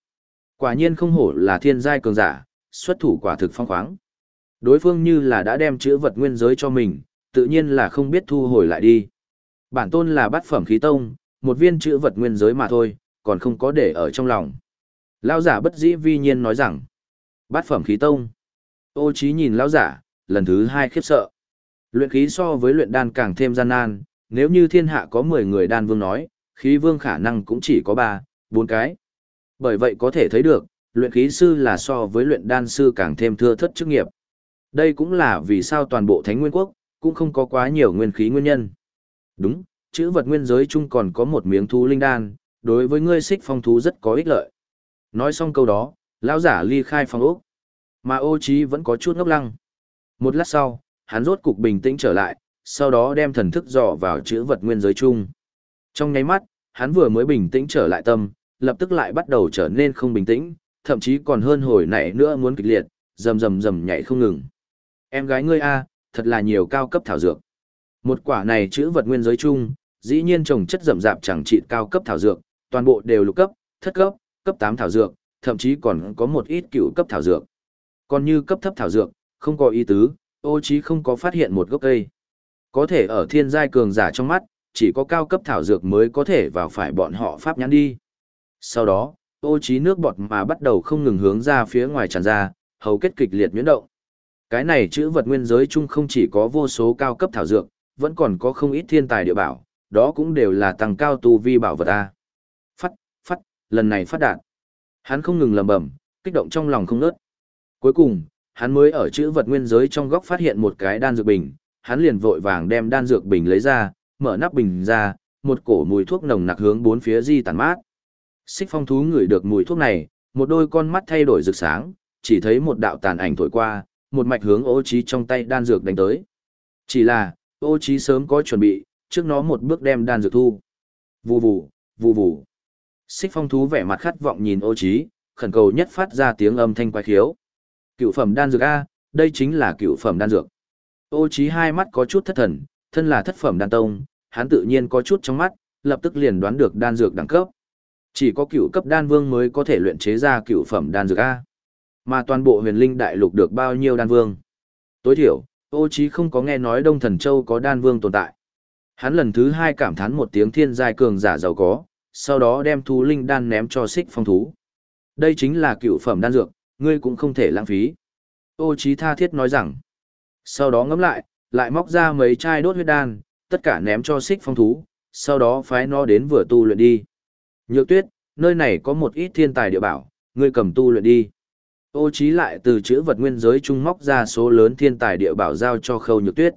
Quả nhiên không hổ là thiên giai cường giả, xuất thủ quả thực phong khoáng. Đối phương như là đã đem chữ vật nguyên giới cho mình, tự nhiên là không biết thu hồi lại đi. Bản tôn là bát phẩm khí tông, một viên chữ vật nguyên giới mà thôi, còn không có để ở trong lòng. Lão giả bất dĩ vi nhiên nói rằng, bát phẩm khí tông. Ô trí nhìn lão giả, lần thứ hai khiếp sợ. Luyện khí so với luyện đan càng thêm gian nan, nếu như thiên hạ có 10 người đan vương nói, khí vương khả năng cũng chỉ có 3, 4 cái. Bởi vậy có thể thấy được, luyện khí sư là so với luyện đan sư càng thêm thưa thất chức nghiệp. Đây cũng là vì sao toàn bộ Thánh Nguyên Quốc, cũng không có quá nhiều nguyên khí nguyên nhân. Đúng, chữ vật nguyên giới chung còn có một miếng thú linh đan, đối với ngươi xích phong thú rất có ích lợi. Nói xong câu đó, lão giả ly khai phòng ốc. Mà ô trí vẫn có chút ngốc lăng. Một lát sau, hắn rốt cục bình tĩnh trở lại, sau đó đem thần thức dò vào chữ vật nguyên giới chung. Trong nháy mắt, hắn vừa mới bình tĩnh trở lại tâm, lập tức lại bắt đầu trở nên không bình tĩnh, thậm chí còn hơn hồi nãy nữa muốn kịch liệt, rầm rầm rầm nhảy không ngừng. Em gái ngươi a, thật là nhiều cao cấp thảo dược. Một quả này chữ vật nguyên giới chung, dĩ nhiên trồng chất rậm rạp chẳng trị cao cấp thảo dược, toàn bộ đều lục cấp, thất cấp, cấp 8 thảo dược, thậm chí còn có một ít cựu cấp thảo dược. Còn như cấp thấp thảo dược, không có ý tứ, ô chí không có phát hiện một gốc cây. Có thể ở thiên giai cường giả trong mắt, chỉ có cao cấp thảo dược mới có thể vào phải bọn họ pháp nhãn đi. Sau đó, ô chí nước bọt mà bắt đầu không ngừng hướng ra phía ngoài tràn ra, hầu kết kịch liệt nhuyễn động. Cái này chữ vật nguyên giới chung không chỉ có vô số cao cấp thảo dược, vẫn còn có không ít thiên tài địa bảo, đó cũng đều là tăng cao tu vi bảo vật a. Lần này phát đạt. Hắn không ngừng lầm bầm, kích động trong lòng không nớt. Cuối cùng, hắn mới ở chữ vật nguyên giới trong góc phát hiện một cái đan dược bình, hắn liền vội vàng đem đan dược bình lấy ra, mở nắp bình ra, một cổ mùi thuốc nồng nặc hướng bốn phía di tản mát. Xích phong thú ngửi được mùi thuốc này, một đôi con mắt thay đổi rực sáng, chỉ thấy một đạo tàn ảnh thổi qua, một mạch hướng ô trí trong tay đan dược đánh tới. Chỉ là, ô trí sớm có chuẩn bị, trước nó một bước đem đan dược thu. Vù vù, vù vù. Xích phong thú vẻ mặt khát vọng nhìn ô trí, khẩn cầu nhất phát ra tiếng âm thanh quái khiếu. Cựu phẩm đan dược A, đây chính là cựu phẩm đan dược. Ô trí hai mắt có chút thất thần, thân là thất phẩm đan tông, hắn tự nhiên có chút trong mắt, lập tức liền đoán được đan dược đẳng cấp. Chỉ có cựu cấp đan vương mới có thể luyện chế ra cựu phẩm đan dược A. Mà toàn bộ huyền linh đại lục được bao nhiêu đan vương? Tối thiểu, ô trí không có nghe nói Đông Thần Châu có đan vương tồn tại. Hắn lần thứ hai cảm thán một tiếng thiên giai cường giả giàu có, sau đó đem thú linh đan ném cho xích phong thú. Đây chính là cựu phẩm đan dược, ngươi cũng không thể lãng phí. Ô trí tha thiết nói rằng. Sau đó ngẫm lại, lại móc ra mấy chai đốt huyết đan, tất cả ném cho xích phong thú, sau đó phái nó đến vừa tu luyện đi. Nhược tuyết, nơi này có một ít thiên tài địa bảo, ngươi cầm tu luyện đi. Ô trí lại từ chữ vật nguyên giới trung móc ra số lớn thiên tài địa bảo giao cho khâu nhược tuyết.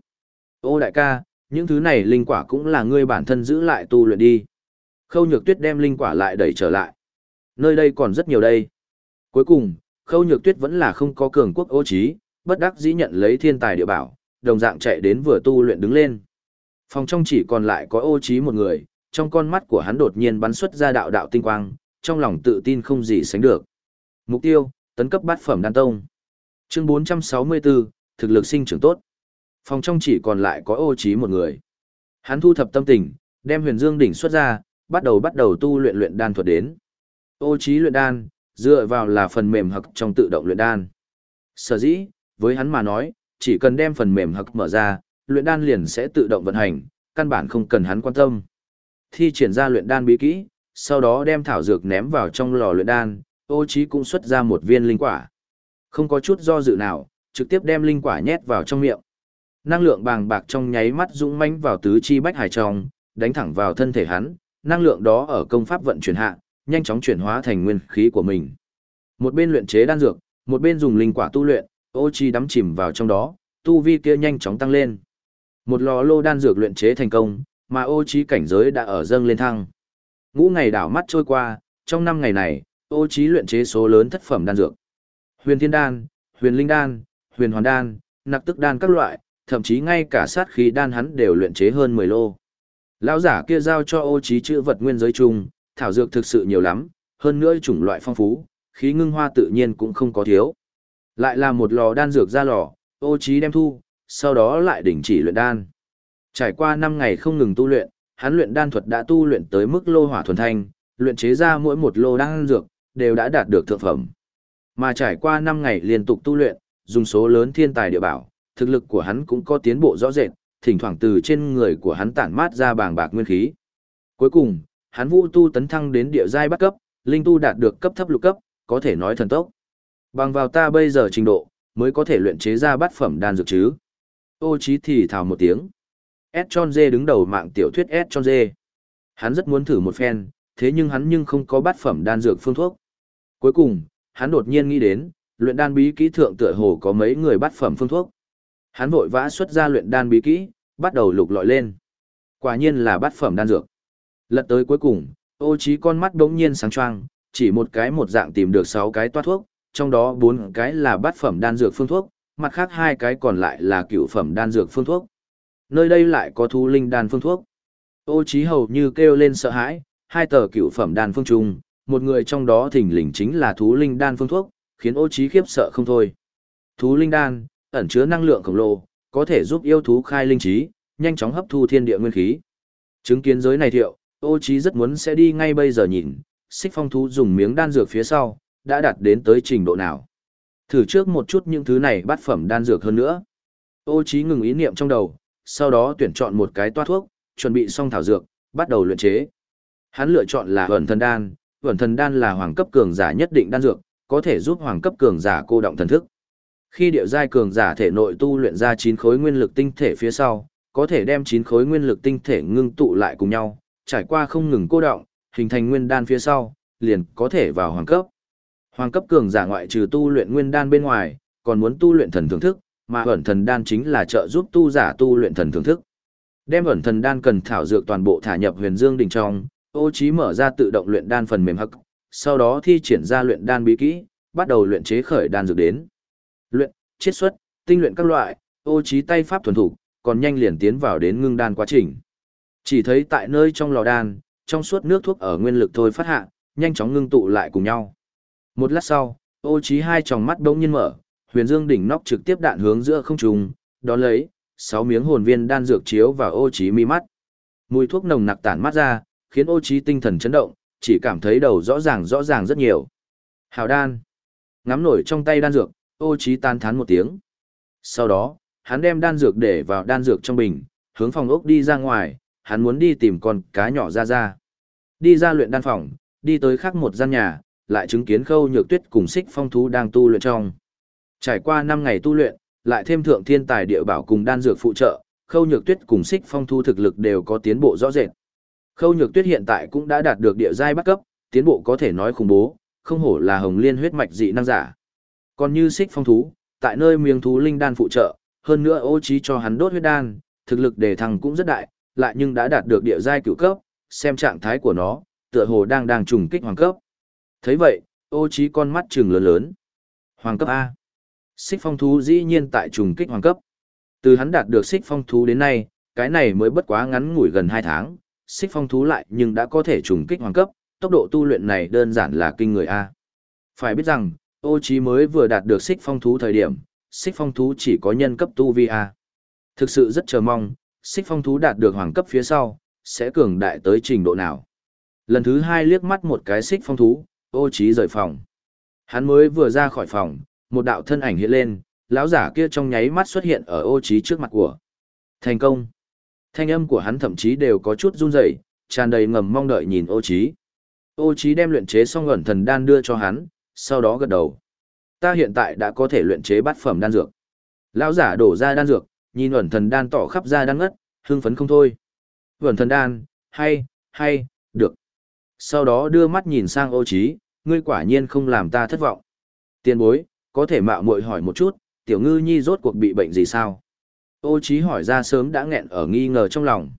Ô đại ca, những thứ này linh quả cũng là ngươi bản thân giữ lại tu luyện đi. Khâu nhược tuyết đem linh quả lại đẩy trở lại. Nơi đây còn rất nhiều đây. Cuối cùng, khâu nhược tuyết vẫn là không có cường quốc ô trí, bất đắc dĩ nhận lấy thiên tài địa bảo, đồng dạng chạy đến vừa tu luyện đứng lên. Phòng trong chỉ còn lại có ô trí một người, trong con mắt của hắn đột nhiên bắn xuất ra đạo đạo tinh quang, trong lòng tự tin không gì sánh được. Mục tiêu, tấn cấp bát phẩm đan tông. Chương 464, thực lực sinh trưởng tốt. Phòng trong chỉ còn lại có ô trí một người. Hắn thu thập tâm tình, đem huyền dương đỉnh xuất ra, bắt đầu bắt đầu tu luyện luyện đan thuật đến. Ô trí luyện đan, dựa vào là phần mềm hặc trong tự động luyện đan. Sở dĩ, với hắn mà nói, chỉ cần đem phần mềm hặc mở ra, luyện đan liền sẽ tự động vận hành, căn bản không cần hắn quan tâm. Thi triển ra luyện đan bí kỹ, sau đó đem thảo dược ném vào trong lò luyện đan, ô trí cũng xuất ra một viên linh quả. Không có chút do dự nào, trực tiếp đem linh quả nhét vào trong miệng. Năng lượng bàng bạc trong nháy mắt dũng mãnh vào tứ chi bách hải trong, đánh thẳng vào thân thể hắn, năng lượng đó ở công pháp vận chuyển hạ, nhanh chóng chuyển hóa thành nguyên khí của mình. Một bên luyện chế đan dược, một bên dùng linh quả tu luyện, ô chi đắm chìm vào trong đó, tu vi kia nhanh chóng tăng lên. Một lò lô đan dược luyện chế thành công, mà ô chi cảnh giới đã ở dâng lên thăng. Ngũ ngày đảo mắt trôi qua, trong năm ngày này, ô chi luyện chế số lớn thất phẩm đan dược. Huyền thiên đan, huyền linh đan, huyền hoàn đan, nặc tức đan các loại, thậm chí ngay cả sát khí đan hắn đều luyện chế hơn 10 lô. Lão giả kia giao cho ô trí chữ vật nguyên giới chung, thảo dược thực sự nhiều lắm, hơn nữa chủng loại phong phú, khí ngưng hoa tự nhiên cũng không có thiếu. Lại là một lò đan dược ra lò, ô trí đem thu, sau đó lại đình chỉ luyện đan. Trải qua 5 ngày không ngừng tu luyện, hắn luyện đan thuật đã tu luyện tới mức lô hỏa thuần thanh, luyện chế ra mỗi một lô đan dược, đều đã đạt được thượng phẩm. Mà trải qua 5 ngày liên tục tu luyện, dùng số lớn thiên tài địa bảo, thực lực của hắn cũng có tiến bộ rõ rệt, thỉnh thoảng từ trên người của hắn tản mát ra bàng bạc nguyên khí. Cuối cùng, hắn vũ tu tấn thăng đến địa giai bắt cấp, linh tu đạt được cấp thấp lục cấp, có thể nói thần tốc. Bằng vào ta bây giờ trình độ, mới có thể luyện chế ra bát phẩm đan dược chứ. Ô chí thì thào một tiếng. S tròn dê đứng đầu mạng tiểu thuyết S tròn dê. Hắn rất muốn thử một phen, thế nhưng hắn nhưng không có bát phẩm đan dược phương thuốc. Cuối cùng, hắn đột nhiên nghĩ đến, luyện đan bí kỹ thượng tựa hồ có mấy người bát phẩm phương thuốc. Hắn vội vã xuất ra luyện đan bí kỹ, bắt đầu lục lọi lên. Quả nhiên là bát phẩm đan dược. Lật tới cuối cùng, ô trí con mắt đống nhiên sáng choang, chỉ một cái một dạng tìm được 6 cái toát thuốc, trong đó 4 cái là bát phẩm đan dược phương thuốc, mặt khác hai cái còn lại là cựu phẩm đan dược phương thuốc. Nơi đây lại có thú linh đan phương thuốc. Ô trí hầu như kêu lên sợ hãi, hai tờ cựu phẩm đan phương trùng, một người trong đó thỉnh lình chính là thú linh đan phương thuốc, khiến ô trí khiếp sợ không thôi. Thú linh đan, ẩn chứa năng lượng khổng lồ, có thể giúp yêu thú khai linh trí, nhanh chóng hấp thu thiên địa nguyên khí. Chứng kiến giới này thiệu, ô Chí rất muốn sẽ đi ngay bây giờ nhìn, xích phong thú dùng miếng đan dược phía sau, đã đạt đến tới trình độ nào. Thử trước một chút những thứ này bắt phẩm đan dược hơn nữa. Ô Chí ngừng ý niệm trong đầu, sau đó tuyển chọn một cái toa thuốc, chuẩn bị xong thảo dược, bắt đầu luyện chế. Hắn lựa chọn là Huyền thần đan, Huyền thần đan là hoàng cấp cường giả nhất định đan dược, có thể giúp hoàng cấp cường giả cô động thần thức. Khi điệu giai cường giả thể nội tu luyện ra 9 khối nguyên lực tinh thể phía sau, có thể đem 9 khối nguyên lực tinh thể ngưng tụ lại cùng nhau, trải qua không ngừng cô động, hình thành nguyên đan phía sau, liền có thể vào hoàng cấp. Hoàng cấp cường giả ngoại trừ tu luyện nguyên đan bên ngoài, còn muốn tu luyện thần thưởng thức, mà ẩn thần đan chính là trợ giúp tu giả tu luyện thần thưởng thức. Đem ẩn thần đan cần thảo dược toàn bộ thả nhập huyền dương đỉnh trong, ô trí mở ra tự động luyện đan phần mềm hắc, sau đó thi triển ra luyện đan bí kỹ, bắt đầu luyện chế khởi đan dược đến. Luyện, chiết xuất, tinh luyện các loại, ô trí tay pháp thuần thủ, còn nhanh liền tiến vào đến ngưng đan quá trình. Chỉ thấy tại nơi trong lò đan, trong suốt nước thuốc ở nguyên lực thôi phát hạ, nhanh chóng ngưng tụ lại cùng nhau. Một lát sau, ô trí hai tròng mắt bỗng nhiên mở, huyền dương đỉnh nóc trực tiếp đạn hướng giữa không trung, đón lấy, sáu miếng hồn viên đan dược chiếu vào ô trí mi mắt. Mùi thuốc nồng nặc tản mắt ra, khiến ô trí tinh thần chấn động, chỉ cảm thấy đầu rõ ràng rõ ràng rất nhiều. Hào đan. Ngắm nổi trong tay đan dược, ô trí tan thán một tiếng. Sau đó, hắn đem đan dược để vào đan dược trong bình, hướng phòng ốc đi ra ngoài, hắn muốn đi tìm con cá nhỏ ra ra. Đi ra luyện đan phòng, đi tới khác một gian nhà, lại chứng kiến khâu nhược tuyết cùng xích phong thú đang tu luyện trong. Trải qua 5 ngày tu luyện, lại thêm thượng thiên tài địa bảo cùng đan dược phụ trợ, khâu nhược tuyết cùng xích phong thú thực lực đều có tiến bộ rõ rệt. Khâu nhược tuyết hiện tại cũng đã đạt được địa giai bắt cấp, tiến bộ có thể nói khủng bố, không hổ là hồng liên huyết mạch dị năng giả. Còn như xích phong thú, tại nơi miếng thú linh đan phụ trợ, hơn nữa ô trí cho hắn đốt huyết đan, thực lực đề thăng cũng rất đại, lại nhưng đã đạt được địa giai cửu cấp, xem trạng thái của nó, tựa hồ đang đang trùng kích hoàng cấp. Thấy vậy, ô trí con mắt trừng lớn lớn. Hoàng cấp A. Xích phong thú dĩ nhiên tại trùng kích hoàng cấp. Từ hắn đạt được xích phong thú đến nay, cái này mới bất quá ngắn ngủi gần 2 tháng, xích phong thú lại nhưng đã có thể trùng kích hoàng cấp, tốc độ tu luyện này đơn giản là kinh người A. Phải biết rằng, ô trí mới vừa đạt được xích phong thú thời điểm, xích phong thú chỉ có nhân cấp tu vi A. Thực sự rất chờ mong, xích phong thú đạt được hoàng cấp phía sau, sẽ cường đại tới trình độ nào. Lần thứ hai liếc mắt một cái xích phong thú, ô trí rời phòng. Hắn mới vừa ra khỏi phòng, một đạo thân ảnh hiện lên, lão giả kia trong nháy mắt xuất hiện ở ô trí trước mặt của. Thành công. Thanh âm của hắn thậm chí đều có chút run rẩy, tràn đầy ngầm mong đợi nhìn ô trí. Ô trí đem luyện chế xong ẩn thần đan đưa cho hắn, sau đó gật đầu. Ta hiện tại đã có thể luyện chế bát phẩm đan dược. Lão giả đổ ra đan dược, nhìn ẩn thần đan tỏ khắp ra đan ngất, hưng phấn không thôi. Ẩn thần đan, hay, hay, được. Sau đó đưa mắt nhìn sang ô trí, ngươi quả nhiên không làm ta thất vọng. Tiền bối, có thể mạo muội hỏi một chút, tiểu ngư nhi rốt cuộc bị bệnh gì sao? Ô trí hỏi ra sớm đã nghẹn ở nghi ngờ trong lòng.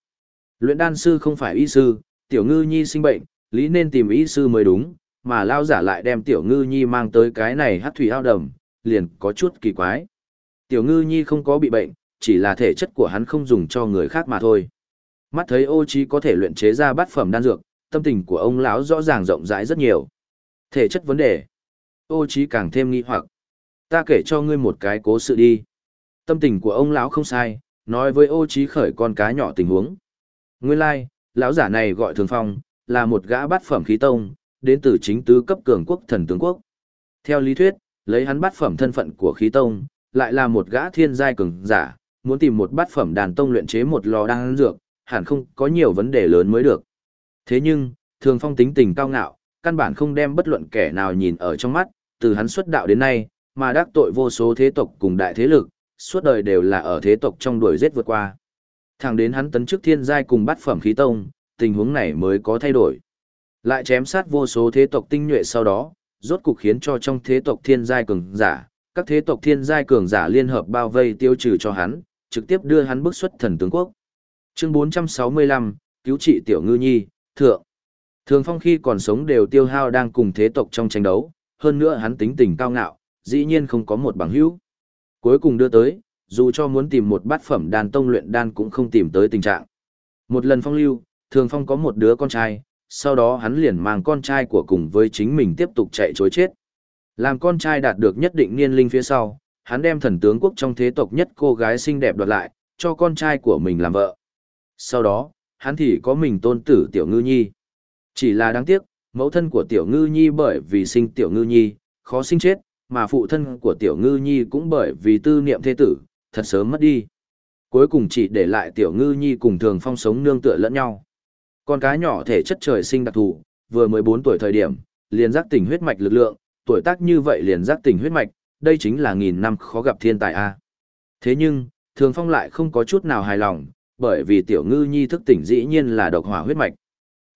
Luyện đan sư không phải y sư, tiểu ngư nhi sinh bệnh, lý nên tìm y sư mới đúng, mà lao giả lại đem tiểu ngư nhi mang tới cái này hát thủy ao đầm, liền có chút kỳ quái. Tiểu ngư nhi không có bị bệnh, chỉ là thể chất của hắn không dùng cho người khác mà thôi. Mắt thấy ô trí có thể luyện chế ra bát phẩm đan dược, tâm tình của ông lão rõ ràng rộng rãi rất nhiều. Thể chất vấn đề. Ô trí càng thêm nghi hoặc. Ta kể cho ngươi một cái cố sự đi. Tâm tình của ông lão không sai, nói với ô trí khởi con cá nhỏ tình huống. Nguyên lai, like, lão giả này gọi thường phong, là một gã bát phẩm khí tông, đến từ chính tứ cấp cường quốc thần tướng quốc. Theo lý thuyết, lấy hắn bát phẩm thân phận của khí tông, lại là một gã thiên giai cường giả, muốn tìm một bát phẩm đàn tông luyện chế một lò đan dược, hẳn không có nhiều vấn đề lớn mới được. Thế nhưng, thường phong tính tình cao ngạo, căn bản không đem bất luận kẻ nào nhìn ở trong mắt, từ hắn xuất đạo đến nay, mà đắc tội vô số thế tộc cùng đại thế lực, suốt đời đều là ở thế tộc trong đuổi giết vượt qua. Thẳng đến hắn tấn chức thiên giai cùng bát phẩm khí tông, tình huống này mới có thay đổi. Lại chém sát vô số thế tộc tinh nhuệ sau đó, rốt cục khiến cho trong thế tộc thiên giai cường giả, các thế tộc thiên giai cường giả liên hợp bao vây tiêu trừ cho hắn, trực tiếp đưa hắn bức xuất thần tướng quốc. Chương 465, cứu trị tiểu ngư nhi, thượng. Thường phong khi còn sống đều tiêu hao đang cùng thế tộc trong tranh đấu, hơn nữa hắn tính tình cao ngạo, dĩ nhiên không có một bằng hữu. Cuối cùng đưa tới, dù cho muốn tìm một bát phẩm đàn tông luyện đan cũng không tìm tới tình trạng. Một lần phong lưu, thường phong có một đứa con trai, sau đó hắn liền mang con trai của cùng với chính mình tiếp tục chạy chối chết. Làm con trai đạt được nhất định niên linh phía sau, hắn đem thần tướng quốc trong thế tộc nhất cô gái xinh đẹp đoạt lại, cho con trai của mình làm vợ. Sau đó, hắn thì có mình tôn tử Tiểu Ngư Nhi. Chỉ là đáng tiếc, mẫu thân của Tiểu Ngư Nhi bởi vì sinh Tiểu Ngư Nhi, khó sinh chết, mà phụ thân của Tiểu Ngư Nhi cũng bởi vì tư niệm thế tử, thật sớm mất đi. Cuối cùng chỉ để lại Tiểu Ngư Nhi cùng Thường Phong sống nương tựa lẫn nhau. Con cá nhỏ thể chất trời sinh đặc thù, vừa mới bốn tuổi thời điểm, liền giác tỉnh huyết mạch lực lượng, tuổi tác như vậy liền giác tỉnh huyết mạch, đây chính là nghìn năm khó gặp thiên tài a. Thế nhưng, Thường Phong lại không có chút nào hài lòng, bởi vì tiểu ngư nhi thức tỉnh dĩ nhiên là độc hỏa huyết mạch.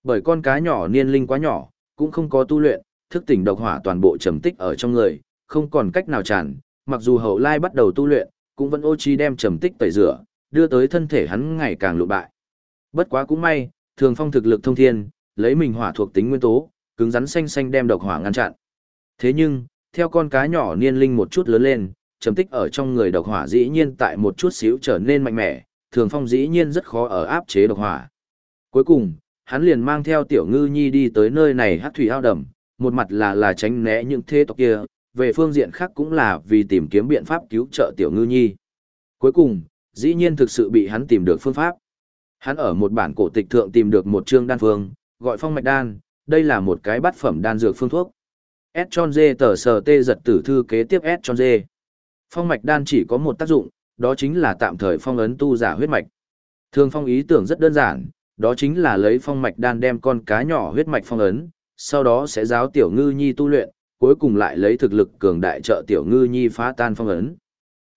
Bởi con cá nhỏ niên linh quá nhỏ, cũng không có tu luyện, thức tỉnh độc hỏa toàn bộ trầm tích ở trong người, không còn cách nào tràn, mặc dù hậu lai bắt đầu tu luyện, cũng vẫn ô chi đem trầm tích tẩy rửa, đưa tới thân thể hắn ngày càng lụ bại. Bất quá cũng may, Thường Phong thực lực thông thiên, lấy mình hỏa thuộc tính nguyên tố, cứng rắn xanh xanh đem độc hỏa ngăn chặn. Thế nhưng, theo con cá nhỏ niên linh một chút lớn lên, trầm tích ở trong người độc hỏa dĩ nhiên tại một chút xíu trở nên mạnh mẽ, thường phong dĩ nhiên rất khó ở áp chế độc hỏa. Cuối cùng, hắn liền mang theo tiểu ngư nhi đi tới nơi này hát thủy ao đầm, một mặt là là tránh né những thế tộc kia, về phương diện khác cũng là vì tìm kiếm biện pháp cứu trợ tiểu ngư nhi. Cuối cùng, dĩ nhiên thực sự bị hắn tìm được phương pháp. Hắn ở một bản cổ tịch thượng tìm được một chương đan phương, gọi phong mạch đan, đây là một cái bát phẩm đan dược phương thuốc. S tròn dê tờ sờ tê giật tử thư kế tiếp S tròn dê. Phong mạch đan chỉ có một tác dụng, đó chính là tạm thời phong ấn tu giả huyết mạch. Thường phong ý tưởng rất đơn giản, đó chính là lấy phong mạch đan đem con cá nhỏ huyết mạch phong ấn, sau đó sẽ giáo tiểu ngư nhi tu luyện, cuối cùng lại lấy thực lực cường đại trợ tiểu ngư nhi phá tan phong ấn.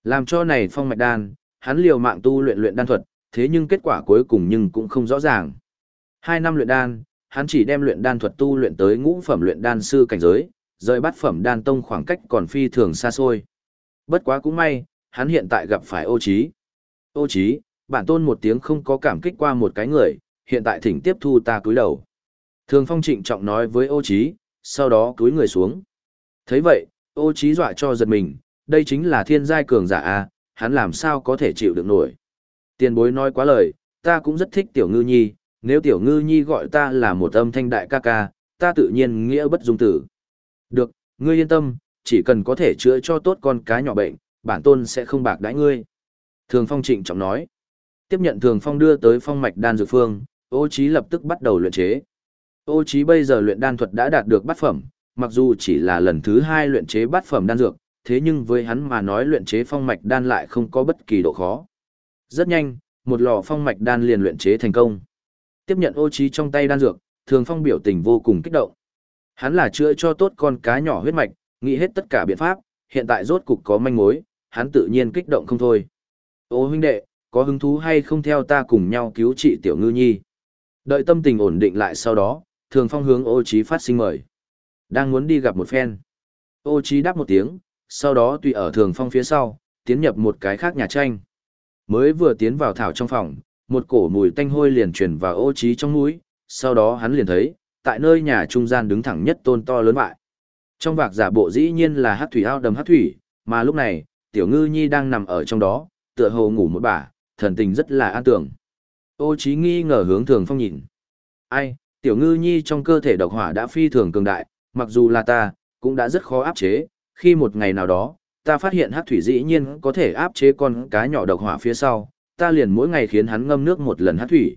Làm cho này phong mạch đan, hắn liều mạng tu luyện luyện đan thuật, thế nhưng kết quả cuối cùng nhưng cũng không rõ ràng. Hai năm luyện đan, hắn chỉ đem luyện đan thuật tu luyện tới ngũ phẩm luyện đan sư cảnh giới, rời bát phẩm đan tông khoảng cách còn phi thường xa xôi. Bất quá cũng may, hắn hiện tại gặp phải ô trí. Ô trí, bản tôn một tiếng không có cảm kích qua một cái người, hiện tại thỉnh tiếp thu ta cúi đầu. Thường phong trịnh trọng nói với ô trí, sau đó cúi người xuống. thấy vậy, ô trí dọa cho giật mình, đây chính là thiên giai cường giả a, hắn làm sao có thể chịu được nổi. Tiền bối nói quá lời, ta cũng rất thích tiểu ngư nhi, nếu tiểu ngư nhi gọi ta là một âm thanh đại ca ca, ta tự nhiên nghĩa bất dung tử. Được, ngươi yên tâm, chỉ cần có thể chữa cho tốt con cá nhỏ bệnh, bản tôn sẽ không bạc đãi ngươi. Thường Phong trịnh trọng nói. Tiếp nhận Thường Phong đưa tới phong mạch đan dược phương, Ô Chí lập tức bắt đầu luyện chế. Ô Chí bây giờ luyện đan thuật đã đạt được bát phẩm, mặc dù chỉ là lần thứ hai luyện chế bát phẩm đan dược, thế nhưng với hắn mà nói luyện chế phong mạch đan lại không có bất kỳ độ khó. Rất nhanh, một lò phong mạch đan liền luyện chế thành công. Tiếp nhận Ô trí trong tay đan dược, Thường Phong biểu tình vô cùng kích động. Hắn là chữa cho tốt con cá nhỏ huyết mạch, nghĩ hết tất cả biện pháp, hiện tại rốt cục có manh mối, hắn tự nhiên kích động không thôi. Ô huynh đệ, có hứng thú hay không theo ta cùng nhau cứu trị tiểu ngư nhi? Đợi tâm tình ổn định lại sau đó, thường phong hướng ô trí phát sinh mời. Đang muốn đi gặp một phen. Ô trí đáp một tiếng, sau đó tùy ở thường phong phía sau, tiến nhập một cái khác nhà tranh. Mới vừa tiến vào thảo trong phòng, một cổ mùi tanh hôi liền truyền vào ô trí trong mũi, sau đó hắn liền thấy, tại nơi nhà trung gian đứng thẳng nhất tôn to lớn bại. Trong vạc giả bộ dĩ nhiên là hát thủy ao đầm hát thủy, mà lúc này, tiểu ngư nhi đang nằm ở trong đó, tựa hồ ngủ một bả, thần tình rất là an tưởng. Ô trí nghi ngờ hướng thường phong nhìn. Ai, tiểu ngư nhi trong cơ thể độc hỏa đã phi thường cường đại, mặc dù là ta, cũng đã rất khó áp chế, khi một ngày nào đó, ta phát hiện hát thủy dĩ nhiên có thể áp chế con cá nhỏ độc hỏa phía sau, ta liền mỗi ngày khiến hắn ngâm nước một lần hát thủy.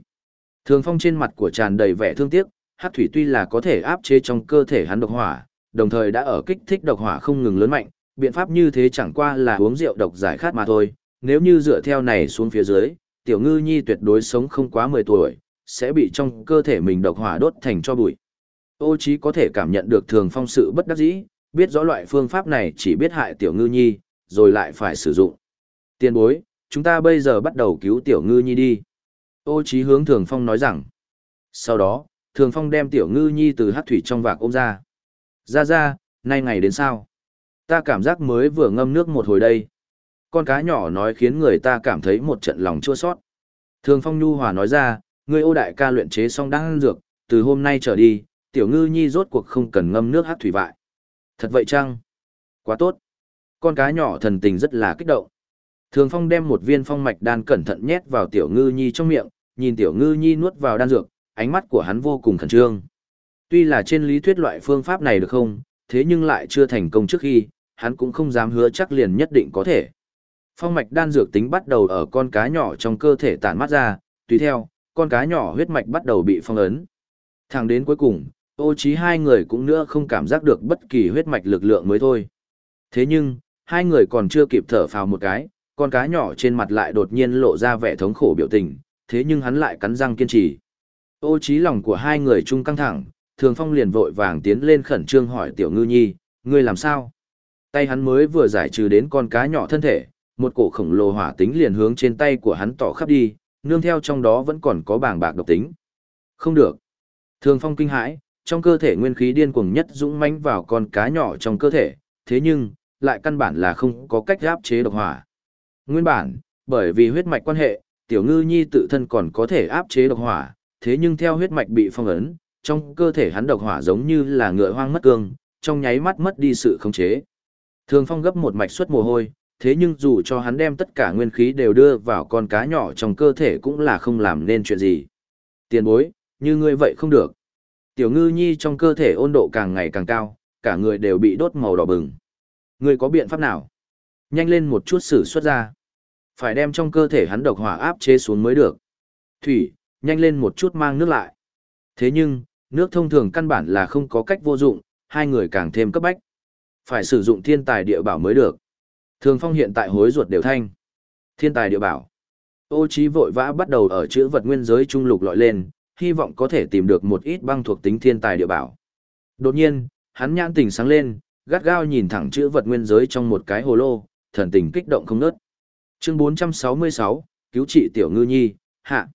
Thường phong trên mặt của tràn đầy vẻ thương tiếc, hát thủy tuy là có thể áp chế trong cơ thể hắn độc hỏa, đồng thời đã ở kích thích độc hỏa không ngừng lớn mạnh, biện pháp như thế chẳng qua là uống rượu độc giải khát mà thôi, nếu như dựa theo này xuống phía dưới, tiểu ngư nhi tuyệt đối sống không quá 10 tuổi, sẽ bị trong cơ thể mình độc hỏa đốt thành cho bụi. Ô chí có thể cảm nhận được thường phong sự bất đắc dĩ, biết rõ loại phương pháp này chỉ biết hại tiểu ngư nhi, rồi lại phải sử dụng. Tiên bối, chúng ta bây giờ bắt đầu cứu tiểu ngư nhi đi. Ô chí hướng thường phong nói rằng. Sau đó, thường phong đem tiểu ngư nhi từ hát thủy trong vạc ôm ra. Ra ra, nay ngày đến sao? Ta cảm giác mới vừa ngâm nước một hồi đây. Con cá nhỏ nói khiến người ta cảm thấy một trận lòng chua sót. Thường phong nhu hòa nói ra, ngươi ô đại ca luyện chế xong đang ăn dược, từ hôm nay trở đi, tiểu ngư nhi rốt cuộc không cần ngâm nước hát thủy vại. Thật vậy chăng? Quá tốt. Con cá nhỏ thần tình rất là kích động. Thường phong đem một viên phong mạch đan cẩn thận nhét vào tiểu ngư nhi trong miệng, nhìn tiểu ngư nhi nuốt vào đan dược, ánh mắt của hắn vô cùng khẩn trương. Tuy là trên lý thuyết loại phương pháp này được không, thế nhưng lại chưa thành công trước khi, hắn cũng không dám hứa chắc liền nhất định có thể. Phong mạch đan dược tính bắt đầu ở con cá nhỏ trong cơ thể tản mắt ra, tùy theo, con cá nhỏ huyết mạch bắt đầu bị phong ấn. Thẳng đến cuối cùng, ô trí hai người cũng nữa không cảm giác được bất kỳ huyết mạch lực lượng mới thôi. Thế nhưng, hai người còn chưa kịp thở phào một cái, con cá nhỏ trên mặt lại đột nhiên lộ ra vẻ thống khổ biểu tình, thế nhưng hắn lại cắn răng kiên trì. Ô trí lòng của hai người chung căng thẳng, thường phong liền vội vàng tiến lên khẩn trương hỏi tiểu ngư nhi, ngươi làm sao? Tay hắn mới vừa giải trừ đến con cá nhỏ thân thể, một cổ khổng lồ hỏa tính liền hướng trên tay của hắn tỏ khắp đi, nương theo trong đó vẫn còn có bảng bạc độc tính. Không được. Thường phong kinh hãi, trong cơ thể nguyên khí điên cuồng nhất dũng mãnh vào con cá nhỏ trong cơ thể, thế nhưng, lại căn bản là không có cách áp chế độc hỏa. Nguyên bản, bởi vì huyết mạch quan hệ, tiểu ngư nhi tự thân còn có thể áp chế độc hỏa, thế nhưng theo huyết mạch bị phong ấn, trong cơ thể hắn độc hỏa giống như là ngựa hoang mất cương, trong nháy mắt mất đi sự khống chế. Thường Phong gấp một mạch xuất mồ hôi, thế nhưng dù cho hắn đem tất cả nguyên khí đều đưa vào con cá nhỏ trong cơ thể cũng là không làm nên chuyện gì. Tiền bối, như ngươi vậy không được. Tiểu ngư nhi trong cơ thể ôn độ càng ngày càng cao, cả người đều bị đốt màu đỏ bừng. Ngươi có biện pháp nào? Nhanh lên một chút sử xuất ra. Phải đem trong cơ thể hắn độc hỏa áp chế xuống mới được. Thủy, nhanh lên một chút mang nước lại. Thế nhưng, nước thông thường căn bản là không có cách vô dụng, hai người càng thêm cấp bách. Phải sử dụng thiên tài địa bảo mới được. Thường phong hiện tại hối ruột đều thanh. Thiên tài địa bảo. Ô trí vội vã bắt đầu ở chữ vật nguyên giới trung lục lọi lên, hy vọng có thể tìm được một ít băng thuộc tính thiên tài địa bảo. Đột nhiên, hắn nhãn tình sáng lên, gắt gao nhìn thẳng chữ vật nguyên giới trong một cái hồ lô, thần tình kích động không nớt. Chương 466, cứu trị tiểu ngư nhi, hạ.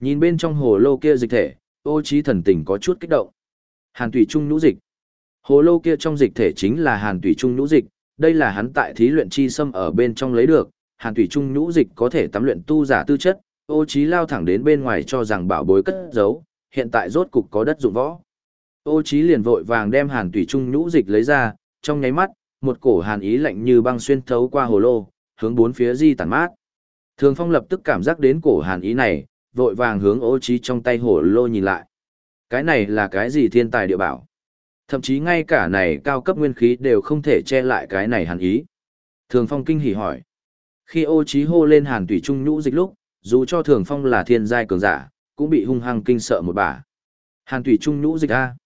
Nhìn bên trong hồ lô kia dịch thể, ô trí thần tình có chút kích động. Hàn tùy trung nhũ dịch. Hồ lô kia trong dịch thể chính là hàn tùy trung nhũ dịch, đây là hắn tại thí luyện chi xâm ở bên trong lấy được, hàn tùy trung nhũ dịch có thể tắm luyện tu giả tư chất, ô trí lao thẳng đến bên ngoài cho rằng bảo bối cất giấu, hiện tại rốt cục có đất dụng võ. Ô trí liền vội vàng đem hàn tùy trung nhũ dịch lấy ra, trong nháy mắt, một cổ hàn ý lạnh như băng xuyên thấu qua hồ lô, hướng bốn phía di tản mát. Thường Phong lập tức cảm giác đến cổ hàn ý này, vội vàng hướng ô trí trong tay hồ lô nhìn lại. Cái này là cái gì thiên tài địa bảo? Thậm chí ngay cả này cao cấp nguyên khí đều không thể che lại cái này hàn ý. Thường Phong kinh hỉ hỏi. Khi ô trí hô lên hàn tùy trung nhũ dịch lúc, dù cho Thường Phong là thiên giai cường giả, cũng bị hung hăng kinh sợ một bà. Hàn Thủy Trung nhũ dịch a.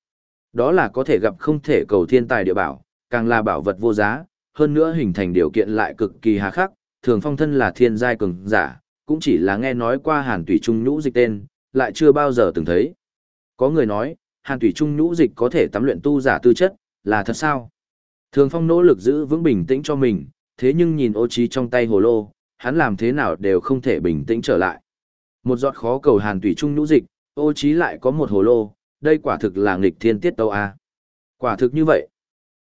Đó là có thể gặp không thể cầu thiên tài địa bảo, càng là bảo vật vô giá, hơn nữa hình thành điều kiện lại cực kỳ hà khắc, Thường Phong thân là thiên giai cường giả, cũng chỉ là nghe nói qua Hàn Thủy Trung nhũ dịch tên, lại chưa bao giờ từng thấy. Có người nói, Hàn Thủy Trung nhũ dịch có thể tắm luyện tu giả tư chất, là thật sao? Thường Phong nỗ lực giữ vững bình tĩnh cho mình, thế nhưng nhìn ô trí trong tay hồ lô, hắn làm thế nào đều không thể bình tĩnh trở lại. Một giọt khó cầu Hàn Thủy Trung nhũ dịch, ô trí lại có một hồ lô, đây quả thực là nghịch thiên tiết tâu a. Quả thực như vậy.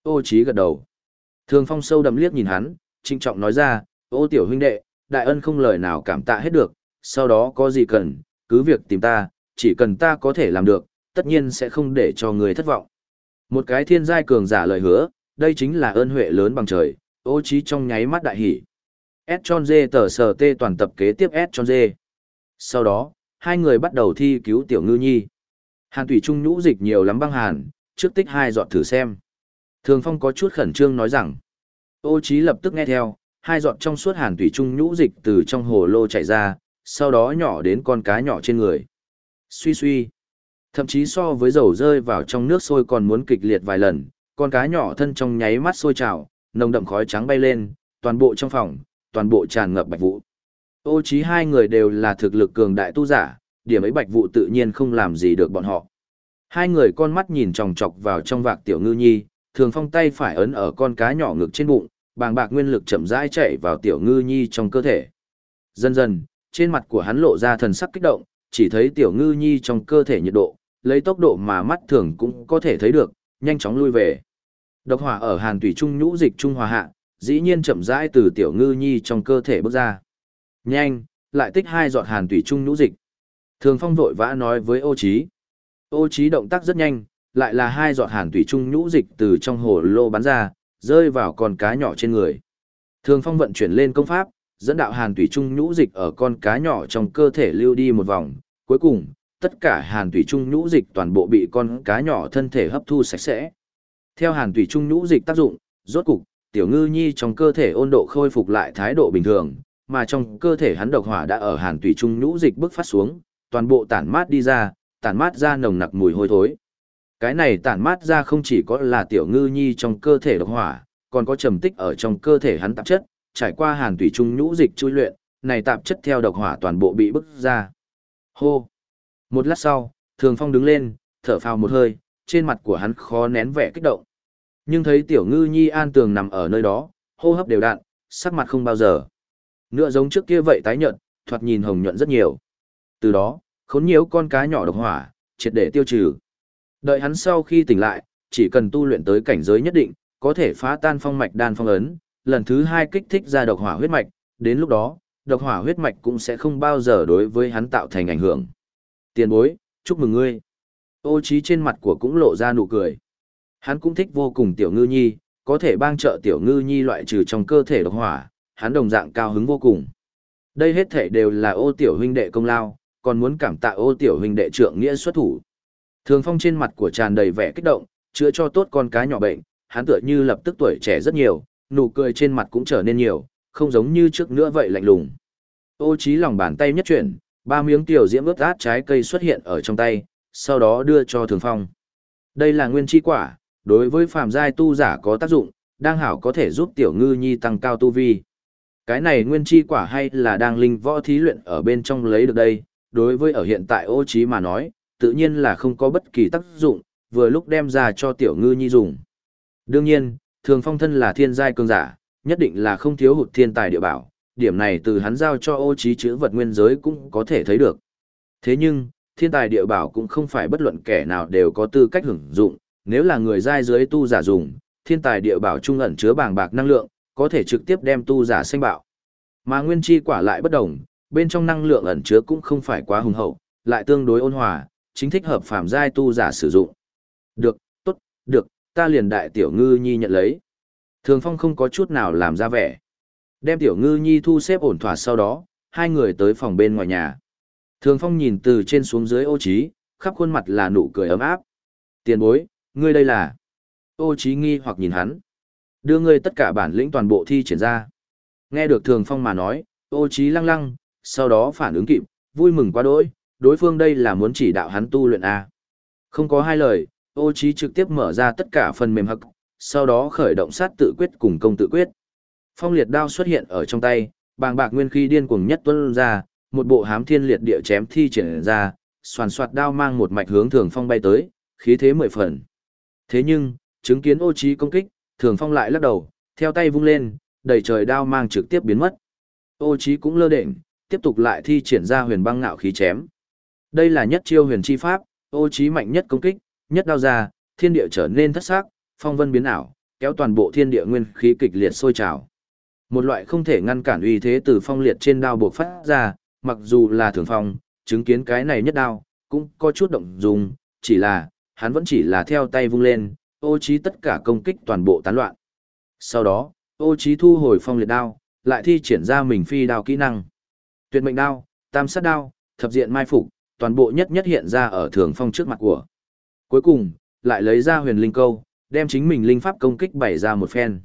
Ô trí gật đầu. Thường Phong sâu đậm liếc nhìn hắn, trinh trọng nói ra, ô tiểu huynh đệ, đại ân không lời nào cảm tạ hết được, sau đó có gì cần, cứ việc tìm ta, chỉ cần ta có thể làm được, tất nhiên sẽ không để cho người thất vọng. Một cái thiên giai cường giả lời hứa, đây chính là ơn huệ lớn bằng trời, ô trí trong nháy mắt đại hỉ. S tròn dê tờ sờ tê toàn tập kế tiếp S tròn dê. Sau đó, hai người bắt đầu thi cứu tiểu ngư nhi. Hàn thủy trung nhũ dịch nhiều lắm băng hàn, trước tích hai giọt thử xem. Thường Phong có chút khẩn trương nói rằng, ô trí lập tức nghe theo, hai giọt trong suốt hàn thủy trung nhũ dịch từ trong hồ lô chảy ra, sau đó nhỏ đến con cá nhỏ trên người. Suy suy. Thậm chí so với dầu rơi vào trong nước sôi còn muốn kịch liệt vài lần, con cá nhỏ thân trong nháy mắt sôi trào, nồng đậm khói trắng bay lên, toàn bộ trong phòng, toàn bộ tràn ngập bạch vụ. Ô trí hai người đều là thực lực cường đại tu giả, điểm ấy bạch vụ tự nhiên không làm gì được bọn họ. Hai người con mắt nhìn chòng chọc vào trong vạc tiểu ngư nhi, thường phong tay phải ấn ở con cá nhỏ ngực trên bụng, bàng bạc nguyên lực chậm rãi chạy vào tiểu ngư nhi trong cơ thể. Dần dần, trên mặt của hắn lộ ra thần sắc kích động, chỉ thấy tiểu ngư nhi trong cơ thể nhiệt độ, lấy tốc độ mà mắt thường cũng có thể thấy được, nhanh chóng lui về. Độc hỏa ở hàn tủy trung nhũ dịch trung hòa hạ, dĩ nhiên chậm rãi từ tiểu ngư nhi trong cơ thể bước ra. Nhanh, lại tích hai giọt hàn tủy trung nhũ dịch. Thường phong vội vã nói với ô trí. Ô trí động tác rất nhanh, lại là hai giọt hàn tủy trung nhũ dịch từ trong hồ lô bắn ra, rơi vào con cá nhỏ trên người. Thường phong vận chuyển lên công pháp, dẫn đạo hàn tủy trung nhũ dịch ở con cá nhỏ trong cơ thể lưu đi một vòng, cuối cùng, tất cả hàn tủy trung nhũ dịch toàn bộ bị con cá nhỏ thân thể hấp thu sạch sẽ. Theo hàn tủy trung nhũ dịch tác dụng, rốt cục, tiểu ngư nhi trong cơ thể ôn độ khôi phục lại thái độ bình thường, mà trong cơ thể hắn độc hỏa đã ở hàn tùy trung nhũ dịch bức phát xuống, toàn bộ tản mát đi ra, tản mát ra nồng nặc mùi hôi thối. Cái này tản mát ra không chỉ có là tiểu ngư nhi trong cơ thể độc hỏa, còn có trầm tích ở trong cơ thể hắn tạp chất, trải qua hàn tùy trung nhũ dịch chui luyện, này tạp chất theo độc hỏa toàn bộ bị bức ra. Hô! Một lát sau, Thường Phong đứng lên, thở phào một hơi, trên mặt của hắn khó nén vẻ kích động. Nhưng thấy tiểu ngư nhi an tường nằm ở nơi đó, hô hấp đều đặn, sắc mặt không bao giờ. Nữa giống trước kia vậy tái nhợt, thoạt nhìn hồng nhuận rất nhiều. Từ đó, khốn nhiều con cá nhỏ độc hỏa, triệt để tiêu trừ. Đợi hắn sau khi tỉnh lại, chỉ cần tu luyện tới cảnh giới nhất định, có thể phá tan phong mạch đan phong ấn, lần thứ hai kích thích ra độc hỏa huyết mạch, đến lúc đó, độc hỏa huyết mạch cũng sẽ không bao giờ đối với hắn tạo thành ảnh hưởng. Tiền bối, chúc mừng ngươi. Ô trí trên mặt của cũng lộ ra nụ cười. Hắn cũng thích vô cùng tiểu ngư nhi, có thể bang trợ tiểu ngư nhi loại trừ trong cơ thể độc hỏa, hắn đồng dạng cao hứng vô cùng. Đây hết thể đều là ô tiểu huynh đệ công lao, còn muốn cảm tạ ô tiểu huynh đệ trượng nghĩa xuất thủ. Thường phong trên mặt của tràn đầy vẻ kích động, chữa cho tốt con cá nhỏ bệnh, hắn tựa như lập tức tuổi trẻ rất nhiều, nụ cười trên mặt cũng trở nên nhiều, không giống như trước nữa vậy lạnh lùng. Ô trí lòng bàn tay nhất chuyển, ba miếng tiểu diễm ướt át trái cây xuất hiện ở trong tay, sau đó đưa cho thường phong. Đây là nguyên chi quả, đối với phàm giai tu giả có tác dụng, đang hảo có thể giúp tiểu ngư nhi tăng cao tu vi. Cái này nguyên chi quả hay là đang linh võ thí luyện ở bên trong lấy được đây, đối với ở hiện tại ô trí mà nói, tự nhiên là không có bất kỳ tác dụng, vừa lúc đem ra cho tiểu ngư nhi dùng. Đương nhiên, thường phong thân là thiên giai cường giả, nhất định là không thiếu hụt thiên tài địa bảo, điểm này từ hắn giao cho ô trí chữ vật nguyên giới cũng có thể thấy được. Thế nhưng, thiên tài địa bảo cũng không phải bất luận kẻ nào đều có tư cách hưởng dụng, nếu là người giai dưới tu giả dùng, thiên tài địa bảo trung ẩn chứa bàng bạc năng lượng, có thể trực tiếp đem tu giả sinh bạo. Mà nguyên chi quả lại bất đồng, bên trong năng lượng ẩn chứa cũng không phải quá hùng hậu, lại tương đối ôn hòa, chính thích hợp phàm giai tu giả sử dụng. Được, tốt, được, ta liền đại tiểu ngư nhi nhận lấy. Thường Phong không có chút nào làm ra vẻ. Đem tiểu ngư nhi thu xếp ổn thỏa sau đó, hai người tới phòng bên ngoài nhà. Thường Phong nhìn từ trên xuống dưới ô trí, khắp khuôn mặt là nụ cười ấm áp. Tiền bối, ngươi đây là... Ô trí nghi hoặc nhìn hắn. Đưa ngươi tất cả bản lĩnh toàn bộ thi triển ra. Nghe được Thường Phong mà nói, ô trí lăng lăng, sau đó phản ứng kịp, vui mừng quá đỗi, đối phương đây là muốn chỉ đạo hắn tu luyện A. Không có hai lời, ô trí trực tiếp mở ra tất cả phần mềm hậc, sau đó khởi động sát tự quyết cùng công tự quyết. Phong liệt đao xuất hiện ở trong tay, bàng bạc nguyên khí điên cuồng nhất tuân ra, một bộ hám thiên liệt địa chém thi triển ra, soàn soạt đao mang một mạch hướng thường phong bay tới, khí thế mười phần. Thế nhưng, chứng kiến ô trí công kích, thường phong lại lắc đầu, theo tay vung lên, đầy trời đao mang trực tiếp biến mất. Ô trí cũng lơ đệnh, tiếp tục lại thi triển ra huyền băng ngạo khí chém. Đây là nhất chiêu huyền chi pháp, ô trí mạnh nhất công kích, nhất đao ra, thiên địa trở nên thất sắc, phong vân biến ảo, kéo toàn bộ thiên địa nguyên khí kịch liệt sôi trào. Một loại không thể ngăn cản uy thế từ phong liệt trên đao buộc phát ra, mặc dù là thường phong, chứng kiến cái này nhất đao, cũng có chút động dung, chỉ là, hắn vẫn chỉ là theo tay vung lên, ô trí tất cả công kích toàn bộ tán loạn. Sau đó, ô trí thu hồi phong liệt đao, lại thi triển ra mình phi đao kỹ năng. Tuyệt mệnh đao, tam sát đao, thập diện mai phục, toàn bộ nhất nhất hiện ra ở thường phong trước mặt của. Cuối cùng, lại lấy ra huyền linh câu, đem chính mình linh pháp công kích bày ra một phen.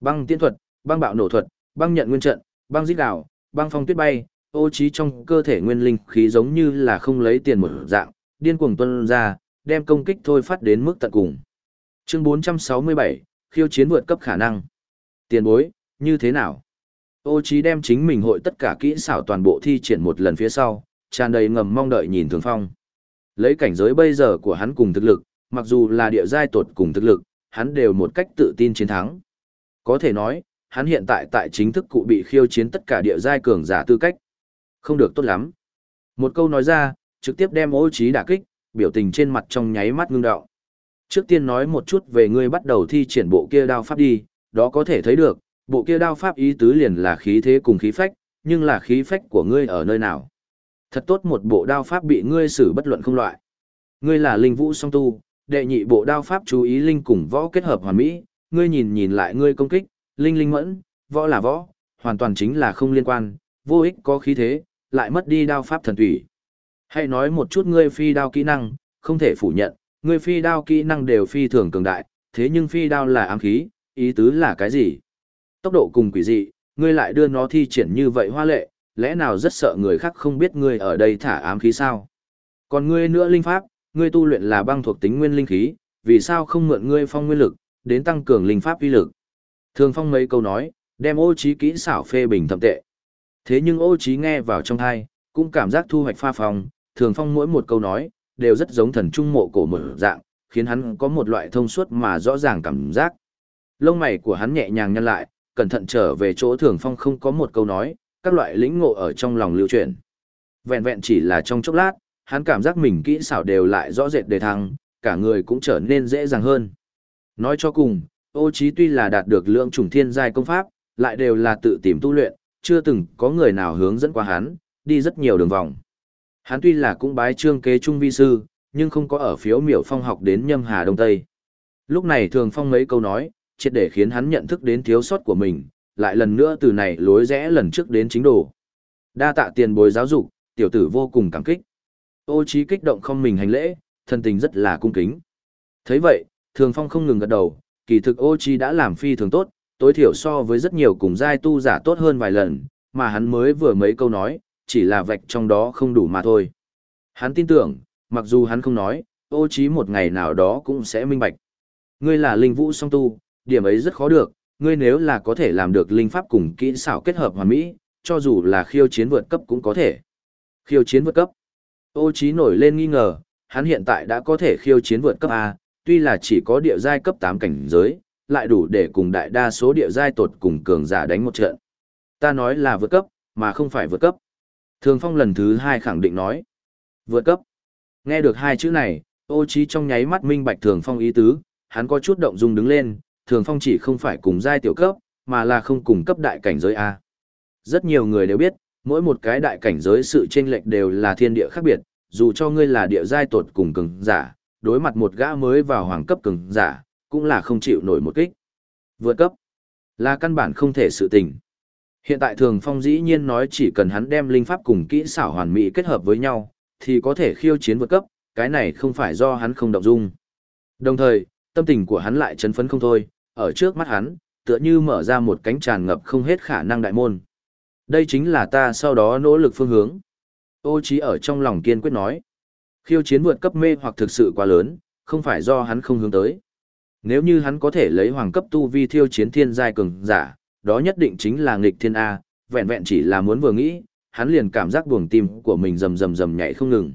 Băng tiên thuật, băng bạo nổ thuật, băng nhận nguyên trận, băng giết đảo, băng phong tuyết bay, ô trí trong cơ thể nguyên linh khí giống như là không lấy tiền một dạng, điên cuồng tuân ra, đem công kích thôi phát đến mức tận cùng. Chương 467, khiêu chiến vượt cấp khả năng. Tiền bối, như thế nào? Ô Chí đem chính mình hội tất cả kỹ xảo toàn bộ thi triển một lần phía sau, tràn đầy ngầm mong đợi nhìn thường phong. Lấy cảnh giới bây giờ của hắn cùng thực lực, mặc dù là địa giai tột cùng thực lực, hắn đều một cách tự tin chiến thắng. Có thể nói, hắn hiện tại tại chính thức cụ bị khiêu chiến tất cả địa giai cường giả tư cách. Không được tốt lắm. Một câu nói ra, trực tiếp đem ô Chí đả kích, biểu tình trên mặt trong nháy mắt ngưng đạo. Trước tiên nói một chút về ngươi bắt đầu thi triển bộ kia đao pháp đi, đó có thể thấy được, bộ kia đao pháp ý tứ liền là khí thế cùng khí phách, nhưng là khí phách của ngươi ở nơi nào? Thật tốt một bộ đao pháp bị ngươi xử bất luận không loại. Ngươi là linh vũ song tu, đệ nhị bộ đao pháp chú ý linh cùng võ kết hợp hoàn mỹ, ngươi nhìn nhìn lại ngươi công kích, linh linh mẫn, võ là võ, hoàn toàn chính là không liên quan, vô ích có khí thế, lại mất đi đao pháp thần thủy. Hãy nói một chút ngươi phi đao kỹ năng, không thể phủ nhận, ngươi phi đao kỹ năng đều phi thường cường đại, thế nhưng phi đao là ám khí, ý tứ là cái gì? Tốc độ cùng quỷ dị, ngươi lại đưa nó thi triển như vậy hoa lệ, lẽ nào rất sợ người khác không biết ngươi ở đây thả ám khí sao? Còn ngươi nữa linh pháp, ngươi tu luyện là băng thuộc tính nguyên linh khí, vì sao không mượn ngươi phong nguyên lực, đến tăng cường linh pháp uy lực? Thường phong mấy câu nói, đem ô trí kỹ xảo phê bình thậm tệ. Thế nhưng ô trí nghe vào trong tai, cũng cảm giác thu hoạch pha phong, thường phong mỗi một câu nói, đều rất giống thần trung mộ cổ mở dạng, khiến hắn có một loại thông suốt mà rõ ràng cảm giác. Lông mày của hắn nhẹ nhàng nhăn lại, cẩn thận trở về chỗ thường phong không có một câu nói, các loại lĩnh ngộ ở trong lòng lưu truyền. Vẹn vẹn chỉ là trong chốc lát, hắn cảm giác mình kỹ xảo đều lại rõ rệt đề thăng, cả người cũng trở nên dễ dàng hơn. Nói cho cùng, ô trí tuy là đạt được lượng trùng thiên giai công pháp, lại đều là tự tìm tu luyện, chưa từng có người nào hướng dẫn qua hắn, đi rất nhiều đường vòng. Hắn tuy là cũng bái trương kế trung vi sư, nhưng không có ở phiếu miểu phong học đến nhâm hà đông tây. Lúc này thường phong mấy câu nói, triệt để khiến hắn nhận thức đến thiếu sót của mình, lại lần nữa từ này lối rẽ lần trước đến chính đồ. Đa tạ tiền bối giáo dục, tiểu tử vô cùng cảm kích. Ô trí kích động không mình hành lễ, thân tình rất là cung kính. thấy vậy, thường phong không ngừng gật đầu, kỳ thực ô trí đã làm phi thường tốt, tối thiểu so với rất nhiều cùng giai tu giả tốt hơn vài lần, mà hắn mới vừa mấy câu nói, chỉ là vạch trong đó không đủ mà thôi. Hắn tin tưởng, mặc dù hắn không nói, ô trí một ngày nào đó cũng sẽ minh bạch. Ngươi là linh vũ song tu, điểm ấy rất khó được, ngươi nếu là có thể làm được linh pháp cùng kỹ xảo kết hợp hoàn mỹ, cho dù là khiêu chiến vượt cấp cũng có thể. Khiêu chiến vượt cấp. Ô trí nổi lên nghi ngờ, hắn hiện tại đã có thể khiêu chiến vượt cấp A, tuy là chỉ có địa giai cấp 8 cảnh giới, lại đủ để cùng đại đa số địa giai tột cùng cường giả đánh một trận. Ta nói là vượt cấp, mà không phải vượt cấp. Thường Phong lần thứ hai khẳng định nói. Vượt cấp. Nghe được hai chữ này, ô trí trong nháy mắt minh bạch Thường Phong ý tứ, hắn có chút động dung đứng lên, Thường Phong chỉ không phải cùng giai tiểu cấp, mà là không cùng cấp đại cảnh giới A. Rất nhiều người đều biết, mỗi một cái đại cảnh giới sự chênh lệch đều là thiên địa khác biệt, dù cho ngươi là địa giai tột cùng cường giả, đối mặt một gã mới vào hoàng cấp cường giả, cũng là không chịu nổi một kích. Vượt cấp là căn bản không thể sự tình. Hiện tại Thường Phong dĩ nhiên nói chỉ cần hắn đem linh pháp cùng kỹ xảo hoàn mỹ kết hợp với nhau, thì có thể khiêu chiến vượt cấp, cái này không phải do hắn không động dung. Đồng thời, tâm tình của hắn lại chấn phấn không thôi, ở trước mắt hắn, tựa như mở ra một cánh tràn ngập không hết khả năng đại môn. Đây chính là ta sau đó nỗ lực phương hướng. Ô trí ở trong lòng kiên quyết nói. Khiêu chiến vượt cấp mê hoặc thực sự quá lớn, không phải do hắn không hướng tới. Nếu như hắn có thể lấy hoàng cấp tu vi thiêu chiến thiên giai cường giả, đó nhất định chính là nghịch thiên A, vẹn vẹn chỉ là muốn vừa nghĩ, hắn liền cảm giác buồng tim của mình rầm rầm rầm nhảy không ngừng.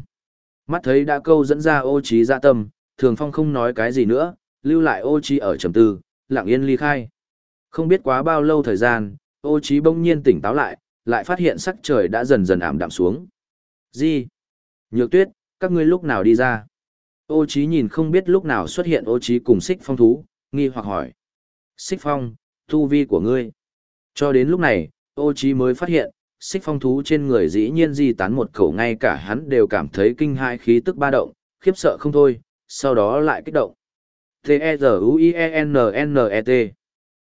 Mắt thấy đã câu dẫn ra ô trí dạ tâm, thường phong không nói cái gì nữa, lưu lại ô trí ở trầm tư, lặng yên ly khai. Không biết quá bao lâu thời gian, ô trí bỗng nhiên tỉnh táo lại, lại phát hiện sắc trời đã dần dần ảm đạm xuống. Gì? Nhược tuyết, các ngươi lúc nào đi ra? Ô trí nhìn không biết lúc nào xuất hiện ô trí cùng xích phong thú, nghi hoặc hỏi. Xích phong, tu vi của ngươi. Cho đến lúc này, ô trí mới phát hiện, xích phong thú trên người dĩ nhiên di tán một khẩu ngay cả hắn đều cảm thấy kinh hai khí tức ba động, khiếp sợ không thôi, sau đó lại kích động. T-E-Z-U-I-E-N-N-E-T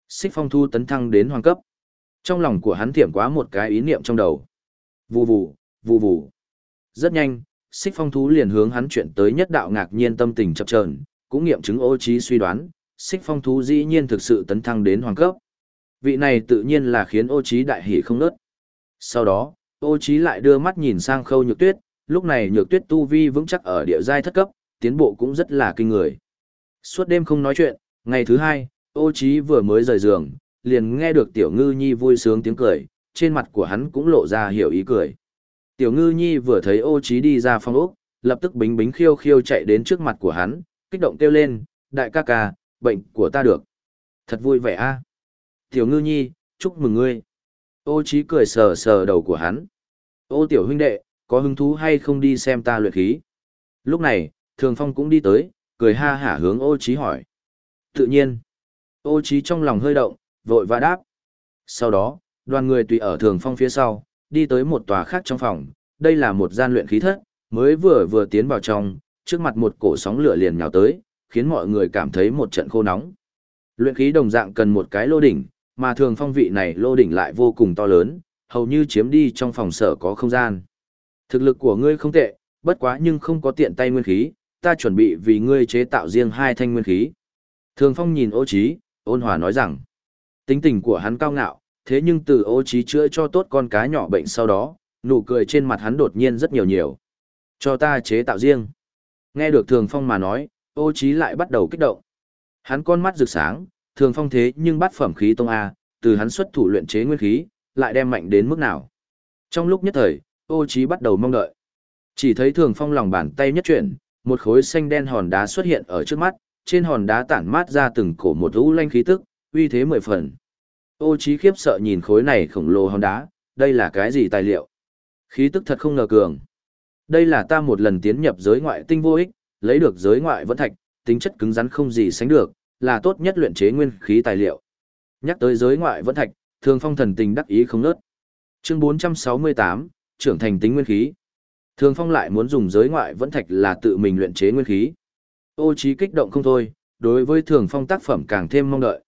Xích phong thú tấn thăng đến hoàng cấp. Trong lòng của hắn thiểm quá một cái ý niệm trong đầu. Vù vù, vù vù. Rất nhanh, xích phong thú liền hướng hắn chuyển tới nhất đạo ngạc nhiên tâm tình chập chờn cũng nghiệm chứng ô trí suy đoán, xích phong thú dĩ nhiên thực sự tấn thăng đến hoàng cấp. Vị này tự nhiên là khiến ô trí đại hỉ không nớt. Sau đó, ô trí lại đưa mắt nhìn sang khâu nhược tuyết, lúc này nhược tuyết tu vi vững chắc ở địa giai thất cấp, tiến bộ cũng rất là kinh người. Suốt đêm không nói chuyện, ngày thứ hai, ô trí vừa mới rời giường, liền nghe được tiểu ngư nhi vui sướng tiếng cười, trên mặt của hắn cũng lộ ra hiểu ý cười. Tiểu ngư nhi vừa thấy ô trí đi ra phòng ốc, lập tức bính bính khiêu khiêu chạy đến trước mặt của hắn, kích động kêu lên, đại ca ca, bệnh của ta được. Thật vui vẻ a. Tiểu ngư nhi, chúc mừng ngươi. Ô trí cười sờ sờ đầu của hắn. Ô tiểu huynh đệ, có hứng thú hay không đi xem ta luyện khí? Lúc này, thường phong cũng đi tới, cười ha hả hướng ô trí hỏi. Tự nhiên, ô trí trong lòng hơi động, vội và đáp. Sau đó, đoàn người tùy ở thường phong phía sau, đi tới một tòa khác trong phòng, đây là một gian luyện khí thất, mới vừa vừa tiến vào trong, trước mặt một cổ sóng lửa liền nhào tới, khiến mọi người cảm thấy một trận khô nóng. Luyện khí đồng dạng cần một cái lô đỉnh, mà thường phong vị này lô đỉnh lại vô cùng to lớn, hầu như chiếm đi trong phòng sở có không gian. Thực lực của ngươi không tệ, bất quá nhưng không có tiện tay nguyên khí, ta chuẩn bị vì ngươi chế tạo riêng hai thanh nguyên khí. Thường phong nhìn ô trí, ôn hòa nói rằng, tính tình của hắn cao ngạo, thế nhưng từ ô trí chữa cho tốt con cá nhỏ bệnh sau đó, nụ cười trên mặt hắn đột nhiên rất nhiều nhiều. Cho ta chế tạo riêng. Nghe được thường phong mà nói, ô trí lại bắt đầu kích động. Hắn con mắt rực sáng, thường phong thế nhưng bắt phẩm khí tông A, từ hắn xuất thủ luyện chế nguyên khí, lại đem mạnh đến mức nào. Trong lúc nhất thời, ô trí bắt đầu mong đợi. Chỉ thấy thường phong lòng bàn tay nhất chuyển, một khối xanh đen hòn đá xuất hiện ở trước mắt, trên hòn đá tản mát ra từng cổ một u lanh khí tức, uy thế mười phần. Ô trí khiếp sợ nhìn khối này khổng lồ hòn đá, đây là cái gì tài liệu? Khí tức thật không ngờ cường. Đây là ta một lần tiến nhập giới ngoại tinh vô ích, lấy được giới ngoại vẫn thạch, tính chất cứng rắn không gì sánh được, là tốt nhất luyện chế nguyên khí tài liệu. Nhắc tới giới ngoại vẫn thạch, thường phong thần tình đắc ý không nớt. Chương 468, trưởng thành tính nguyên khí. Thường phong lại muốn dùng giới ngoại vẫn thạch là tự mình luyện chế nguyên khí. Ô trí kích động không thôi, đối với thường phong tác phẩm càng thêm mong đợi.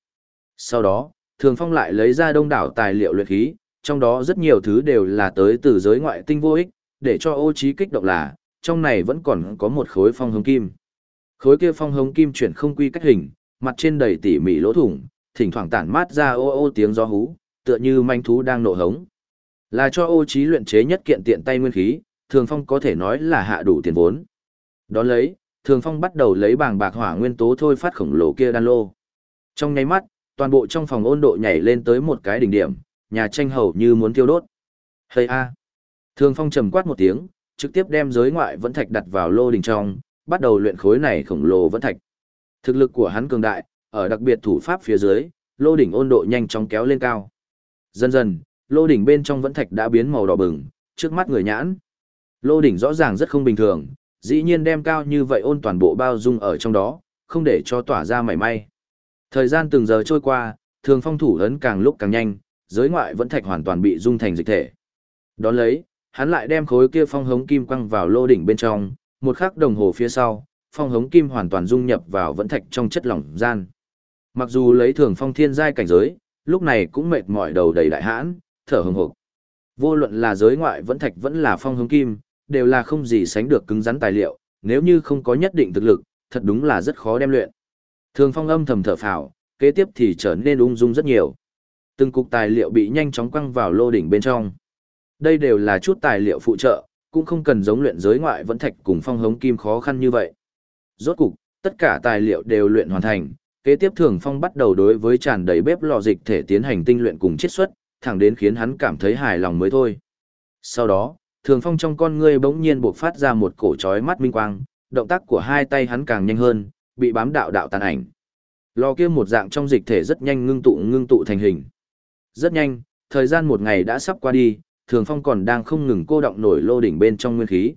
Sau đó, thường phong lại lấy ra đông đảo tài liệu luyện khí, trong đó rất nhiều thứ đều là tới từ giới ngoại tinh vô ích, để cho ô trí kích động là, trong này vẫn còn có một khối phong hồng kim. Khối kia phong hồng kim chuyển không quy cách hình, mặt trên đầy tỉ mỉ lỗ thủng, thỉnh thoảng tản mát ra ô ô tiếng gió hú, tựa như manh thú đang nộ hống. Là cho ô trí luyện chế nhất kiện tiện tay nguyên khí, thường phong có thể nói là hạ đủ tiền vốn. Đón lấy, thường phong bắt đầu lấy bảng bạc hỏa nguyên tố thôi phát khổng lồ kia đan lô. Trong nháy mắt, toàn bộ trong phòng ôn độ nhảy lên tới một cái đỉnh điểm, nhà tranh hầu như muốn tiêu đốt. Hây a! Thường phong trầm quát một tiếng, trực tiếp đem giới ngoại vẫn thạch đặt vào lô đỉnh trong, bắt đầu luyện khối này khổng lồ vẫn thạch. Thực lực của hắn cường đại, ở đặc biệt thủ pháp phía dưới, lô đỉnh ôn độ nhanh chóng kéo lên cao. Dần dần, lô đỉnh bên trong vẫn thạch đã biến màu đỏ bừng, trước mắt người nhãn. Lô đỉnh rõ ràng rất không bình thường, dĩ nhiên đem cao như vậy ôn toàn bộ bao dung ở trong đó, không để cho tỏa ra mảy may. Thời gian từng giờ trôi qua, thường phong thủ ấn càng lúc càng nhanh, giới ngoại vẫn thạch hoàn toàn bị dung thành dịch thể. Đón lấy, hắn lại đem khối kia phong hống kim quăng vào lô đỉnh bên trong, một khắc đồng hồ phía sau, phong hống kim hoàn toàn dung nhập vào vẫn thạch trong chất lỏng gian. Mặc dù lấy thường phong thiên giai cảnh giới, lúc này cũng mệt mỏi đầu đầy đại hãn, thở hừng hực. Vô luận là giới ngoại vẫn thạch vẫn là phong hống kim, đều là không gì sánh được cứng rắn tài liệu, nếu như không có nhất định thực lực, thật đúng là rất khó đem luyện. Thường phong âm thầm thở phào, kế tiếp thì trở nên ung dung rất nhiều. Từng cục tài liệu bị nhanh chóng quăng vào lô đỉnh bên trong. Đây đều là chút tài liệu phụ trợ, cũng không cần giống luyện giới ngoại vẫn thạch cùng phong hống kim khó khăn như vậy. Rốt cục, tất cả tài liệu đều luyện hoàn thành, kế tiếp thường phong bắt đầu đối với tràn đầy bếp lò dịch thể tiến hành tinh luyện cùng chiết xuất, thẳng đến khiến hắn cảm thấy hài lòng mới thôi. Sau đó, thường phong trong con ngươi bỗng nhiên bộc phát ra một cổ chói mắt minh quang, động tác của hai tay hắn càng nhanh hơn, bị bám đạo đạo tàn ảnh. Lò kia một dạng trong dịch thể rất nhanh ngưng tụ ngưng tụ thành hình. Rất nhanh, thời gian một ngày đã sắp qua đi, Thường Phong còn đang không ngừng cô động nổi lô đỉnh bên trong nguyên khí.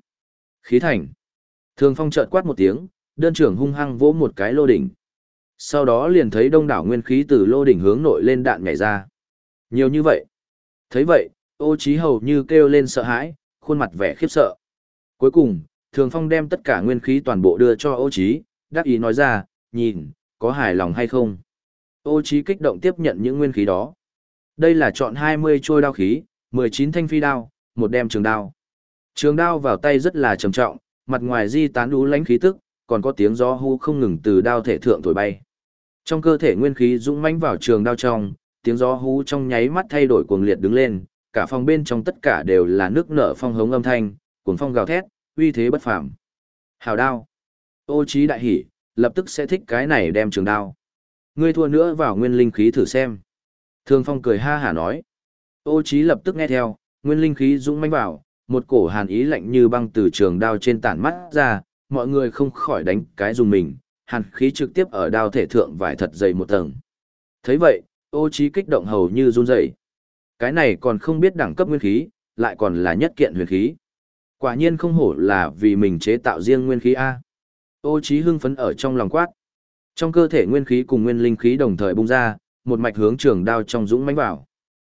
Khí thành. Thường Phong chợt quát một tiếng, đơn trưởng hung hăng vỗ một cái lô đỉnh. Sau đó liền thấy đông đảo nguyên khí từ lô đỉnh hướng nội lên đạn nhảy ra. Nhiều như vậy. Thấy vậy, ô trí hầu như kêu lên sợ hãi, khuôn mặt vẻ khiếp sợ. Cuối cùng, Thường Phong đem tất cả nguyên khí toàn bộ đưa cho ô trí, đắc ý nói ra, nhìn, có hài lòng hay không? Ô trí kích động tiếp nhận những nguyên khí đó. Đây là chọn 20 trôi đao khí, 19 thanh phi đao, một đem trường đao. Trường đao vào tay rất là trầm trọng, mặt ngoài di tán đú lánh khí tức, còn có tiếng gió hú không ngừng từ đao thể thượng thổi bay. Trong cơ thể nguyên khí dũng mãnh vào trường đao trong, tiếng gió hú trong nháy mắt thay đổi cuồng liệt đứng lên, cả phòng bên trong tất cả đều là nước nở phong hống âm thanh, cuồng phong gào thét, uy thế bất phàm. Hào đao. Ô Chí đại hỉ, lập tức sẽ thích cái này đem trường đao. Ngươi thua nữa vào nguyên linh khí thử xem. Thường phong cười ha hả nói. Ô Chí lập tức nghe theo, nguyên linh khí dũng mãnh vào, một cổ hàn ý lạnh như băng từ trường đao trên tản mắt ra, mọi người không khỏi đánh cái dùng mình, hàn khí trực tiếp ở đao thể thượng vải thật dày một tầng. thấy vậy, ô trí kích động hầu như run rẩy. Cái này còn không biết đẳng cấp nguyên khí, lại còn là nhất kiện huyền khí. Quả nhiên không hổ là vì mình chế tạo riêng nguyên khí A. Ô trí hưng phấn ở trong lòng quát. Trong cơ thể nguyên khí cùng nguyên linh khí đồng thời bung ra, một mạch hướng trường đao trong dũng mãnh vào.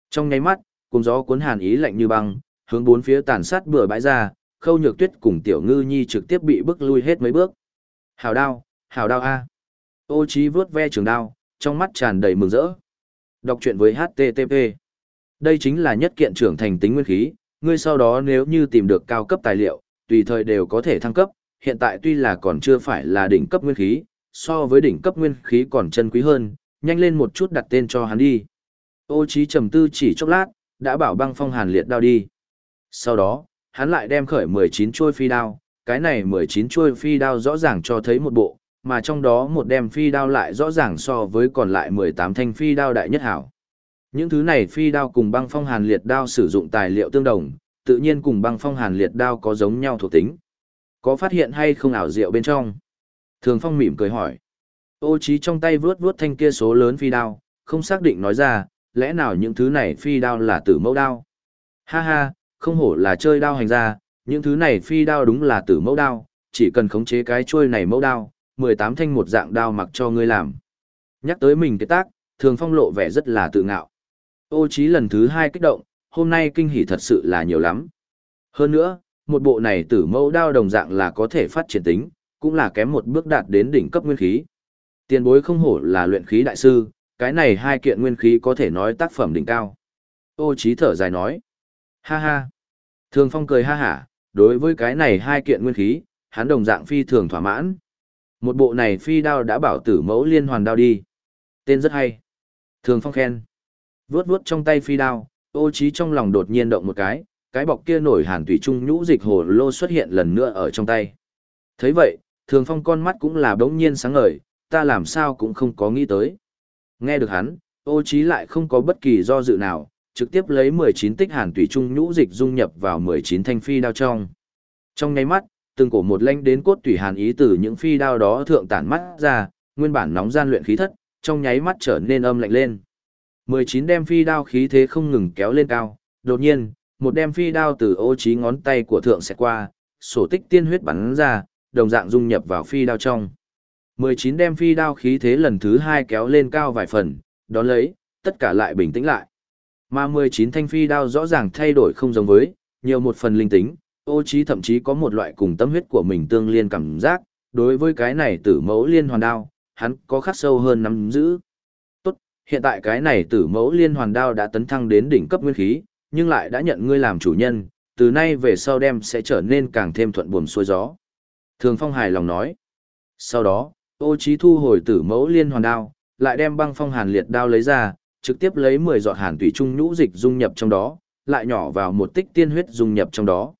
Trong nháy mắt, cùng gió cuốn hàn ý lạnh như băng, hướng bốn phía tàn sát bừa bãi ra, khâu nhược tuyết cùng tiểu ngư nhi trực tiếp bị bức lui hết mấy bước. Hào đao, hào đao A. Ô trí vướt ve trường đao, trong mắt tràn đầy mừng rỡ. Đọc truyện với HTTP. Đây chính là nhất kiện trưởng thành tính nguyên khí, ngươi sau đó nếu như tìm được cao cấp tài liệu, tùy thời đều có thể thăng cấp, hiện tại tuy là còn chưa phải là đỉnh cấp nguyên khí, so với đỉnh cấp nguyên khí còn chân quý hơn, nhanh lên một chút đặt tên cho hắn đi. Ô trí trầm tư chỉ chốc lát, đã bảo băng phong hàn liệt đao đi. Sau đó, hắn lại đem khởi 19 chuôi phi đao, cái này 19 chuôi phi đao rõ ràng cho thấy một bộ, mà trong đó một đem phi đao lại rõ ràng so với còn lại 18 thanh phi đao đại nhất hảo. Những thứ này phi đao cùng băng phong hàn liệt đao sử dụng tài liệu tương đồng, tự nhiên cùng băng phong hàn liệt đao có giống nhau thuộc tính. Có phát hiện hay không ảo diệu bên trong? Thường phong mỉm cười hỏi. Ô trí trong tay vướt vướt thanh kia số lớn phi đao, không xác định nói ra, lẽ nào những thứ này phi đao là tử mẫu đao? Ha ha, không hổ là chơi đao hành ra, những thứ này phi đao đúng là tử mẫu đao, chỉ cần khống chế cái chuôi này mẫu đao, 18 thanh một dạng đao mặc cho ngươi làm. Nhắc tới mình cái tác, thường phong lộ vẻ rất là tự ngạo. Ô trí lần thứ hai kích động, hôm nay kinh hỉ thật sự là nhiều lắm. Hơn nữa, một bộ này tử mẫu đao đồng dạng là có thể phát triển tính, cũng là kém một bước đạt đến đỉnh cấp nguyên khí. Tiền bối không hổ là luyện khí đại sư, cái này hai kiện nguyên khí có thể nói tác phẩm đỉnh cao. Ô trí thở dài nói. Ha ha. Thường phong cười ha hả, đối với cái này hai kiện nguyên khí, hắn đồng dạng phi thường thỏa mãn. Một bộ này phi đao đã bảo tử mẫu liên hoàn đao đi. Tên rất hay. Thường phong khen. Vướt vướt trong tay phi đao, ô trí trong lòng đột nhiên động một cái, cái bọc kia nổi hàn tùy trung nhũ dịch hồ lô xuất hiện lần nữa ở trong tay. thấy vậy, thường phong con mắt cũng là đống nhiên sáng ngời, ta làm sao cũng không có nghĩ tới. Nghe được hắn, ô trí lại không có bất kỳ do dự nào, trực tiếp lấy 19 tích hàn tùy trung nhũ dịch dung nhập vào 19 thanh phi đao trong. Trong nháy mắt, từng cổ một lanh đến cốt tùy hàn ý từ những phi đao đó thượng tản mắt ra, nguyên bản nóng gian luyện khí thất, trong nháy mắt trở nên âm lạnh lên. 19 đem phi đao khí thế không ngừng kéo lên cao, đột nhiên, một đem phi đao từ ô trí ngón tay của thượng sẽ qua, sổ tích tiên huyết bắn ra, đồng dạng dung nhập vào phi đao trong. 19 đem phi đao khí thế lần thứ hai kéo lên cao vài phần, đón lấy, tất cả lại bình tĩnh lại. Mà 19 thanh phi đao rõ ràng thay đổi không giống với, nhiều một phần linh tính, ô trí thậm chí có một loại cùng tâm huyết của mình tương liên cảm giác, đối với cái này tử mẫu liên hoàn đao, hắn có khắc sâu hơn nắm giữ. Tốt, hiện tại cái này tử mẫu liên hoàn đao đã tấn thăng đến đỉnh cấp nguyên khí, nhưng lại đã nhận ngươi làm chủ nhân, từ nay về sau đem sẽ trở nên càng thêm thuận buồm xuôi gió. Thường Phong hài lòng nói. Sau đó, ô trí thu hồi tử mẫu liên hoàn đao, lại đem băng phong hàn liệt đao lấy ra, trực tiếp lấy 10 giọt hàn thủy trung nhũ dịch dung nhập trong đó, lại nhỏ vào một tích tiên huyết dung nhập trong đó.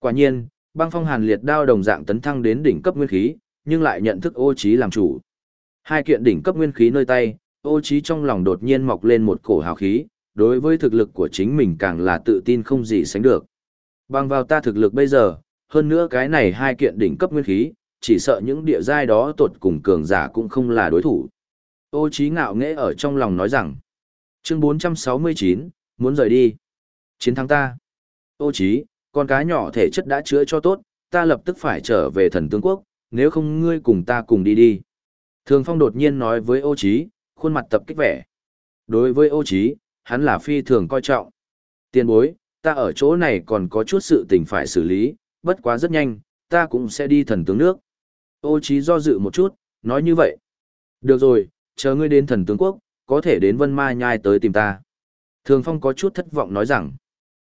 Quả nhiên, băng phong hàn liệt đao đồng dạng tấn thăng đến đỉnh cấp nguyên khí, nhưng lại nhận thức ô trí làm chủ. Hai kiện đỉnh cấp nguyên khí nơi tay, ô trí trong lòng đột nhiên mọc lên một cổ hào khí, đối với thực lực của chính mình càng là tự tin không gì sánh được. Bằng vào ta thực lực bây giờ, hơn nữa cái này hai kiện đỉnh cấp nguyên khí, chỉ sợ những địa giai đó tột cùng cường giả cũng không là đối thủ. Ô trí ngạo nghễ ở trong lòng nói rằng, chương 469, muốn rời đi. Chiến thắng ta. Ô trí, con cá nhỏ thể chất đã chữa cho tốt, ta lập tức phải trở về thần tướng quốc, nếu không ngươi cùng ta cùng đi đi. Thường Phong đột nhiên nói với ô trí, khuôn mặt tập kích vẻ. Đối với ô trí, hắn là phi thường coi trọng. Tiên bối, ta ở chỗ này còn có chút sự tình phải xử lý, bất quá rất nhanh, ta cũng sẽ đi thần tướng nước. Ô trí do dự một chút, nói như vậy. Được rồi, chờ ngươi đến thần tướng quốc, có thể đến vân ma nhai tới tìm ta. Thường Phong có chút thất vọng nói rằng,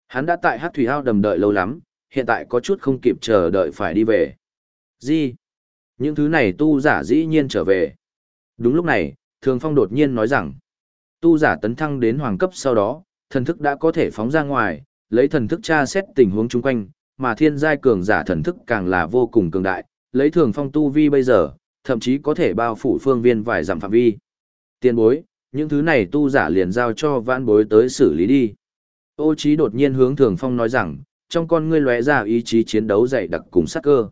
hắn đã tại hát thủy ao đầm đợi lâu lắm, hiện tại có chút không kịp chờ đợi phải đi về. Gì? Những thứ này tu giả dĩ nhiên trở về. Đúng lúc này, Thường Phong đột nhiên nói rằng, tu giả tấn thăng đến hoàng cấp sau đó, thần thức đã có thể phóng ra ngoài, lấy thần thức tra xét tình huống chung quanh, mà thiên giai cường giả thần thức càng là vô cùng cường đại, lấy Thường Phong tu vi bây giờ, thậm chí có thể bao phủ phương viên vài dặm phạm vi. Tiên bối, những thứ này tu giả liền giao cho vãn bối tới xử lý đi. Ô Chí đột nhiên hướng Thường Phong nói rằng, trong con ngươi lóe ra ý chí chiến đấu dày đặc cùng sát cơ.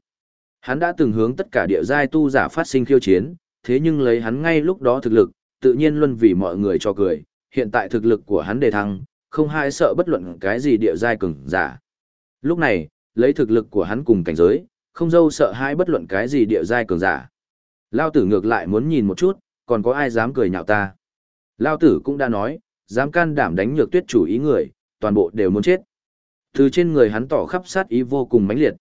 Hắn đã từng hướng tất cả địa giai tu giả phát sinh khiêu chiến, thế nhưng lấy hắn ngay lúc đó thực lực, tự nhiên luôn vì mọi người cho cười, hiện tại thực lực của hắn đề thăng, không hai sợ bất luận cái gì địa giai cường giả. Lúc này, lấy thực lực của hắn cùng cảnh giới, không dâu sợ hai bất luận cái gì địa giai cường giả. Lao tử ngược lại muốn nhìn một chút, còn có ai dám cười nhạo ta. Lao tử cũng đã nói, dám can đảm đánh nhược tuyết chủ ý người, toàn bộ đều muốn chết. Từ trên người hắn tỏ khắp sát ý vô cùng mãnh liệt.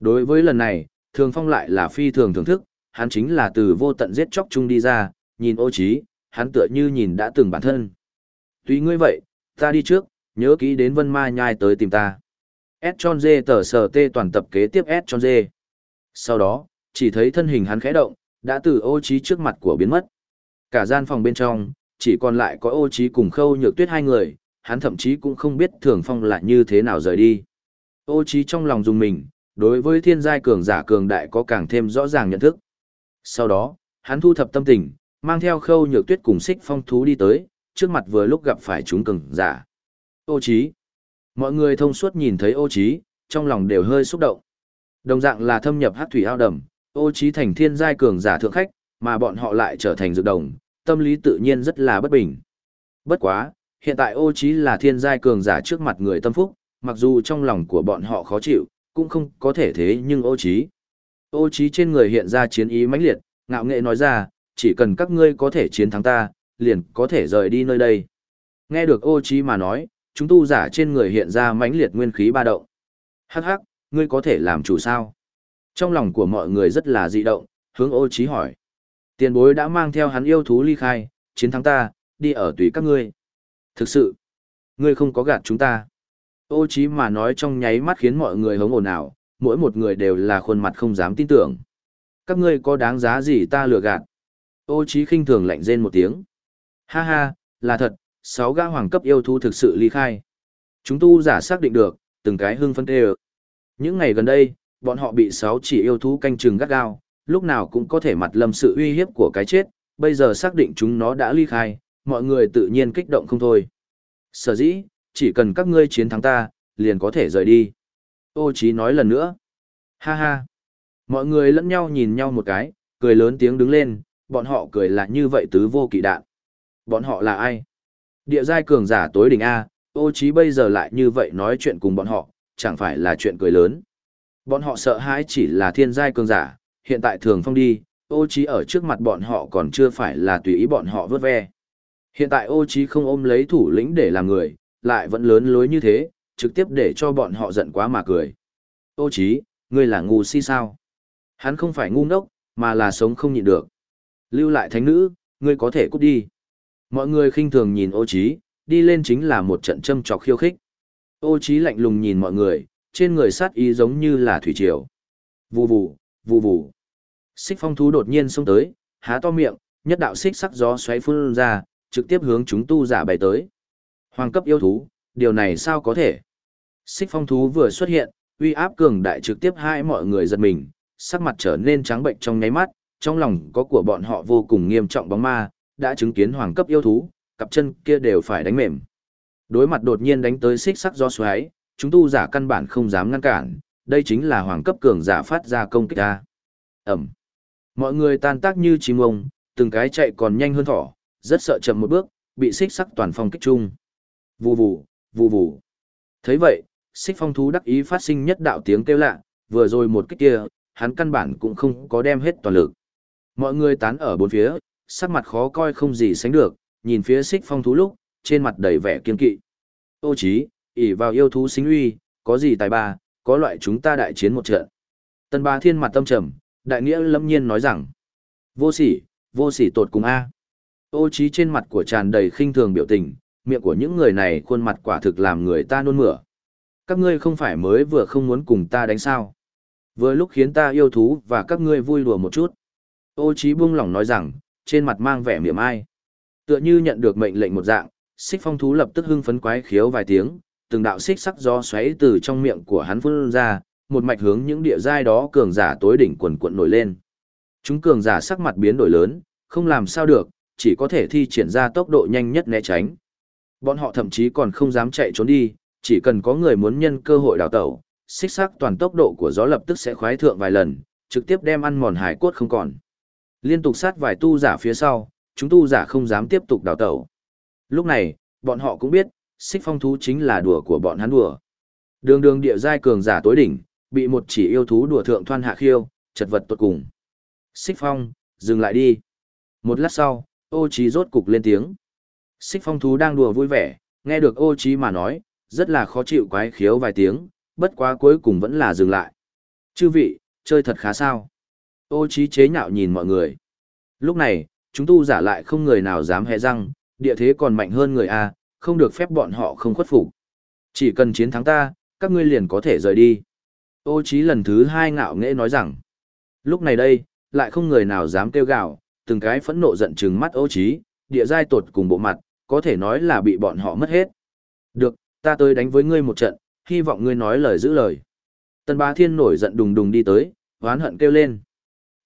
Đối với lần này, thường phong lại là phi thường thưởng thức, hắn chính là từ vô tận giết chóc chung đi ra, nhìn ô trí, hắn tựa như nhìn đã từng bản thân. Tuy ngươi vậy, ta đi trước, nhớ kỹ đến vân ma nhai tới tìm ta. S tròn dê tờ sờ tê toàn tập kế tiếp S tròn dê. Sau đó, chỉ thấy thân hình hắn khẽ động, đã từ ô trí trước mặt của biến mất. Cả gian phòng bên trong, chỉ còn lại có ô trí cùng khâu nhược tuyết hai người, hắn thậm chí cũng không biết thường phong lại như thế nào rời đi. Ô trí trong lòng dùng mình, đối với thiên giai cường giả cường đại có càng thêm rõ ràng nhận thức. Sau đó, hắn thu thập tâm tình, mang theo khâu nhược tuyết cùng xích phong thú đi tới, trước mặt vừa lúc gặp phải chúng cường giả. Ô trí. Mọi người thông suốt nhìn thấy ô trí, trong lòng đều hơi xúc động. Đồng dạng là thâm nhập hắc thủy ao đầm, ô trí thành thiên giai cường giả thượng khách, mà bọn họ lại trở thành dược đồng, tâm lý tự nhiên rất là bất bình. Bất quá, hiện tại ô trí là thiên giai cường giả trước mặt người tâm phúc, mặc dù trong lòng của bọn họ khó chịu, cũng không có thể thế nhưng ô trí. Ô trí trên người hiện ra chiến ý mãnh liệt, ngạo nghệ nói ra, chỉ cần các ngươi có thể chiến thắng ta, liền có thể rời đi nơi đây. Nghe được ô trí mà nói, chúng tu giả trên người hiện ra mãnh liệt nguyên khí ba động. Hắc hắc, ngươi có thể làm chủ sao? Trong lòng của mọi người rất là dị động, hướng ô trí hỏi. Tiền bối đã mang theo hắn yêu thú ly khai, chiến thắng ta, đi ở tùy các ngươi. Thực sự, ngươi không có gạt chúng ta. Ô Chí mà nói trong nháy mắt khiến mọi người hống ồn ào, mỗi một người đều là khuôn mặt không dám tin tưởng. Các ngươi có đáng giá gì ta lừa gạt? Ô Chí khinh thường lạnh rên một tiếng. Ha ha, là thật, sáu gã hoàng cấp yêu thú thực sự ly khai. Chúng tu giả xác định được, từng cái hưng phân tê Những ngày gần đây, bọn họ bị sáu chỉ yêu thú canh chừng gắt gao, lúc nào cũng có thể mặt lâm sự uy hiếp của cái chết, bây giờ xác định chúng nó đã ly khai, mọi người tự nhiên kích động không thôi. Sở dĩ, chỉ cần các ngươi chiến thắng ta, liền có thể rời đi. Ô Chí nói lần nữa. Ha ha. Mọi người lẫn nhau nhìn nhau một cái, cười lớn tiếng đứng lên, bọn họ cười là như vậy tứ vô kỵ đạn. Bọn họ là ai? Địa giai cường giả tối đỉnh A, ô Chí bây giờ lại như vậy nói chuyện cùng bọn họ, chẳng phải là chuyện cười lớn. Bọn họ sợ hãi chỉ là thiên giai cường giả, hiện tại thường phong đi, ô trí ở trước mặt bọn họ còn chưa phải là tùy ý bọn họ vớt ve. Hiện tại ô trí không ôm lấy thủ lĩnh để làm người, lại vẫn lớn lối như thế, trực tiếp để cho bọn họ giận quá mà cười. Ô trí, ngươi là ngu si sao? Hắn không phải ngu ngốc, mà là sống không nhịn được. Lưu lại thánh nữ, ngươi có thể cút đi. Mọi người khinh thường nhìn ô trí, đi lên chính là một trận châm trọc khiêu khích. Ô trí lạnh lùng nhìn mọi người, trên người sát ý giống như là thủy triều. Vù vù, vù vù. Xích phong thú đột nhiên xông tới, há to miệng, nhất đạo xích sắc gió xoáy phun ra, trực tiếp hướng chúng tu giả bày tới. Hoàng cấp yêu thú, điều này sao có thể? Xích phong thú vừa xuất hiện, uy áp cường đại trực tiếp hai mọi người giật mình, sắc mặt trở nên trắng bệnh trong nháy mắt, trong lòng có của bọn họ vô cùng nghiêm trọng bóng ma, đã chứng kiến hoàng cấp yêu thú, cặp chân kia đều phải đánh mềm. Đối mặt đột nhiên đánh tới xích sắc gió xoáy, chúng tu giả căn bản không dám ngăn cản, đây chính là hoàng cấp cường giả phát ra công kích ta. Ẩm. Mọi người tan tác như chim ông, từng cái chạy còn nhanh hơn thỏ, rất sợ chậm một bước, bị xích sắc toàn phong kích chung. Vù vù, vù vù. thấy vậy, xích phong thú đắc ý phát sinh nhất đạo tiếng kêu lạ, vừa rồi một kích kia, hắn căn bản cũng không có đem hết toàn lực. Mọi người tán ở bốn phía, sắc mặt khó coi không gì sánh được, nhìn phía xích phong thú lúc, trên mặt đầy vẻ kiên kỵ. Ô chí, ỷ vào yêu thú sinh uy, có gì tài ba, có loại chúng ta đại chiến một trận. Tân ba thiên mặt tâm trầm, đại nghĩa lâm nhiên nói rằng, vô sỉ, vô sỉ tột cùng A. Ô trí trên mặt của tràn đầy khinh thường biểu tình, miệng của những người này khuôn mặt quả thực làm người ta nôn mửa. Các ngươi không phải mới vừa không muốn cùng ta đánh sao. Vừa lúc khiến ta yêu thú và các ngươi vui đùa một chút. Ô trí buông lỏng nói rằng, trên mặt mang vẻ miệng ai. Tựa như nhận được mệnh lệnh một dạng, xích phong thú lập tức hưng phấn quái khiếu vài tiếng, từng đạo xích sắc gió xoáy từ trong miệng của hắn phun ra, một mạch hướng những địa giai đó cường giả tối đỉnh quần quận nổi lên. Chúng cường giả sắc mặt biến đổi lớn, không làm sao được, chỉ có thể thi triển ra tốc độ nhanh nhất né tránh. Bọn họ thậm chí còn không dám chạy trốn đi, chỉ cần có người muốn nhân cơ hội đào tẩu, xích sắc toàn tốc độ của gió lập tức sẽ khoái thượng vài lần, trực tiếp đem ăn mòn hải cốt không còn. Liên tục sát vài tu giả phía sau, chúng tu giả không dám tiếp tục đào tẩu. Lúc này, bọn họ cũng biết, xích phong thú chính là đùa của bọn hắn đùa. Đường đường địa giai cường giả tối đỉnh, bị một chỉ yêu thú đùa thượng thoan hạ khiêu, chật vật tuột cùng. Xích phong, dừng lại đi. Một lát sau, ô trí rốt cục lên tiếng. Xích phong thú đang đùa vui vẻ, nghe được ô trí mà nói, rất là khó chịu quái khiếu vài tiếng, bất quá cuối cùng vẫn là dừng lại. Chư vị, chơi thật khá sao. Ô trí chế nhạo nhìn mọi người. Lúc này, chúng tu giả lại không người nào dám hé răng, địa thế còn mạnh hơn người A, không được phép bọn họ không khuất phục. Chỉ cần chiến thắng ta, các ngươi liền có thể rời đi. Ô trí lần thứ hai ngạo nghễ nói rằng, lúc này đây, lại không người nào dám kêu gào, từng cái phẫn nộ giận trừng mắt ô trí, địa giai tột cùng bộ mặt, có thể nói là bị bọn họ mất hết. Được, ta tới đánh với ngươi một trận, hy vọng ngươi nói lời giữ lời. Tân bá thiên nổi giận đùng đùng đi tới, oán hận kêu lên.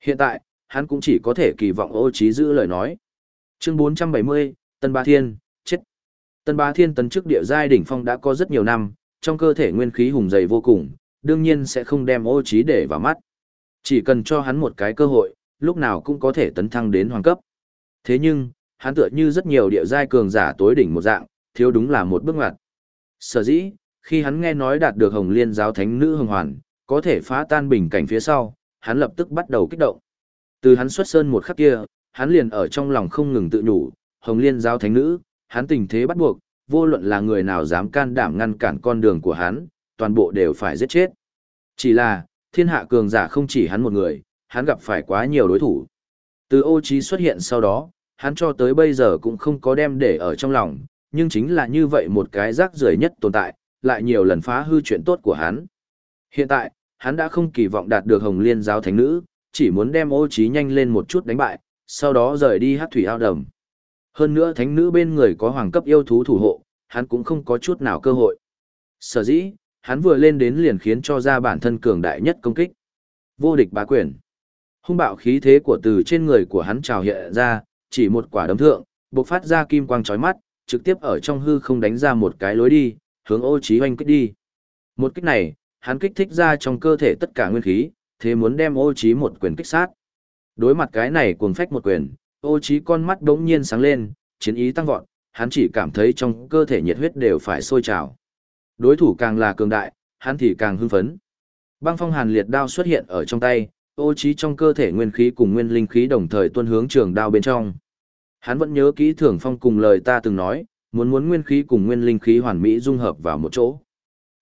Hiện tại, hắn cũng chỉ có thể kỳ vọng ô trí giữ lời nói. Chương 470, Tân Bá Thiên. Tân Bá Thiên tấn chức địa giai đỉnh phong đã có rất nhiều năm, trong cơ thể nguyên khí hùng dày vô cùng, đương nhiên sẽ không đem ô trí để vào mắt. Chỉ cần cho hắn một cái cơ hội, lúc nào cũng có thể tấn thăng đến hoàng cấp. Thế nhưng, hắn tựa như rất nhiều địa giai cường giả tối đỉnh một dạng, thiếu đúng là một bước ngoặt. Sở dĩ, khi hắn nghe nói đạt được Hồng Liên giáo thánh nữ Hồng Hoàn, có thể phá tan bình cảnh phía sau, hắn lập tức bắt đầu kích động. Từ hắn xuất sơn một khắc kia, hắn liền ở trong lòng không ngừng tự nhủ, Hồng Liên giáo thánh nữ, hắn tình thế bắt buộc, vô luận là người nào dám can đảm ngăn cản con đường của hắn, toàn bộ đều phải giết chết. Chỉ là, thiên hạ cường giả không chỉ hắn một người, hắn gặp phải quá nhiều đối thủ. Từ ô trí xuất hiện sau đó, hắn cho tới bây giờ cũng không có đem để ở trong lòng, nhưng chính là như vậy một cái rác rưởi nhất tồn tại, lại nhiều lần phá hư chuyện tốt của hắn. Hiện tại, hắn đã không kỳ vọng đạt được Hồng Liên giáo thánh nữ, chỉ muốn đem ô trí nhanh lên một chút đánh bại, sau đó rời đi hát thủy ao đầm. Hơn nữa thánh nữ bên người có hoàng cấp yêu thú thủ hộ, hắn cũng không có chút nào cơ hội. Sở dĩ, hắn vừa lên đến liền khiến cho ra bản thân cường đại nhất công kích. Vô địch bá quyền. Hung bạo khí thế của từ trên người của hắn trào hiện ra, chỉ một quả đấm thượng, bộc phát ra kim quang chói mắt, trực tiếp ở trong hư không đánh ra một cái lối đi, hướng ô trí hoanh kích đi. Một kích này, hắn kích thích ra trong cơ thể tất cả nguyên khí, thế muốn đem ô trí một quyền kích sát. Đối mặt cái này cuồng phách một quyền, ô trí con mắt đống nhiên sáng lên, chiến ý tăng vọt, hắn chỉ cảm thấy trong cơ thể nhiệt huyết đều phải sôi trào. Đối thủ càng là cường đại, hắn thì càng hưng phấn. Băng phong hàn liệt đao xuất hiện ở trong tay, ô trí trong cơ thể nguyên khí cùng nguyên linh khí đồng thời tuôn hướng trường đao bên trong. Hắn vẫn nhớ kỹ thưởng phong cùng lời ta từng nói, muốn muốn nguyên khí cùng nguyên linh khí hoàn mỹ dung hợp vào một chỗ.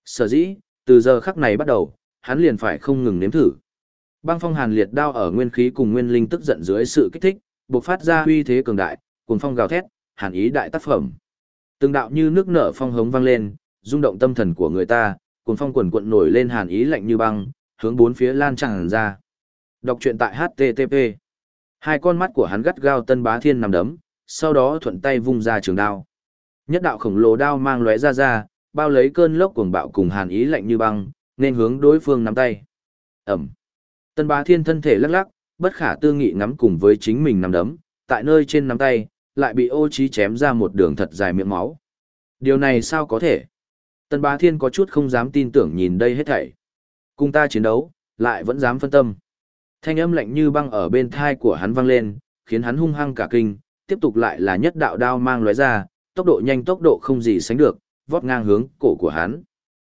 Sở dĩ, từ giờ khắc này bắt đầu, hắn liền phải không ngừng nếm thử. Băng phong hàn liệt đao ở nguyên khí cùng nguyên linh tức giận dưới sự kích thích, bộc phát ra uy thế cường đại, cuồng phong gào thét, hàn ý đại tác phẩm. Từng đạo như nước nở phong hống vang lên, rung động tâm thần của người ta, cuồng phong quần quận nổi lên hàn ý lạnh như băng, hướng bốn phía lan tràn ra. Đọc truyện tại http. Hai con mắt của hắn gắt gao tân bá thiên nằm đấm, sau đó thuận tay vung ra trường đao. Nhất đạo khổng lồ đao mang lóe ra ra, bao lấy cơn lốc cuồng bạo cùng hàn ý lạnh như băng, nên hướng đối phương nắm tay. Ẩm. Tân bá thiên thân thể lắc lắc, bất khả tư nghị ngắm cùng với chính mình nắm đấm, tại nơi trên nắm tay, lại bị ô trí chém ra một đường thật dài miệng máu. Điều này sao có thể? Tân bá thiên có chút không dám tin tưởng nhìn đây hết thảy. Cùng ta chiến đấu, lại vẫn dám phân tâm. Thanh âm lạnh như băng ở bên thai của hắn vang lên, khiến hắn hung hăng cả kinh, tiếp tục lại là nhất đạo đao mang lóe ra, tốc độ nhanh tốc độ không gì sánh được, vót ngang hướng cổ của hắn.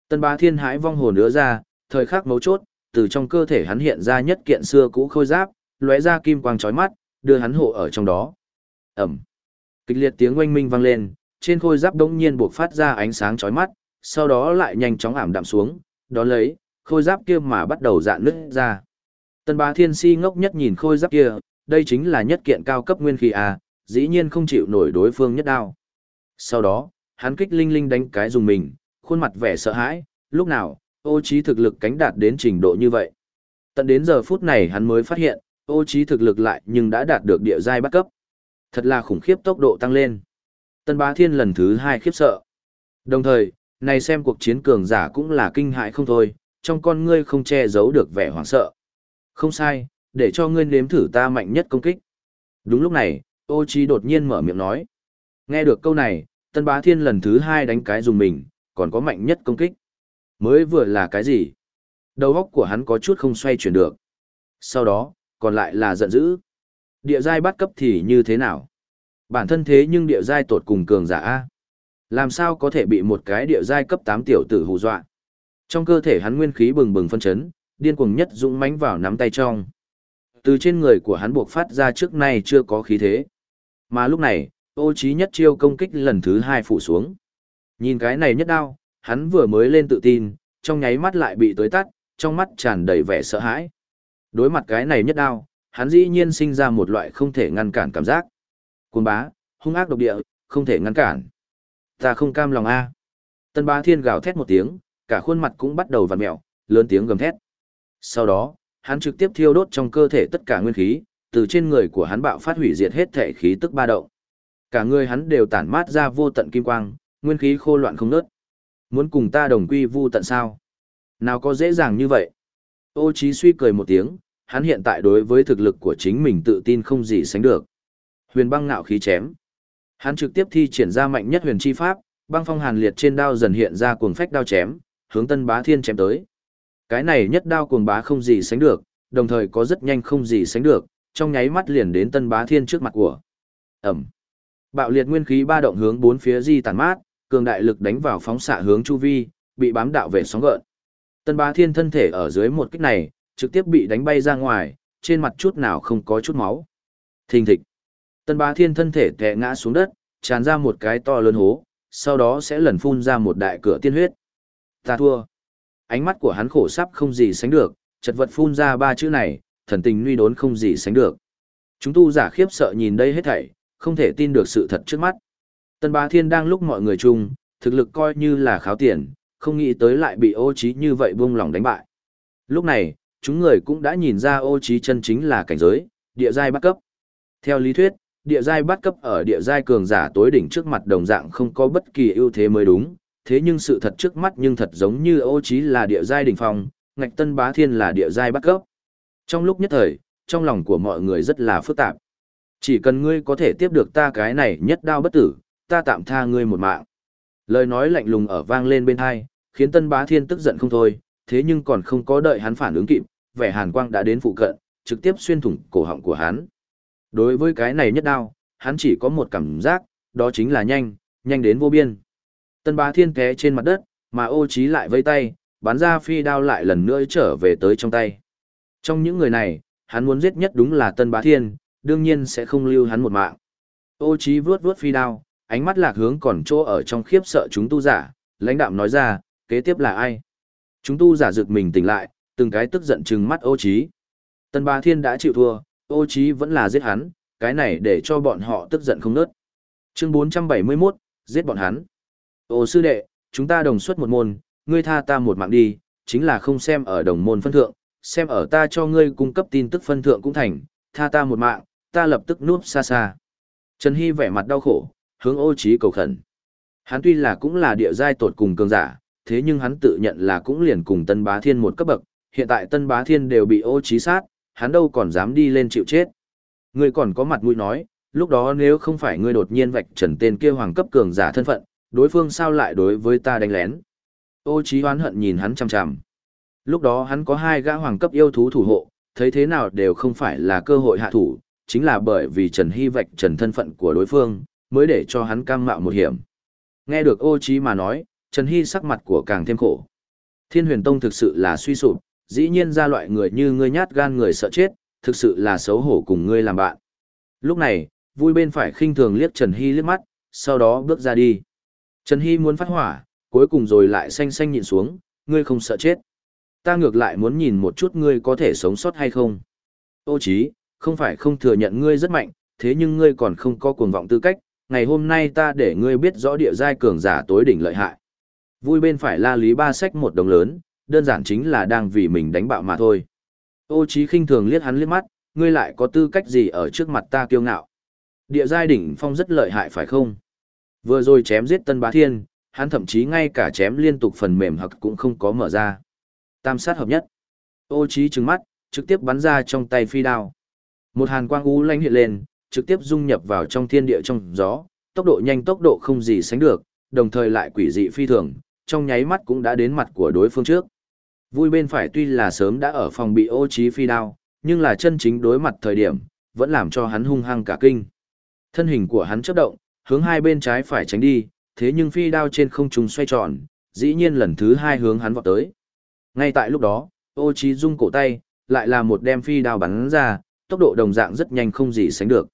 Tân bá thiên hãi vong hồn nữa ra, thời khắc mấu chốt, từ trong cơ thể hắn hiện ra nhất kiện xưa cũ khôi giáp, lóe ra kim quang chói mắt, đưa hắn hộ ở trong đó. ầm Kịch liệt tiếng oanh minh vang lên, trên khôi giáp đống nhiên buộc phát ra ánh sáng chói mắt, sau đó lại nhanh chóng ảm đạm xuống, đó lấy, khôi giáp kia mà bắt đầu dạn nứt ra. Tân bá thiên si ngốc nhất nhìn khôi giáp kia, đây chính là nhất kiện cao cấp nguyên khí à, dĩ nhiên không chịu nổi đối phương nhất đao. Sau đó, hắn kích linh linh đánh cái dùng mình, khuôn mặt vẻ sợ hãi, lúc nào, ô trí thực lực cánh đạt đến trình độ như vậy. Tận đến giờ phút này hắn mới phát hiện, ô trí thực lực lại nhưng đã đạt được địa giai bắt cấp. Thật là khủng khiếp tốc độ tăng lên. Tân bá thiên lần thứ hai khiếp sợ. Đồng thời, này xem cuộc chiến cường giả cũng là kinh hại không thôi, trong con ngươi không che giấu được vẻ hoảng sợ. Không sai, để cho ngươi nếm thử ta mạnh nhất công kích. Đúng lúc này, ô trí đột nhiên mở miệng nói. Nghe được câu này, tân bá thiên lần thứ hai đánh cái dùng mình, còn có mạnh nhất công kích. Mới vừa là cái gì? Đầu óc của hắn có chút không xoay chuyển được. Sau đó, còn lại là giận dữ. Địa giai bắt cấp thì như thế nào? Bản thân thế nhưng địa giai tột cùng cường giả A. Làm sao có thể bị một cái địa giai cấp 8 tiểu tử hù dọa? Trong cơ thể hắn nguyên khí bừng bừng phân chấn, điên cuồng nhất dũng mãnh vào nắm tay trong. Từ trên người của hắn buộc phát ra trước nay chưa có khí thế. Mà lúc này, ô trí nhất chiêu công kích lần thứ hai phủ xuống. Nhìn cái này nhất đao, hắn vừa mới lên tự tin, trong nháy mắt lại bị tối tắt, trong mắt tràn đầy vẻ sợ hãi. Đối mặt cái này nhất đao, hắn dĩ nhiên sinh ra một loại không thể ngăn cản cảm giác. Cuồng bá, hung ác độc địa, không thể ngăn cản. Ta không cam lòng a. Tân bá thiên gào thét một tiếng, cả khuôn mặt cũng bắt đầu vặn mèo, lớn tiếng gầm thét. Sau đó, hắn trực tiếp thiêu đốt trong cơ thể tất cả nguyên khí, từ trên người của hắn bạo phát hủy diệt hết thể khí tức ba động. Cả người hắn đều tản mát ra vô tận kim quang, nguyên khí khô loạn không ngớt. Muốn cùng ta đồng quy vu tận sao? Nào có dễ dàng như vậy? Ô Chí suy cười một tiếng, hắn hiện tại đối với thực lực của chính mình tự tin không gì sánh được. Huyền băng ngạo khí chém. Hắn trực tiếp thi triển ra mạnh nhất huyền chi pháp, băng phong hàn liệt trên đao dần hiện ra cuồng phách đao chém, hướng Tân Bá Thiên chém tới. Cái này nhất đao cuồng bá không gì sánh được, đồng thời có rất nhanh không gì sánh được, trong nháy mắt liền đến Tân Bá Thiên trước mặt của. Ẩm. Bạo liệt nguyên khí ba động hướng bốn phía di tản mát, cường đại lực đánh vào phóng xạ hướng chu vi, bị bám đạo về sóng gợn. Tân Bá Thiên thân thể ở dưới một kích này, trực tiếp bị đánh bay ra ngoài, trên mặt chút nào không có chút máu. Thình thịch. Tân Bá Thiên thân thể tè ngã xuống đất, tràn ra một cái to lớn hố, sau đó sẽ lần phun ra một đại cửa tiên huyết. Ta thua. Ánh mắt của hắn khổ sắp không gì sánh được, chật vật phun ra ba chữ này, thần tình nguy đốn không gì sánh được. Chúng tu giả khiếp sợ nhìn đây hết thảy, không thể tin được sự thật trước mắt. Tân Bá Thiên đang lúc mọi người chung, thực lực coi như là kháo tiền, không nghĩ tới lại bị ô trí như vậy buông lòng đánh bại. Lúc này, chúng người cũng đã nhìn ra ô trí chân chính là cảnh giới, địa giai bắt cấp. Theo lý thuyết, địa giai bắt cấp ở địa giai cường giả tối đỉnh trước mặt đồng dạng không có bất kỳ ưu thế mới đúng, thế nhưng sự thật trước mắt nhưng thật giống như ô trí là địa giai đỉnh phong, ngạch tân bá thiên là địa giai bắt cấp. Trong lúc nhất thời, trong lòng của mọi người rất là phức tạp. Chỉ cần ngươi có thể tiếp được ta cái này nhất đao bất tử, ta tạm tha ngươi một mạng. Lời nói lạnh lùng ở vang lên bên hai, khiến tân bá thiên tức giận không thôi, thế nhưng còn không có đợi hắn phản ứng kịp, vẻ hàn quang đã đến phụ cận, trực tiếp xuyên thủng cổ họng của hắn. Đối với cái này nhất đao, hắn chỉ có một cảm giác, đó chính là nhanh, nhanh đến vô biên. Tân bá thiên té trên mặt đất, mà ô trí lại vây tay, bắn ra phi đao lại lần nữa trở về tới trong tay. Trong những người này, hắn muốn giết nhất đúng là tân bá thiên, đương nhiên sẽ không lưu hắn một mạng. Ô trí vuốt vuốt phi đao, ánh mắt lạc hướng còn chỗ ở trong khiếp sợ chúng tu giả, lãnh đạm nói ra, kế tiếp là ai? Chúng tu giả rực mình tỉnh lại, từng cái tức giận trừng mắt ô trí. Tân Ba thiên đã chịu thua, ô trí vẫn là giết hắn, cái này để cho bọn họ tức giận không nớt. Chương 471, giết bọn hắn. Ô sư đệ, chúng ta đồng xuất một môn, ngươi tha ta một mạng đi, chính là không xem ở đồng môn phân thượng, xem ở ta cho ngươi cung cấp tin tức phân thượng cũng thành, tha ta một mạng, ta lập tức núp xa xa. Trần Hy vẻ mặt đau khổ, hướng ô trí cầu khẩn. Hắn tuy là cũng là địa giai tột cùng cường giả, thế nhưng hắn tự nhận là cũng liền cùng Tân Bá Thiên một cấp bậc, hiện tại Tân Bá Thiên đều bị ô trí sát, hắn đâu còn dám đi lên chịu chết. Ngươi còn có mặt mũi nói, lúc đó nếu không phải ngươi đột nhiên vạch trần tên kia hoàng cấp cường giả thân phận, đối phương sao lại đối với ta đánh lén. Ô trí hoán hận nhìn hắn chằm chằm. Lúc đó hắn có hai gã hoàng cấp yêu thú thủ hộ, thấy thế nào đều không phải là cơ hội hạ thủ, chính là bởi vì Trần Hy vạch trần thân phận của đối phương, mới để cho hắn cam mạo một hiểm. Nghe được ô trí mà nói, Trần Hy sắc mặt của càng thêm khổ. Thiên huyền tông thực sự là suy sụp, dĩ nhiên ra loại người như ngươi nhát gan người sợ chết, thực sự là xấu hổ cùng ngươi làm bạn. Lúc này, vui bên phải khinh thường liếc Trần Hy liếc mắt, sau đó bước ra đi. Trần Hy muốn phát hỏa, cuối cùng rồi lại xanh xanh nhìn xuống, ngươi không sợ chết. Ta ngược lại muốn nhìn một chút ngươi có thể sống sót hay không. Ô chí, không phải không thừa nhận ngươi rất mạnh, thế nhưng ngươi còn không có cuồng vọng tư cách, ngày hôm nay ta để ngươi biết rõ địa giai cường giả tối đỉnh lợi hại. Vui bên phải la lý ba sách một đồng lớn, đơn giản chính là đang vì mình đánh bạo mà thôi. Ô Chí khinh thường liếc hắn liếc mắt, ngươi lại có tư cách gì ở trước mặt ta kiêu ngạo. Địa giai đỉnh phong rất lợi hại phải không? Vừa rồi chém giết Tân Bá Thiên, hắn thậm chí ngay cả chém liên tục phần mềm hặc cũng không có mở ra. Tam sát hợp nhất. Ô Chí trừng mắt, trực tiếp bắn ra trong tay phi đao. Một hàn quang u lanh hiện lên, trực tiếp dung nhập vào trong thiên địa trong gió, tốc độ nhanh tốc độ không gì sánh được, đồng thời lại quỷ dị phi thường, trong nháy mắt cũng đã đến mặt của đối phương trước. Vui bên phải tuy là sớm đã ở phòng bị ô trí phi đao, nhưng là chân chính đối mặt thời điểm, vẫn làm cho hắn hung hăng cả kinh. Thân hình của hắn chớp động, hướng hai bên trái phải tránh đi, thế nhưng phi đao trên không trung xoay tròn, dĩ nhiên lần thứ hai hướng hắn vọt tới. Ngay tại lúc đó, ô trí rung cổ tay, lại là một đem phi đao bắn ra, tốc độ đồng dạng rất nhanh không gì sánh được.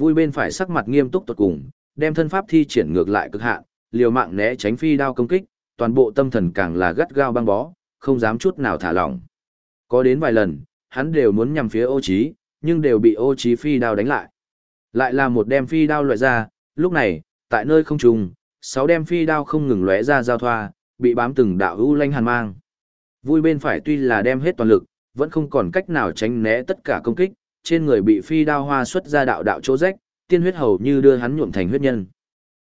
Vui bên phải sắc mặt nghiêm túc tột cùng, đem thân pháp thi triển ngược lại cực hạn, liều mạng né tránh phi đao công kích, toàn bộ tâm thần càng là gắt gao băng bó, không dám chút nào thả lỏng. Có đến vài lần, hắn đều muốn nhằm phía ô trí, nhưng đều bị ô trí phi đao đánh lại. Lại là một đem phi đao loại ra, lúc này, tại nơi không trùng, sáu đem phi đao không ngừng lóe ra giao thoa, bị bám từng đạo u lanh hàn mang. Vui bên phải tuy là đem hết toàn lực, vẫn không còn cách nào tránh né tất cả công kích, trên người bị phi đao hoa xuất ra đạo đạo chỗ rách, tiên huyết hầu như đưa hắn nhuộm thành huyết nhân.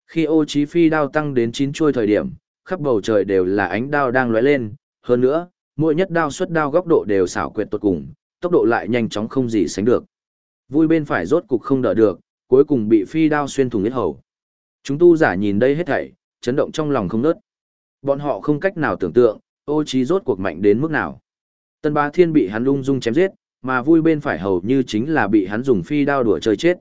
Khi ô chí phi đao tăng đến chín chuôi thời điểm, khắp bầu trời đều là ánh đao đang lóe lên, hơn nữa, mỗi nhất đao xuất đao góc độ đều xảo quyệt tột cùng, tốc độ lại nhanh chóng không gì sánh được. Vui bên phải rốt cục không đỡ được, cuối cùng bị phi đao xuyên thủng huyết hầu. Chúng tu giả nhìn đây hết thảy, chấn động trong lòng không ngớt. Bọn họ không cách nào tưởng tượng, ô chí rốt cuộc mạnh đến mức nào. Tân bá thiên bị hắn lung dung chém giết, mà vui bên phải hầu như chính là bị hắn dùng phi đao đùa chơi chết.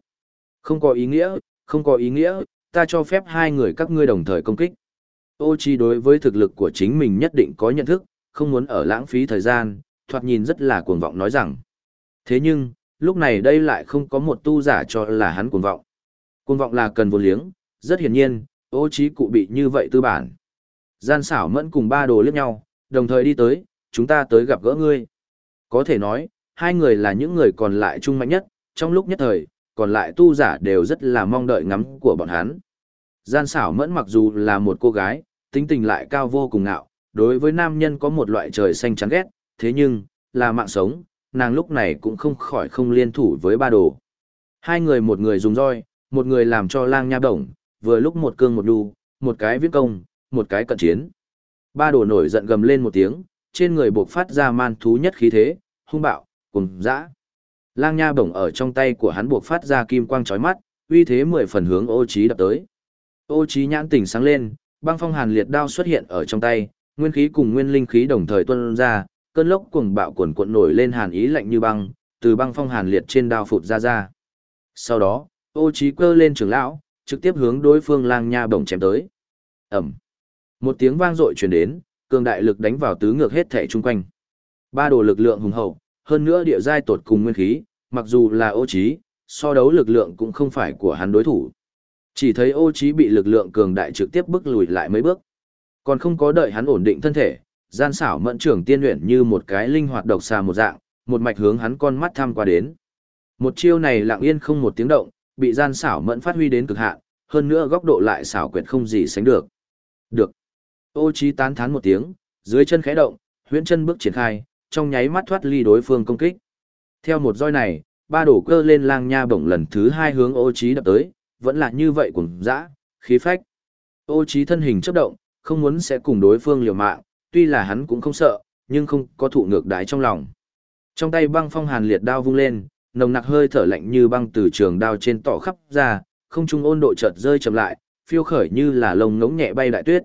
Không có ý nghĩa, không có ý nghĩa, ta cho phép hai người các ngươi đồng thời công kích. Ô chi đối với thực lực của chính mình nhất định có nhận thức, không muốn ở lãng phí thời gian, thoạt nhìn rất là cuồng vọng nói rằng. Thế nhưng, lúc này đây lại không có một tu giả cho là hắn cuồng vọng. Cuồng vọng là cần vô liếng, rất hiển nhiên, ô Chi cụ bị như vậy tư bản. Gian xảo mẫn cùng ba đồ liếc nhau, đồng thời đi tới, chúng ta tới gặp gỡ ngươi. Có thể nói, hai người là những người còn lại trung mạnh nhất, trong lúc nhất thời, còn lại tu giả đều rất là mong đợi ngắm của bọn hắn. Gian xảo mẫn mặc dù là một cô gái, tính tình lại cao vô cùng ngạo, đối với nam nhân có một loại trời xanh chán ghét, thế nhưng, là mạng sống, nàng lúc này cũng không khỏi không liên thủ với ba đồ. Hai người một người dùng roi, một người làm cho lang nha động, vừa lúc một cương một đu, một cái viết công, một cái cận chiến. Ba đồ nổi giận gầm lên một tiếng, trên người buộc phát ra man thú nhất khí thế, hung bạo, cùng dã. Lang nha bổng ở trong tay của hắn buộc phát ra kim quang chói mắt, uy thế mười phần hướng ô trí đập tới. Ô trí nhãn tỉnh sáng lên, băng phong hàn liệt đao xuất hiện ở trong tay, nguyên khí cùng nguyên linh khí đồng thời tuôn ra, cơn lốc cuồng bạo cuồn cuộn nổi lên hàn ý lạnh như băng, từ băng phong hàn liệt trên đao phụt ra ra. Sau đó, ô trí cơ lên trường lão, trực tiếp hướng đối phương lang nha bổng chém tới. ầm, Một tiếng vang dội truyền đến, cường đại lực đánh vào tứ ngược hết thể chung quanh. Ba đồ lực lượng hùng hậu, hơn nữa địa giai tột cùng nguyên khí, mặc dù là ô trí, so đấu lực lượng cũng không phải của hắn đối thủ. Chỉ thấy ô trí bị lực lượng cường đại trực tiếp bước lùi lại mấy bước. Còn không có đợi hắn ổn định thân thể, gian xảo mẫn trưởng tiên luyện như một cái linh hoạt độc xà một dạng, một mạch hướng hắn con mắt thăm qua đến. Một chiêu này lặng yên không một tiếng động, bị gian xảo mẫn phát huy đến cực hạn, hơn nữa góc độ lại xảo quyệt không gì sánh được. Được. Ô trí tán thán một tiếng, dưới chân khẽ động, huyễn chân bước triển khai, trong nháy mắt thoát ly đối phương công kích. Theo một roi này, ba đổ cơ lên lang nha bổng lần thứ hai hướng ô trí đập tới, vẫn là như vậy cùng dã, khí phách. Ô trí thân hình chấp động, không muốn sẽ cùng đối phương liều mạng, tuy là hắn cũng không sợ, nhưng không có thụ ngược đái trong lòng. Trong tay băng phong hàn liệt đao vung lên, nồng nặc hơi thở lạnh như băng từ trường đao trên tỏ khắp ra, không trung ôn độ chợt rơi chậm lại, phiêu khởi như là lông ngỗng nhẹ bay đại tuyết.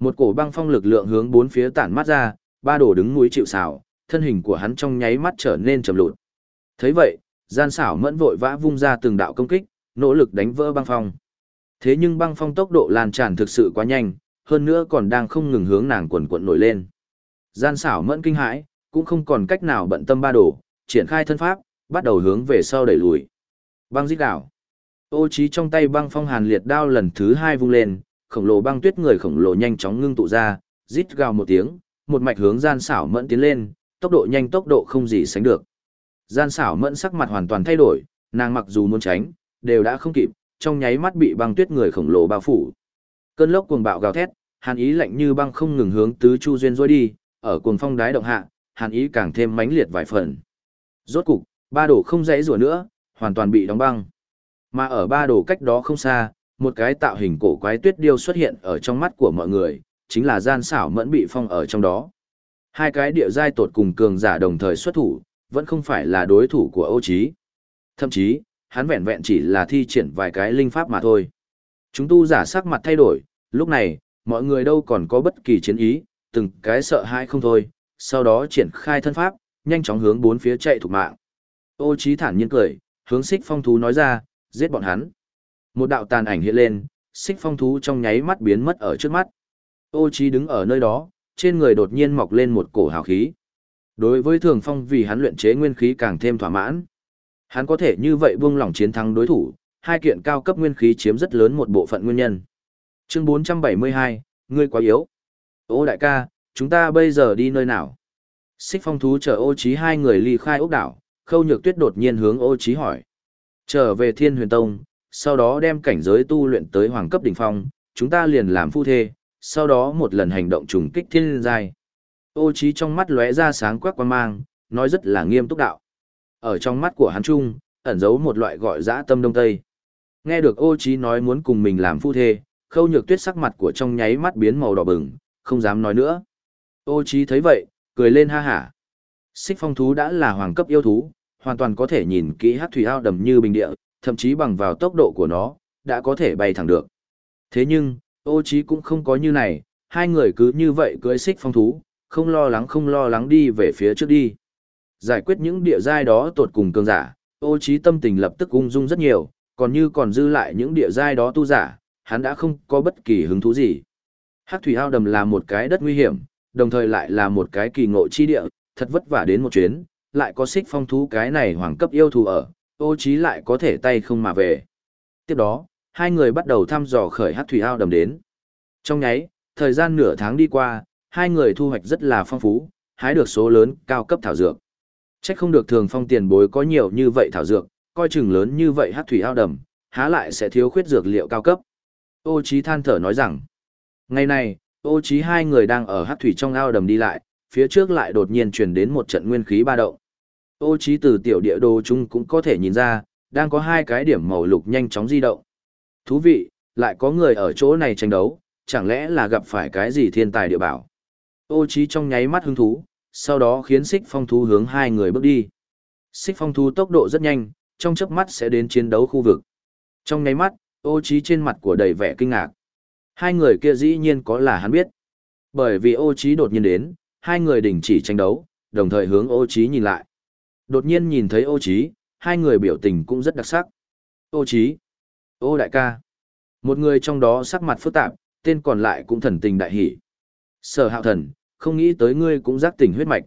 Một cổ băng phong lực lượng hướng bốn phía tản mát ra, ba đổ đứng núi chịu sào, thân hình của hắn trong nháy mắt trở nên trầm lụt. Thấy vậy, gian xảo mẫn vội vã vung ra từng đạo công kích, nỗ lực đánh vỡ băng phong. Thế nhưng băng phong tốc độ lan tràn thực sự quá nhanh, hơn nữa còn đang không ngừng hướng nàng quần quận nổi lên. Gian xảo mẫn kinh hãi, cũng không còn cách nào bận tâm ba đổ, triển khai thân pháp, bắt đầu hướng về sau đẩy lùi. Băng giết đảo. Ô trí trong tay băng phong hàn liệt đao lần thứ hai vung lên, khổng lồ băng tuyết người khổng lồ nhanh chóng ngưng tụ ra, rít gào một tiếng, một mạch hướng gian xảo mẫn tiến lên, tốc độ nhanh tốc độ không gì sánh được. Gian xảo mẫn sắc mặt hoàn toàn thay đổi, nàng mặc dù muốn tránh, đều đã không kịp, trong nháy mắt bị băng tuyết người khổng lồ bao phủ. Cơn lốc cuồng bạo gào thét, hàn ý lạnh như băng không ngừng hướng tứ chu duyên rối đi, ở cuồng phong đái động hạ, hàn ý càng thêm mãnh liệt vài phần. Rốt cục, ba đổ không dãy rủa nữa, hoàn toàn bị đóng băng. Mà ở ba đổ cách đó không xa, một cái tạo hình cổ quái tuyết điêu xuất hiện ở trong mắt của mọi người, chính là gian xảo mẫn bị phong ở trong đó. Hai cái địa giai tột cùng cường giả đồng thời xuất thủ, vẫn không phải là đối thủ của Âu Chí. Thậm chí, hắn vẹn vẹn chỉ là thi triển vài cái linh pháp mà thôi. Chúng tu giả sắc mặt thay đổi, lúc này, mọi người đâu còn có bất kỳ chiến ý, từng cái sợ hãi không thôi, sau đó triển khai thân pháp, nhanh chóng hướng bốn phía chạy thục mạng. Ô Chí thản nhiên cười, hướng xích phong thú nói ra, giết bọn hắn. Một đạo tàn ảnh hiện lên, xích phong thú trong nháy mắt biến mất ở trước mắt. Ô Chí đứng ở nơi đó, trên người đột nhiên mọc lên một cổ hào khí. Đối với thường phong vì hắn luyện chế nguyên khí càng thêm thỏa mãn. Hắn có thể như vậy buông lỏng chiến thắng đối thủ, hai kiện cao cấp nguyên khí chiếm rất lớn một bộ phận nguyên nhân. Chương 472, ngươi quá yếu. Ô đại ca, chúng ta bây giờ đi nơi nào? Xích phong thú chờ ô Chí hai người ly khai ốc đảo, khâu nhược tuyết đột nhiên hướng ô Chí hỏi. Trở về thiên huyền tông, sau đó đem cảnh giới tu luyện tới hoàng cấp đỉnh phong, chúng ta liền làm phu thê, sau đó một lần hành động trùng kích thiên giai. Ô trí trong mắt lóe ra sáng quắc quan mang, nói rất là nghiêm túc đạo. Ở trong mắt của hắn trung, ẩn giấu một loại gọi dã tâm đông tây. Nghe được ô trí nói muốn cùng mình làm phu thê, khâu nhược tuyết sắc mặt của trong nháy mắt biến màu đỏ bừng, không dám nói nữa. Ô trí thấy vậy, cười lên ha hả. Xích phong thú đã là hoàng cấp yêu thú, hoàn toàn có thể nhìn kỹ hát thủy ao đầm như bình địa, thậm chí bằng vào tốc độ của nó, đã có thể bay thẳng được. Thế nhưng, ô trí cũng không có như này, hai người cứ như vậy cưỡi xích phong thú, không lo lắng không lo lắng đi về phía trước đi. Giải quyết những địa giai đó tột cùng cường giả, ô trí tâm tình lập tức ung dung rất nhiều, còn như còn dư lại những địa giai đó tu giả, hắn đã không có bất kỳ hứng thú gì. Hắc thủy ao đầm là một cái đất nguy hiểm, đồng thời lại là một cái kỳ ngộ chi địa, thật vất vả đến một chuyến, lại có xích phong thú cái này hoàng cấp yêu thú ở, ô trí lại có thể tay không mà về. Tiếp đó, hai người bắt đầu thăm dò khởi hát thủy ao đầm đến. Trong nháy, thời gian nửa tháng đi qua, hai người thu hoạch rất là phong phú, hái được số lớn cao cấp thảo dược. Chắc không được thường phong tiền bối có nhiều như vậy thảo dược, coi chừng lớn như vậy hát thủy ao đầm, há lại sẽ thiếu khuyết dược liệu cao cấp. Ô Chí than thở nói rằng, ngày này, ô Chí hai người đang ở hát thủy trong ao đầm đi lại, phía trước lại đột nhiên truyền đến một trận nguyên khí ba động. Ô Chí từ tiểu địa đồ chung cũng có thể nhìn ra, đang có hai cái điểm màu lục nhanh chóng di động. Thú vị, lại có người ở chỗ này tranh đấu, chẳng lẽ là gặp phải cái gì thiên tài địa bảo. Ô trí trong nháy mắt hứng thú, sau đó khiến xích phong thú hướng hai người bước đi. Xích phong thú tốc độ rất nhanh, trong chớp mắt sẽ đến chiến đấu khu vực. Trong nháy mắt, ô trí trên mặt của đầy vẻ kinh ngạc. Hai người kia dĩ nhiên có là hắn biết. Bởi vì ô trí đột nhiên đến, hai người đình chỉ tranh đấu, đồng thời hướng ô trí nhìn lại. Đột nhiên nhìn thấy ô trí, hai người biểu tình cũng rất đặc sắc. Ô trí, ô đại ca. Một người trong đó sắc mặt phức tạp, tên còn lại cũng thần tình đại hỷ. Sở hạo thần, không nghĩ tới ngươi cũng giác tỉnh huyết mạch.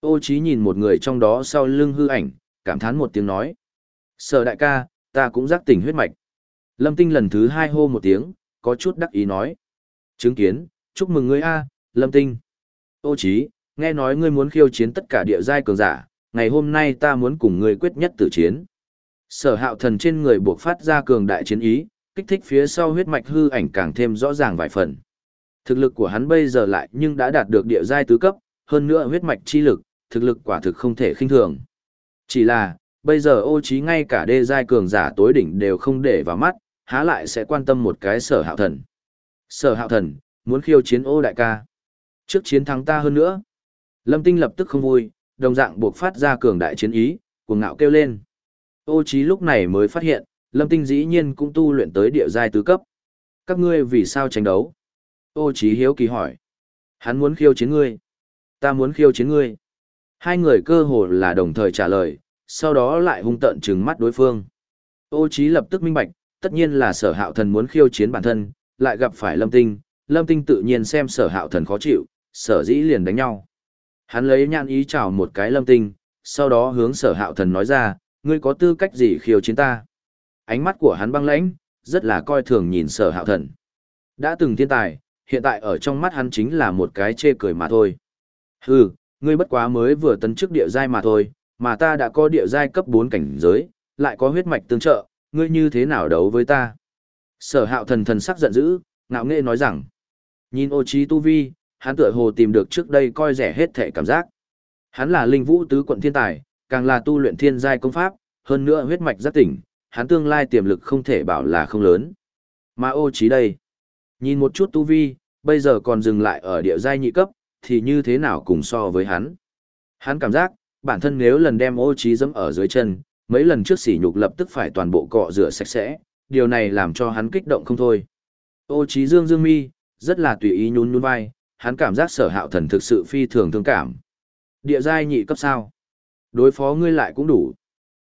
Ô Chí nhìn một người trong đó sau lưng hư ảnh, cảm thán một tiếng nói. Sở đại ca, ta cũng giác tỉnh huyết mạch. Lâm Tinh lần thứ hai hô một tiếng, có chút đắc ý nói. Chứng kiến, chúc mừng ngươi a, Lâm Tinh. Ô Chí, nghe nói ngươi muốn khiêu chiến tất cả địa giai cường giả, ngày hôm nay ta muốn cùng ngươi quyết nhất tử chiến. Sở hạo thần trên người buộc phát ra cường đại chiến ý, kích thích phía sau huyết mạch hư ảnh càng thêm rõ ràng vài phần. Thực lực của hắn bây giờ lại nhưng đã đạt được địa giai tứ cấp, hơn nữa huyết mạch chi lực, thực lực quả thực không thể khinh thường. Chỉ là, bây giờ ô trí ngay cả đê giai cường giả tối đỉnh đều không để vào mắt, há lại sẽ quan tâm một cái sở hạo thần. Sở hạo thần, muốn khiêu chiến ô đại ca. Trước chiến thắng ta hơn nữa. Lâm Tinh lập tức không vui, đồng dạng buộc phát ra cường đại chiến ý, cuồng ngạo kêu lên. Ô Chí lúc này mới phát hiện, Lâm Tinh dĩ nhiên cũng tu luyện tới địa giai tứ cấp. Các ngươi vì sao tranh đấu? Ô Chí hiếu kỳ hỏi. Hắn muốn khiêu chiến ngươi. Ta muốn khiêu chiến ngươi. Hai người cơ hồ là đồng thời trả lời, sau đó lại hung tợn trừng mắt đối phương. Ô Chí lập tức minh bạch, tất nhiên là sở hạo thần muốn khiêu chiến bản thân, lại gặp phải Lâm Tinh, Lâm Tinh tự nhiên xem sở hạo thần khó chịu, sở dĩ liền đánh nhau. Hắn lấy nhãn ý chào một cái Lâm Tinh, sau đó hướng sở hạo thần nói ra, ngươi có tư cách gì khiêu chiến ta? Ánh mắt của hắn băng lãnh, rất là coi thường nhìn sở hạo thần. Đã từng thiên tài, hiện tại ở trong mắt hắn chính là một cái chê cười mà thôi. Hừ, ngươi bất quá mới vừa tấn chức địa giai mà thôi, mà ta đã có địa giai cấp 4 cảnh giới, lại có huyết mạch tương trợ, ngươi như thế nào đấu với ta? Sở hạo thần thần sắc giận dữ, ngạo nghệ nói rằng, nhìn ô trí tu vi, hắn tựa hồ tìm được trước đây coi rẻ hết thể cảm giác. Hắn là linh vũ tứ quận thiên tài, càng là tu luyện thiên giai công pháp, hơn nữa huyết mạch rất tỉnh, hắn tương lai tiềm lực không thể bảo là không lớn. Mà ô trí đây, nhìn một chút tu vi, bây giờ còn dừng lại ở địa giai nhị cấp, thì như thế nào cùng so với hắn. Hắn cảm giác, bản thân nếu lần đem ô trí dẫm ở dưới chân, mấy lần trước sỉ nhục lập tức phải toàn bộ cọ rửa sạch sẽ, điều này làm cho hắn kích động không thôi. Ô trí dương dương mi, rất là tùy ý nhún nhún vai, hắn cảm giác sở hạo thần thực sự phi thường thương cảm. Địa giai nhị cấp sao? Đối phó ngươi lại cũng đủ.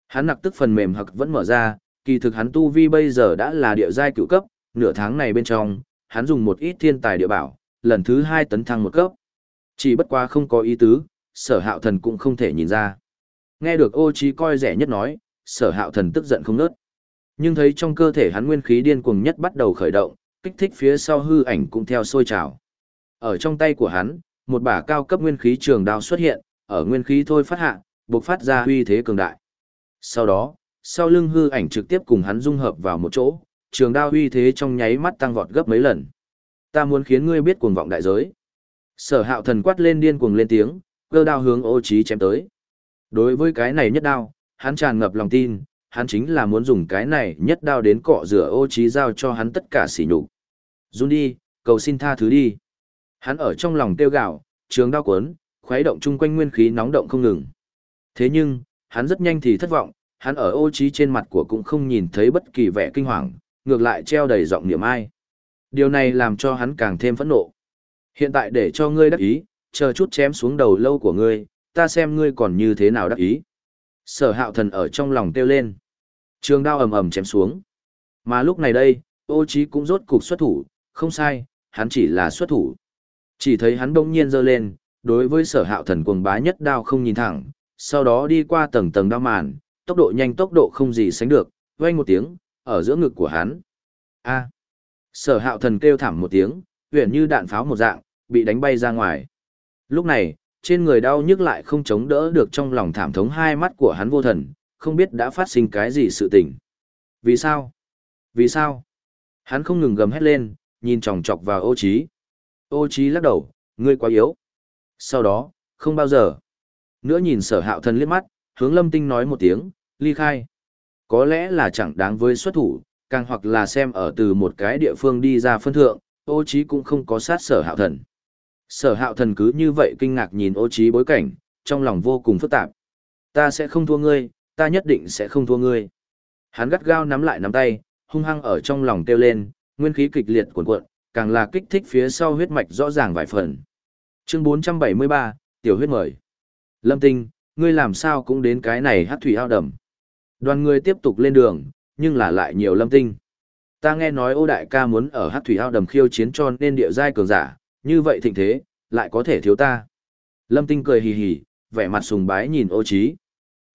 Hắn nặc tức phần mềm hặc vẫn mở ra, kỳ thực hắn tu vi bây giờ đã là địa giai cửu cấp, nửa tháng này bên trong, hắn dùng một ít thiên tài địa bảo, lần thứ hai tấn thăng một cấp. Chỉ bất quá không có ý tứ, sở hạo thần cũng không thể nhìn ra. Nghe được ô trí coi rẻ nhất nói, sở hạo thần tức giận không nớt. Nhưng thấy trong cơ thể hắn nguyên khí điên cuồng nhất bắt đầu khởi động, kích thích phía sau hư ảnh cũng theo sôi trào. Ở trong tay của hắn, một bả cao cấp nguyên khí trường đao xuất hiện, ở nguyên khí thôi phát hạ, bộc phát ra huy thế cường đại. Sau đó, sau lưng hư ảnh trực tiếp cùng hắn dung hợp vào một chỗ, trường đao huy thế trong nháy mắt tăng vọt gấp mấy lần. Ta muốn khiến ngươi biết cuồng vọng đại giới. Sở hạo thần quát lên điên cuồng lên tiếng, cơ đao hướng ô trí chém tới. Đối với cái này nhất đao, hắn tràn ngập lòng tin, hắn chính là muốn dùng cái này nhất đao đến cọ rửa ô trí giao cho hắn tất cả sỉ nhục. Run đi, cầu xin tha thứ đi. Hắn ở trong lòng tiêu gạo, trường đao cuốn, khuấy động chung quanh nguyên khí nóng động không ngừng. Thế nhưng, hắn rất nhanh thì thất vọng, hắn ở ô trí trên mặt của cũng không nhìn thấy bất kỳ vẻ kinh hoàng, ngược lại treo đầy giọng niệm ai. Điều này làm cho hắn càng thêm phẫn nộ. Hiện tại để cho ngươi đắc ý, chờ chút chém xuống đầu lâu của ngươi, ta xem ngươi còn như thế nào đắc ý. Sở hạo thần ở trong lòng kêu lên. Trường đao ầm ầm chém xuống. Mà lúc này đây, ô trí cũng rốt cục xuất thủ, không sai, hắn chỉ là xuất thủ. Chỉ thấy hắn đông nhiên giơ lên, đối với sở hạo thần cuồng bá nhất đao không nhìn thẳng, sau đó đi qua tầng tầng đao màn, tốc độ nhanh tốc độ không gì sánh được, vang một tiếng, ở giữa ngực của hắn. A. Sở hạo thần kêu thảm một tiếng, huyền như đạn pháo một dạng, bị đánh bay ra ngoài. Lúc này, trên người đau nhức lại không chống đỡ được trong lòng thảm thống hai mắt của hắn vô thần, không biết đã phát sinh cái gì sự tình. Vì sao? Vì sao? Hắn không ngừng gầm hét lên, nhìn chòng chọc vào ô trí. Ô trí lắc đầu, ngươi quá yếu. Sau đó, không bao giờ. Nữa nhìn sở hạo thần liếc mắt, hướng lâm tinh nói một tiếng, ly khai. Có lẽ là chẳng đáng với xuất thủ, càng hoặc là xem ở từ một cái địa phương đi ra phân thượng, ô trí cũng không có sát sở hạo thần. Sở hạo thần cứ như vậy kinh ngạc nhìn ô trí bối cảnh, trong lòng vô cùng phức tạp. Ta sẽ không thua ngươi, ta nhất định sẽ không thua ngươi. Hắn gắt gao nắm lại nắm tay, hung hăng ở trong lòng kêu lên, nguyên khí kịch liệt cuộn cuộn, càng là kích thích phía sau huyết mạch rõ ràng vài phần. Chương 473, tiểu huyết mời. Lâm Tinh, ngươi làm sao cũng đến cái này hát thủy ao đầm. Đoàn người tiếp tục lên đường, nhưng là lại nhiều Lâm Tinh. Ta nghe nói ô đại ca muốn ở hát thủy ao đầm khiêu chiến cho nên địa giai cường giả, như vậy thịnh thế, lại có thể thiếu ta. Lâm Tinh cười hì hì, vẻ mặt sùng bái nhìn ô Chí.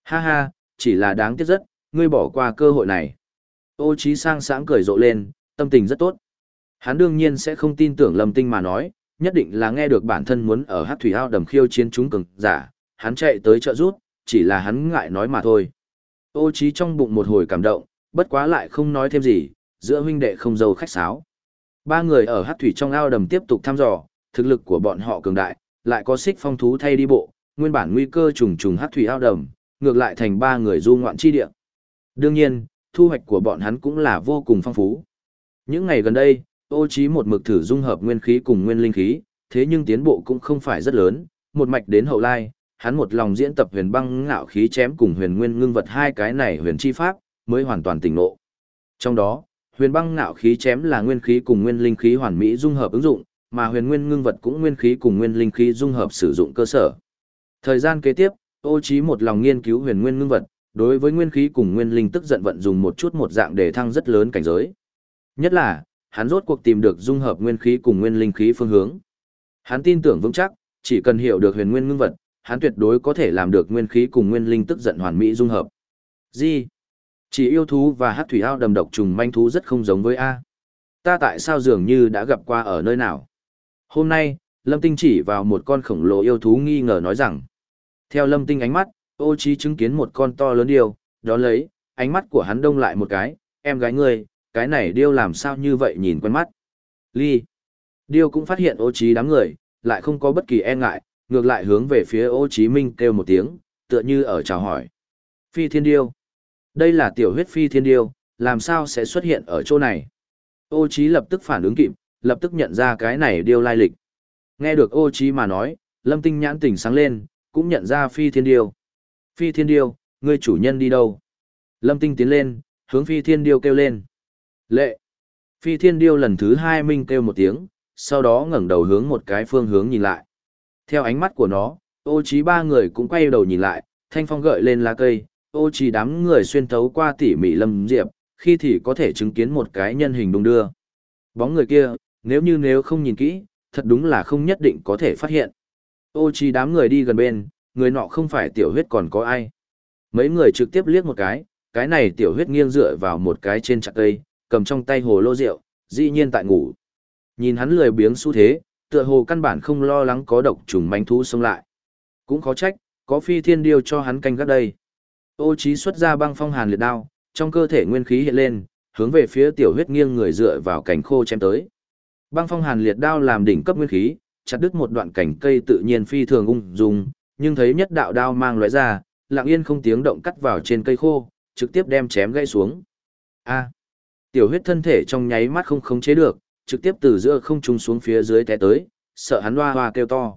Ha ha, chỉ là đáng tiếc rất, ngươi bỏ qua cơ hội này. Ô Chí sang sáng cười rộ lên, tâm tình rất tốt. Hắn đương nhiên sẽ không tin tưởng Lâm Tinh mà nói, nhất định là nghe được bản thân muốn ở hát thủy ao đầm khiêu chiến chúng cường giả, hắn chạy tới trợ rút, chỉ là hắn ngại nói mà thôi. Ô trí trong bụng một hồi cảm động, bất quá lại không nói thêm gì, giữa huynh đệ không dâu khách sáo. Ba người ở hát thủy trong ao đầm tiếp tục thăm dò, thực lực của bọn họ cường đại, lại có xích phong thú thay đi bộ, nguyên bản nguy cơ trùng trùng hát thủy ao đầm, ngược lại thành ba người du ngoạn chi địa. Đương nhiên, thu hoạch của bọn hắn cũng là vô cùng phong phú. Những ngày gần đây, ô trí một mực thử dung hợp nguyên khí cùng nguyên linh khí, thế nhưng tiến bộ cũng không phải rất lớn, một mạch đến hậu lai, hắn một lòng diễn tập huyền băng ngạo khí chém cùng huyền nguyên ngưng vật hai cái này huyền chi pháp, mới hoàn toàn tỉnh ngộ. Trong đó, huyền băng ngạo khí chém là nguyên khí cùng nguyên linh khí hoàn mỹ dung hợp ứng dụng, mà huyền nguyên ngưng vật cũng nguyên khí cùng nguyên linh khí dung hợp sử dụng cơ sở. Thời gian kế tiếp, Ô Chí một lòng nghiên cứu huyền nguyên ngưng vật, đối với nguyên khí cùng nguyên linh tức giận vận dùng một chút một dạng để thăng rất lớn cảnh giới. Nhất là, hắn rốt cuộc tìm được dung hợp nguyên khí cùng nguyên linh khí phương hướng. Hắn tin tưởng vững chắc, chỉ cần hiểu được huyền nguyên ngưng vật, hắn tuyệt đối có thể làm được nguyên khí cùng nguyên linh tức giận hoàn mỹ dung hợp. Gì? Chỉ yêu thú và hát thủy ao đầm độc trùng manh thú rất không giống với A. Ta tại sao dường như đã gặp qua ở nơi nào? Hôm nay, Lâm Tinh chỉ vào một con khổng lồ yêu thú nghi ngờ nói rằng. Theo Lâm Tinh ánh mắt, ô trí chứng kiến một con to lớn điêu, đó lấy, ánh mắt của hắn đông lại một cái, em gái ngươi, cái này điêu làm sao như vậy nhìn quen mắt. Ly. Điêu cũng phát hiện ô trí đám người, lại không có bất kỳ e ngại, ngược lại hướng về phía ô Chí minh kêu một tiếng, tựa như ở chào hỏi. Phi thiên điêu. Đây là tiểu huyết phi thiên điêu, làm sao sẽ xuất hiện ở chỗ này? Ô Chí lập tức phản ứng kịp, lập tức nhận ra cái này điêu lai lịch. Nghe được ô Chí mà nói, lâm tinh nhãn tỉnh sáng lên, cũng nhận ra phi thiên điêu. Phi thiên điêu, ngươi chủ nhân đi đâu? Lâm tinh tiến lên, hướng phi thiên điêu kêu lên. Lệ! Phi thiên điêu lần thứ hai minh kêu một tiếng, sau đó ngẩng đầu hướng một cái phương hướng nhìn lại. Theo ánh mắt của nó, ô trí ba người cũng quay đầu nhìn lại, thanh phong gợi lên lá cây, ô trí đám người xuyên thấu qua tỉ mỉ lâm diệp, khi thì có thể chứng kiến một cái nhân hình đung đưa. Bóng người kia, nếu như nếu không nhìn kỹ, thật đúng là không nhất định có thể phát hiện. Ô trí đám người đi gần bên, người nọ không phải tiểu huyết còn có ai. Mấy người trực tiếp liếc một cái, cái này tiểu huyết nghiêng dựa vào một cái trên chặt cây, cầm trong tay hồ lô rượu, dĩ nhiên tại ngủ. Nhìn hắn lười biếng xu thế, tựa hồ căn bản không lo lắng có độc trùng manh thú xông lại. Cũng khó trách, có phi thiên điêu cho hắn canh gác đây. Ô trí xuất ra băng phong hàn liệt đao, trong cơ thể nguyên khí hiện lên, hướng về phía tiểu huyết nghiêng người dựa vào cành khô chém tới. Băng phong hàn liệt đao làm đỉnh cấp nguyên khí, chặt đứt một đoạn cảnh cây tự nhiên phi thường ung dung, nhưng thấy nhất đạo đao mang lóe ra, lặng yên không tiếng động cắt vào trên cây khô, trực tiếp đem chém gãy xuống. A. tiểu huyết thân thể trong nháy mắt không khống chế được, trực tiếp từ giữa không trung xuống phía dưới té tới, sợ hắn hoa hoa kêu to.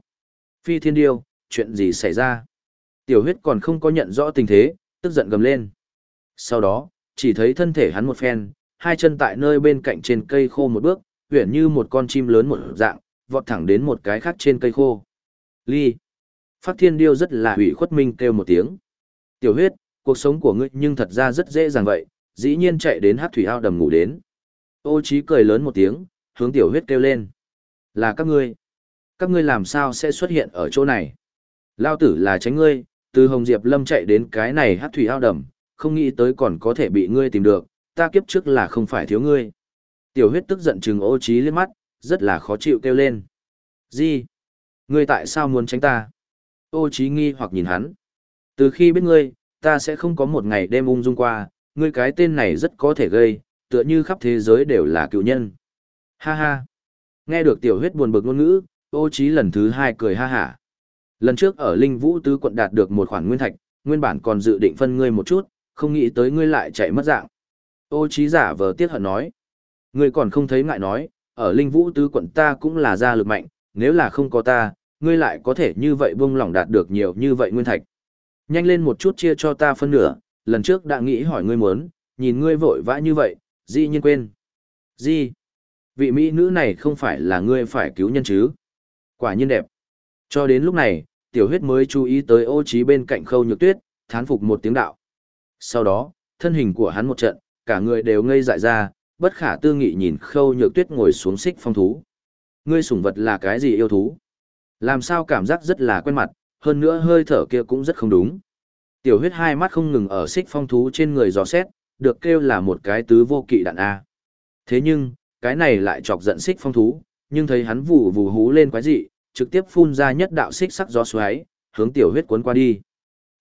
Phi thiên điêu, chuyện gì xảy ra? Tiểu huyết còn không có nhận rõ tình thế, tức giận gầm lên. Sau đó, chỉ thấy thân thể hắn một phen, hai chân tại nơi bên cạnh trên cây khô một bước, huyển như một con chim lớn một dạng, vọt thẳng đến một cái khác trên cây khô. Ly. Phát thiên điêu rất là hủy khuất minh kêu một tiếng. Tiểu huyết, cuộc sống của ngươi nhưng thật ra rất dễ dàng vậy, dĩ nhiên chạy đến hát thủy ao đầm ngủ đến. Ô trí cười lớn một tiếng, hướng tiểu huyết kêu lên. Là các ngươi. Các ngươi làm sao sẽ xuất hiện ở chỗ này? Lao tử là tránh ngươi, từ Hồng Diệp Lâm chạy đến cái này hát thủy ao đầm, không nghĩ tới còn có thể bị ngươi tìm được, ta kiếp trước là không phải thiếu ngươi. Tiểu huyết tức giận trừng ô trí lên mắt, rất là khó chịu kêu lên. Gì? Ngươi tại sao muốn tránh ta? Ô trí nghi hoặc nhìn hắn. Từ khi biết ngươi, ta sẽ không có một ngày đêm ung dung qua, ngươi cái tên này rất có thể gây, tựa như khắp thế giới đều là cựu nhân. Ha ha. Nghe được tiểu huyết buồn bực ngôn ngữ, ô trí lần thứ hai cười ha hả. Lần trước ở Linh Vũ Tứ quận đạt được một khoản nguyên thạch, nguyên bản còn dự định phân ngươi một chút, không nghĩ tới ngươi lại chạy mất dạng. Ô trí giả vờ tiếc hận nói. Ngươi còn không thấy ngại nói, ở Linh Vũ Tứ quận ta cũng là gia lực mạnh, nếu là không có ta, ngươi lại có thể như vậy buông lỏng đạt được nhiều như vậy nguyên thạch. Nhanh lên một chút chia cho ta phân nửa, lần trước đã nghĩ hỏi ngươi muốn, nhìn ngươi vội vã như vậy, dĩ nhiên quên. Gì? Vị mỹ nữ này không phải là ngươi phải cứu nhân chứ? Quả nhiên đẹp. Cho đến lúc này, tiểu huyết mới chú ý tới ô trí bên cạnh khâu nhược tuyết, thán phục một tiếng đạo. Sau đó, thân hình của hắn một trận, cả người đều ngây dại ra, bất khả tư nghị nhìn khâu nhược tuyết ngồi xuống xích phong thú. Ngươi sủng vật là cái gì yêu thú? Làm sao cảm giác rất là quen mặt, hơn nữa hơi thở kia cũng rất không đúng. Tiểu huyết hai mắt không ngừng ở xích phong thú trên người dò xét, được kêu là một cái tứ vô kỵ đạn A. Thế nhưng, cái này lại chọc giận xích phong thú, nhưng thấy hắn vù vù hú lên quái dị, trực tiếp phun ra nhất đạo xích sắc gió xoáy, hướng tiểu huyết cuốn qua đi.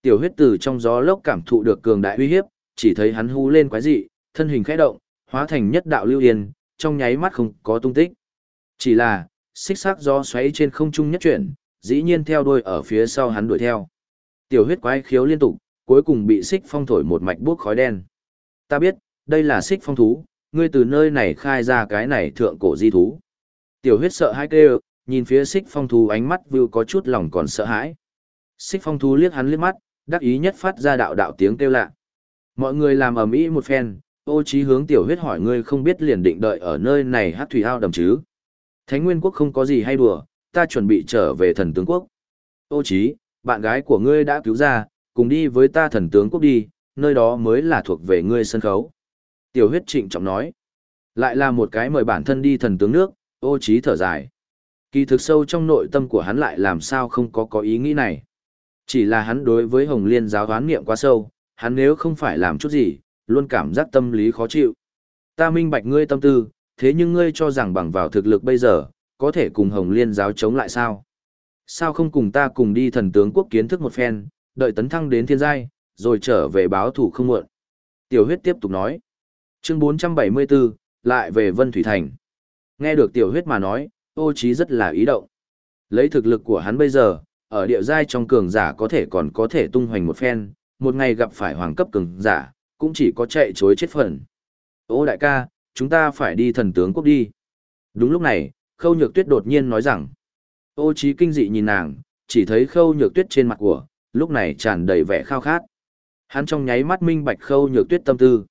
Tiểu huyết từ trong gió lốc cảm thụ được cường đại uy hiếp, chỉ thấy hắn hú lên quái dị, thân hình khẽ động, hóa thành nhất đạo lưu yên, trong nháy mắt không có tung tích. Chỉ là, xích sắc gió xoáy trên không trung nhất chuyển, dĩ nhiên theo đuôi ở phía sau hắn đuổi theo. Tiểu huyết quái khiếu liên tục, cuối cùng bị xích phong thổi một mạch buốc khói đen. Ta biết, đây là xích phong thú, ngươi từ nơi này khai ra cái này thượng cổ di thú. Tiểu huyết sợ hãi kêu, nhìn phía xích phong thú ánh mắt vưu có chút lòng còn sợ hãi. Xích phong thú liếc hắn liếc mắt, đắc ý nhất phát ra đạo đạo tiếng kêu lạ. Mọi người làm ầm ĩ một phen, ô trí hướng tiểu huyết hỏi ngươi không biết liền định đợi ở nơi này hát thủy ao đầm chứ. Thánh Nguyên Quốc không có gì hay đùa, ta chuẩn bị trở về thần tướng quốc. Ô trí, bạn gái của ngươi đã cứu ra, cùng đi với ta thần tướng quốc đi, nơi đó mới là thuộc về ngươi sân khấu. Tiểu huyết trịnh trọng nói. Lại là một cái mời bản thân đi thần tướng nước, ô trí thở dài. Kỳ thực sâu trong nội tâm của hắn lại làm sao không có có ý nghĩ này. Chỉ là hắn đối với Hồng Liên giáo đoán niệm quá sâu, hắn nếu không phải làm chút gì, luôn cảm giác tâm lý khó chịu. Ta minh bạch ngươi tâm tư, thế nhưng ngươi cho rằng bằng vào thực lực bây giờ, có thể cùng Hồng Liên giáo chống lại sao? Sao không cùng ta cùng đi thần tướng quốc kiến thức một phen, đợi tấn thăng đến thiên giai, rồi trở về báo thủ không muộn. Tiểu huyết tiếp tục nói. Chương 474, lại về Vân Thủy Thành. Nghe được tiểu huyết mà nói, ô trí rất là ý động. Lấy thực lực của hắn bây giờ, ở địa giai trong cường giả có thể còn có thể tung hoành một phen, một ngày gặp phải hoàng cấp cường giả, cũng chỉ có chạy chối chết phần. Ô đại ca, chúng ta phải đi thần tướng quốc đi. Đúng lúc này, khâu nhược tuyết đột nhiên nói rằng. Ô trí kinh dị nhìn nàng, chỉ thấy khâu nhược tuyết trên mặt của, lúc này tràn đầy vẻ khao khát. Hắn trong nháy mắt minh bạch khâu nhược tuyết tâm tư.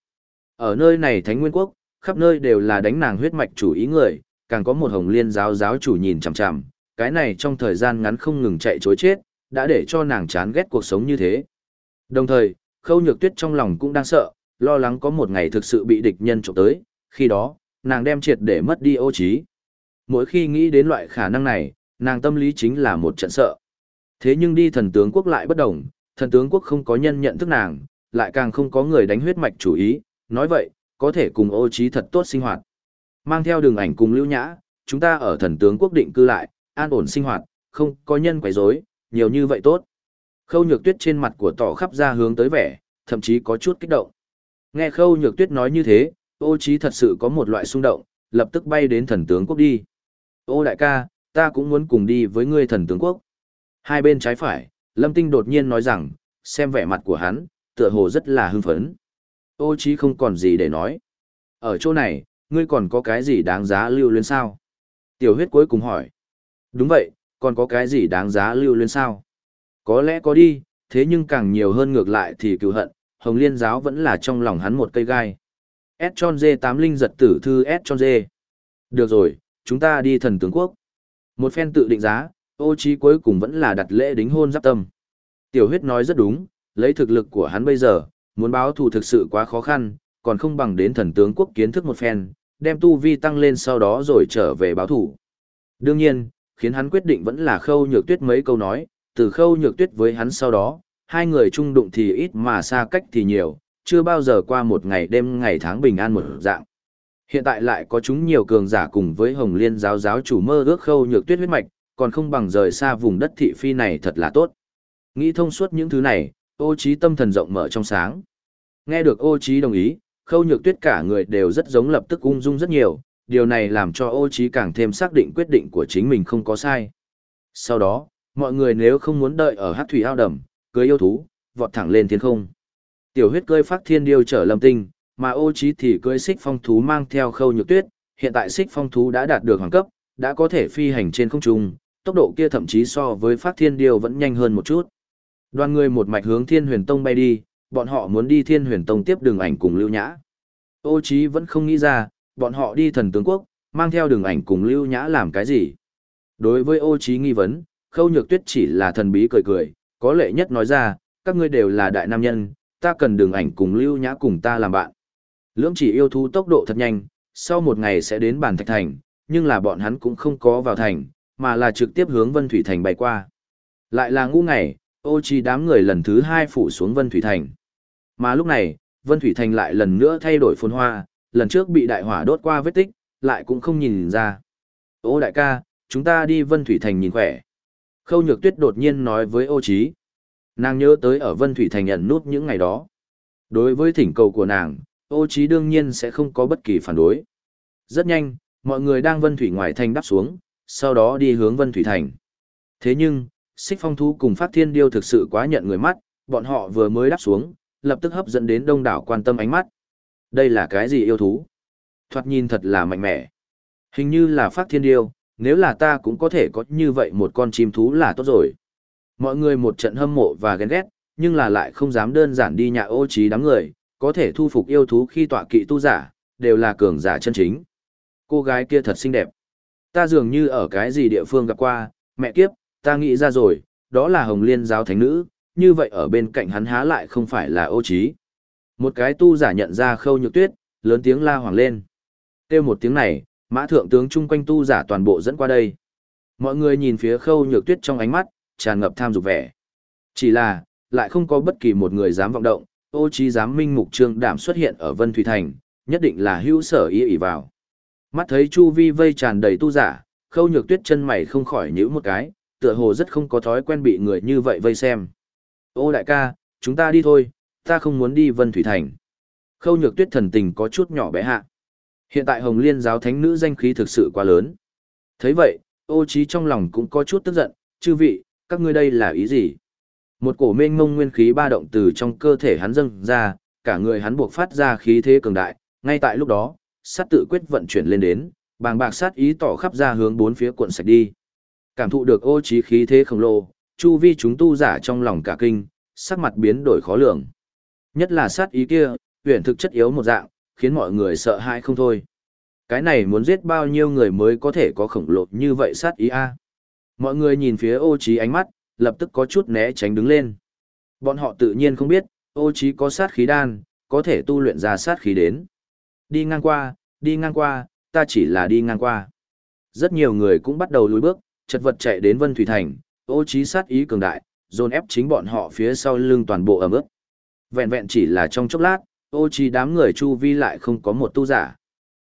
Ở nơi này Thánh Nguyên Quốc, khắp nơi đều là đánh nàng huyết mạch chủ ý người, càng có một hồng liên giáo giáo chủ nhìn chằm chằm, cái này trong thời gian ngắn không ngừng chạy chối chết, đã để cho nàng chán ghét cuộc sống như thế. Đồng thời, khâu nhược tuyết trong lòng cũng đang sợ, lo lắng có một ngày thực sự bị địch nhân trộm tới, khi đó, nàng đem triệt để mất đi ô trí. Mỗi khi nghĩ đến loại khả năng này, nàng tâm lý chính là một trận sợ. Thế nhưng đi thần tướng quốc lại bất đồng, thần tướng quốc không có nhân nhận thức nàng, lại càng không có người đánh huyết mạch chủ ý, nói vậy, có thể cùng ô trí thật tốt sinh hoạt. Mang theo đường ảnh cùng lưu nhã, chúng ta ở thần tướng quốc định cư lại, an ổn sinh hoạt, không có nhân quấy rối, nhiều như vậy tốt. Khâu nhược tuyết trên mặt của tỏ khắp ra hướng tới vẻ, thậm chí có chút kích động. Nghe khâu nhược tuyết nói như thế, ô trí thật sự có một loại xung động, lập tức bay đến thần tướng quốc đi. Ô đại ca, ta cũng muốn cùng đi với ngươi thần tướng quốc. Hai bên trái phải, Lâm Tinh đột nhiên nói rằng, xem vẻ mặt của hắn, tựa hồ rất là hưng phấn. Ô chí không còn gì để nói. Ở chỗ này, ngươi còn có cái gì đáng giá lưu luyến sao? Tiểu huyết cuối cùng hỏi. Đúng vậy, còn có cái gì đáng giá lưu luyến sao? Có lẽ có đi, thế nhưng càng nhiều hơn ngược lại thì cựu hận, Hồng Liên giáo vẫn là trong lòng hắn một cây gai. S tròn dê tám linh giật tử thư S tròn dê. Được rồi, chúng ta đi thần tướng quốc. Một phen tự định giá, ô trí cuối cùng vẫn là đặt lễ đính hôn giáp tâm. Tiểu huyết nói rất đúng, lấy thực lực của hắn bây giờ, muốn báo thù thực sự quá khó khăn, còn không bằng đến thần tướng quốc kiến thức một phen, đem tu vi tăng lên sau đó rồi trở về báo thù. Đương nhiên, khiến hắn quyết định vẫn là khâu nhược tuyết mấy câu nói, từ khâu nhược tuyết với hắn sau đó, hai người chung đụng thì ít mà xa cách thì nhiều, chưa bao giờ qua một ngày đêm ngày tháng bình an một dạng. Hiện tại lại có chúng nhiều cường giả cùng với Hồng Liên giáo giáo chủ mơ ước khâu nhược tuyết huyết mạch, còn không bằng rời xa vùng đất thị phi này thật là tốt. Nghĩ thông suốt những thứ này, ô trí tâm thần rộng mở trong sáng. Nghe được ô trí đồng ý, khâu nhược tuyết cả người đều rất giống lập tức ung dung rất nhiều, điều này làm cho ô trí càng thêm xác định quyết định của chính mình không có sai. Sau đó, mọi người nếu không muốn đợi ở hát thủy ao đầm, cưới yêu thú, vọt thẳng lên thiên không. Tiểu huyết cơi phát thiên điêu trở lâm tinh, mà ô trí thì cưới xích phong thú mang theo khâu nhược tuyết, hiện tại xích phong thú đã đạt được hoàng cấp, đã có thể phi hành trên không trung, tốc độ kia thậm chí so với phát thiên điêu vẫn nhanh hơn một chút. Đoàn người một mạch hướng thiên huyền tông bay đi, bọn họ muốn đi thiên huyền tông tiếp đường ảnh cùng lưu nhã. Ô Chí vẫn không nghĩ ra, bọn họ đi thần tướng quốc, mang theo đường ảnh cùng lưu nhã làm cái gì. Đối với ô Chí nghi vấn, khâu nhược tuyết chỉ là thần bí cười cười, có lệ nhất nói ra, các ngươi đều là đại nam nhân, ta cần đường ảnh cùng lưu nhã cùng ta làm bạn. Lưỡng chỉ yêu thú tốc độ thật nhanh, sau một ngày sẽ đến bản thạch thành, nhưng là bọn hắn cũng không có vào thành, mà là trực tiếp hướng Vân Thủy Thành bay qua. Lại là ngu ngày, ô chi đám người lần thứ hai phủ xuống Vân Thủy Thành. Mà lúc này, Vân Thủy Thành lại lần nữa thay đổi phồn hoa, lần trước bị đại hỏa đốt qua vết tích, lại cũng không nhìn ra. Ô đại ca, chúng ta đi Vân Thủy Thành nhìn khỏe. Khâu Nhược Tuyết đột nhiên nói với ô Chí. Nàng nhớ tới ở Vân Thủy Thành nhận nút những ngày đó. Đối với thỉnh cầu của nàng, ô Chí đương nhiên sẽ không có bất kỳ phản đối. Rất nhanh, mọi người đang Vân Thủy ngoài thành đáp xuống, sau đó đi hướng Vân Thủy Thành. Thế nhưng, Xích Phong Thú cùng Phát Thiên Điêu thực sự quá nhận người mắt, bọn họ vừa mới đáp xuống, lập tức hấp dẫn đến đông đảo quan tâm ánh mắt. Đây là cái gì yêu thú? Thoạt nhìn thật là mạnh mẽ. Hình như là phát thiên điêu, nếu là ta cũng có thể có như vậy một con chim thú là tốt rồi. Mọi người một trận hâm mộ và ghen ghét, nhưng là lại không dám đơn giản đi nhà ô trí đám người, có thể thu phục yêu thú khi tọa kỵ tu giả, đều là cường giả chân chính. Cô gái kia thật xinh đẹp. Ta dường như ở cái gì địa phương gặp qua, mẹ kiếp, ta nghĩ ra rồi, đó là Hồng Liên giáo thánh nữ, như vậy ở bên cạnh hắn há lại không phải là ô trí. Một cái tu giả nhận ra khâu nhược tuyết, lớn tiếng la hoàng lên. Kêu một tiếng này, mã thượng tướng chung quanh tu giả toàn bộ dẫn qua đây. Mọi người nhìn phía khâu nhược tuyết trong ánh mắt, tràn ngập tham dục vẻ. Chỉ là, lại không có bất kỳ một người dám vọng động, ô trí dám minh mục trương đảm xuất hiện ở Vân Thủy Thành, nhất định là hữu sở ý ý vào. Mắt thấy chu vi vây tràn đầy tu giả, khâu nhược tuyết chân mày không khỏi nhíu một cái, tựa hồ rất không có thói quen bị người như vậy vây xem. Ô đại ca, chúng ta đi thôi, ta không muốn đi Vân Thủy Thành. Khâu nhược tuyết thần tình có chút nhỏ bé hạ. Hiện tại Hồng Liên giáo thánh nữ danh khí thực sự quá lớn. thấy vậy, ô trí trong lòng cũng có chút tức giận, chư vị, các ngươi đây là ý gì? Một cổ mênh mông nguyên khí ba động từ trong cơ thể hắn dâng ra, cả người hắn buộc phát ra khí thế cường đại, ngay tại lúc đó, sát tự quyết vận chuyển lên đến, bàng bạc sát ý tỏ khắp ra hướng bốn phía cuộn sạch đi. Cảm thụ được ô trí khí thế khổng lồ, chu vi chúng tu giả trong lòng cả kinh, sắc mặt biến đổi khó lường. Nhất là sát ý kia, huyền thực chất yếu một dạng, khiến mọi người sợ hãi không thôi. Cái này muốn giết bao nhiêu người mới có thể có khổng lồ như vậy sát ý a? Mọi người nhìn phía ô trí ánh mắt, lập tức có chút né tránh đứng lên. Bọn họ tự nhiên không biết, ô trí có sát khí đan, có thể tu luyện ra sát khí đến. Đi ngang qua, đi ngang qua, ta chỉ là đi ngang qua. Rất nhiều người cũng bắt đầu lùi bước, chật vật chạy đến Vân Thủy Thành, ô trí sát ý cường đại, dồn ép chính bọn họ phía sau lưng toàn bộ ẩm ướt. Vẹn vẹn chỉ là trong chốc lát, ô trí đám người chu vi lại không có một tu giả.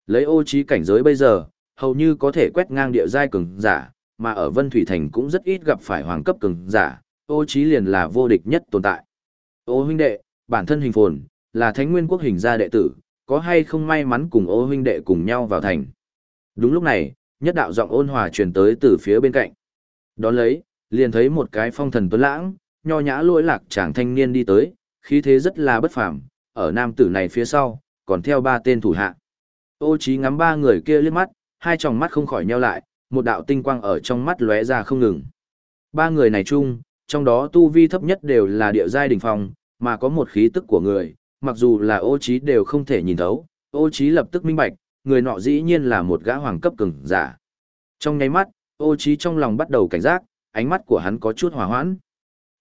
Lấy ô trí cảnh giới bây giờ, hầu như có thể quét ngang địa giai cường giả, mà ở Vân Thủy Thành cũng rất ít gặp phải hoàng cấp cường giả, ô trí liền là vô địch nhất tồn tại. Ô huynh đệ, bản thân hình phồn, là thánh nguyên quốc hình gia đệ tử, có hay không may mắn cùng ô huynh đệ cùng nhau vào thành. Đúng lúc này, nhất đạo giọng ôn hòa truyền tới từ phía bên cạnh. Đón lấy, liền thấy một cái phong thần tuấn lãng, nho nhã lỗi lạc chàng thanh niên đi tới, khí thế rất là bất phàm, ở nam tử này phía sau, còn theo ba tên thủ hạ. Ô trí ngắm ba người kia liếc mắt, hai tròng mắt không khỏi nheo lại, một đạo tinh quang ở trong mắt lóe ra không ngừng. Ba người này chung, trong đó tu vi thấp nhất đều là địa giai đỉnh phong, mà có một khí tức của người, mặc dù là ô trí đều không thể nhìn thấu, ô trí lập tức minh bạch, người nọ dĩ nhiên là một gã hoàng cấp cường giả. Trong nháy mắt, ô Chí trong lòng bắt đầu cảnh giác, ánh mắt của hắn có chút hòa hoãn.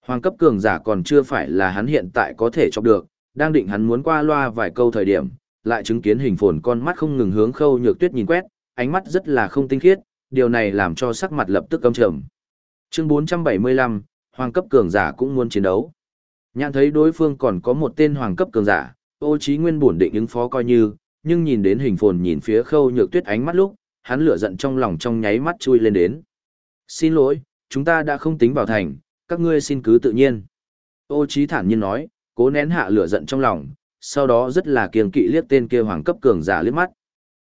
Hoàng cấp cường giả còn chưa phải là hắn hiện tại có thể chọc được, đang định hắn muốn qua loa vài câu thời điểm, lại chứng kiến hình phồn con mắt không ngừng hướng khâu nhược tuyết nhìn quét, ánh mắt rất là không tinh khiết, điều này làm cho sắc mặt lập tức âm trầm. Chương 475, Hoàng cấp cường giả cũng muốn chiến đấu. Nhãn thấy đối phương còn có một tên hoàng cấp cường giả, ô Chí nguyên buồn định ứng phó coi như, nhưng nhìn đến hình phồn nhìn phía khâu nhược tuyết ánh mắt lúc, hắn lửa giận trong lòng trong nháy mắt chui lên đến. Xin lỗi, chúng ta đã không tính vào thành, các ngươi xin cứ tự nhiên. Ô trí thản nhiên nói, cố nén hạ lửa giận trong lòng, sau đó rất là kiêng kỵ liếc tên kia hoàng cấp cường giả liếc mắt.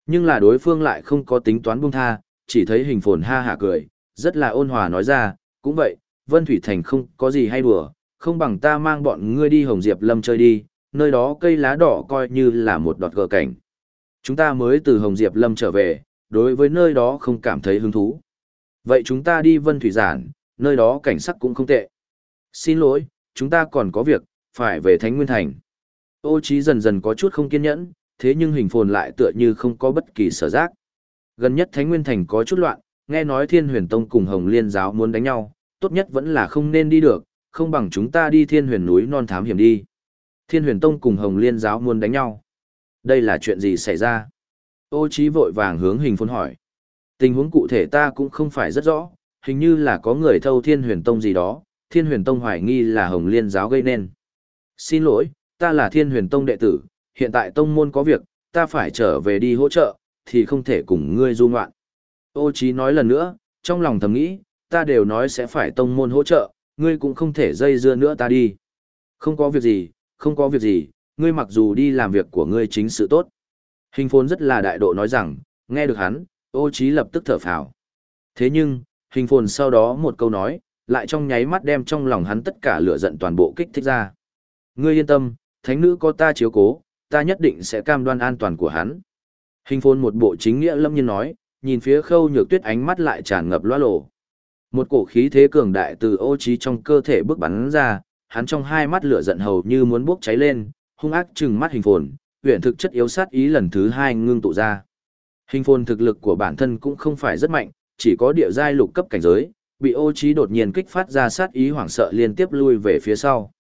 Nhưng là đối phương lại không có tính toán buông tha, chỉ thấy hình phồn ha hả cười, rất là ôn hòa nói ra, cũng vậy, Vân Thủy Thành không có gì hay đùa, không bằng ta mang bọn ngươi đi Hồng Diệp Lâm chơi đi, nơi đó cây lá đỏ coi như là một đọt gờ cảnh. Chúng ta mới từ Hồng Diệp Lâm trở về, đối với nơi đó không cảm thấy hứng thú. Vậy chúng ta đi Vân Thủy Giản, nơi đó cảnh sắc cũng không tệ. Xin lỗi, chúng ta còn có việc, phải về Thánh Nguyên Thành. Ô Chí dần dần có chút không kiên nhẫn, thế nhưng hình phồn lại tựa như không có bất kỳ sở giác. Gần nhất Thánh Nguyên Thành có chút loạn, nghe nói Thiên Huyền Tông cùng Hồng Liên Giáo muốn đánh nhau, tốt nhất vẫn là không nên đi được, không bằng chúng ta đi Thiên Huyền núi non thám hiểm đi. Thiên Huyền Tông cùng Hồng Liên Giáo muốn đánh nhau. Đây là chuyện gì xảy ra? Ô Chí vội vàng hướng hình phồn hỏi. Tình huống cụ thể ta cũng không phải rất rõ, hình như là có người thâu Thiên Huyền Tông gì đó, Thiên Huyền Tông hoài nghi là Hồng Liên Giáo gây nên. Xin lỗi, ta là Thiên Huyền Tông đệ tử, hiện tại tông môn có việc, ta phải trở về đi hỗ trợ, thì không thể cùng ngươi du ngoạn. Ô Chí nói lần nữa, trong lòng thầm nghĩ, ta đều nói sẽ phải tông môn hỗ trợ, ngươi cũng không thể dây dưa nữa ta đi. Không có việc gì, không có việc gì, ngươi mặc dù đi làm việc của ngươi chính sự tốt. Hình phồn rất là đại độ nói rằng, nghe được hắn, ô Chí lập tức thở phào. Thế nhưng, hình phồn sau đó một câu nói, lại trong nháy mắt đem trong lòng hắn tất cả lửa giận toàn bộ kích thích ra. Ngươi yên tâm, thánh nữ có ta chiếu cố, ta nhất định sẽ cam đoan an toàn của hắn. Hình phôn một bộ chính nghĩa lâm nhiên nói, nhìn phía khâu nhược tuyết ánh mắt lại tràn ngập loa lộ. Một cổ khí thế cường đại từ ô trí trong cơ thể bước bắn ra, hắn trong hai mắt lửa giận hầu như muốn bốc cháy lên, hung ác trừng mắt hình phồn, huyền thực chất yếu sát ý lần thứ hai ngưng tụ ra. Hình phồn thực lực của bản thân cũng không phải rất mạnh, chỉ có địa giai lục cấp cảnh giới, bị ô trí đột nhiên kích phát ra sát ý hoảng sợ liên tiếp lui về phía sau.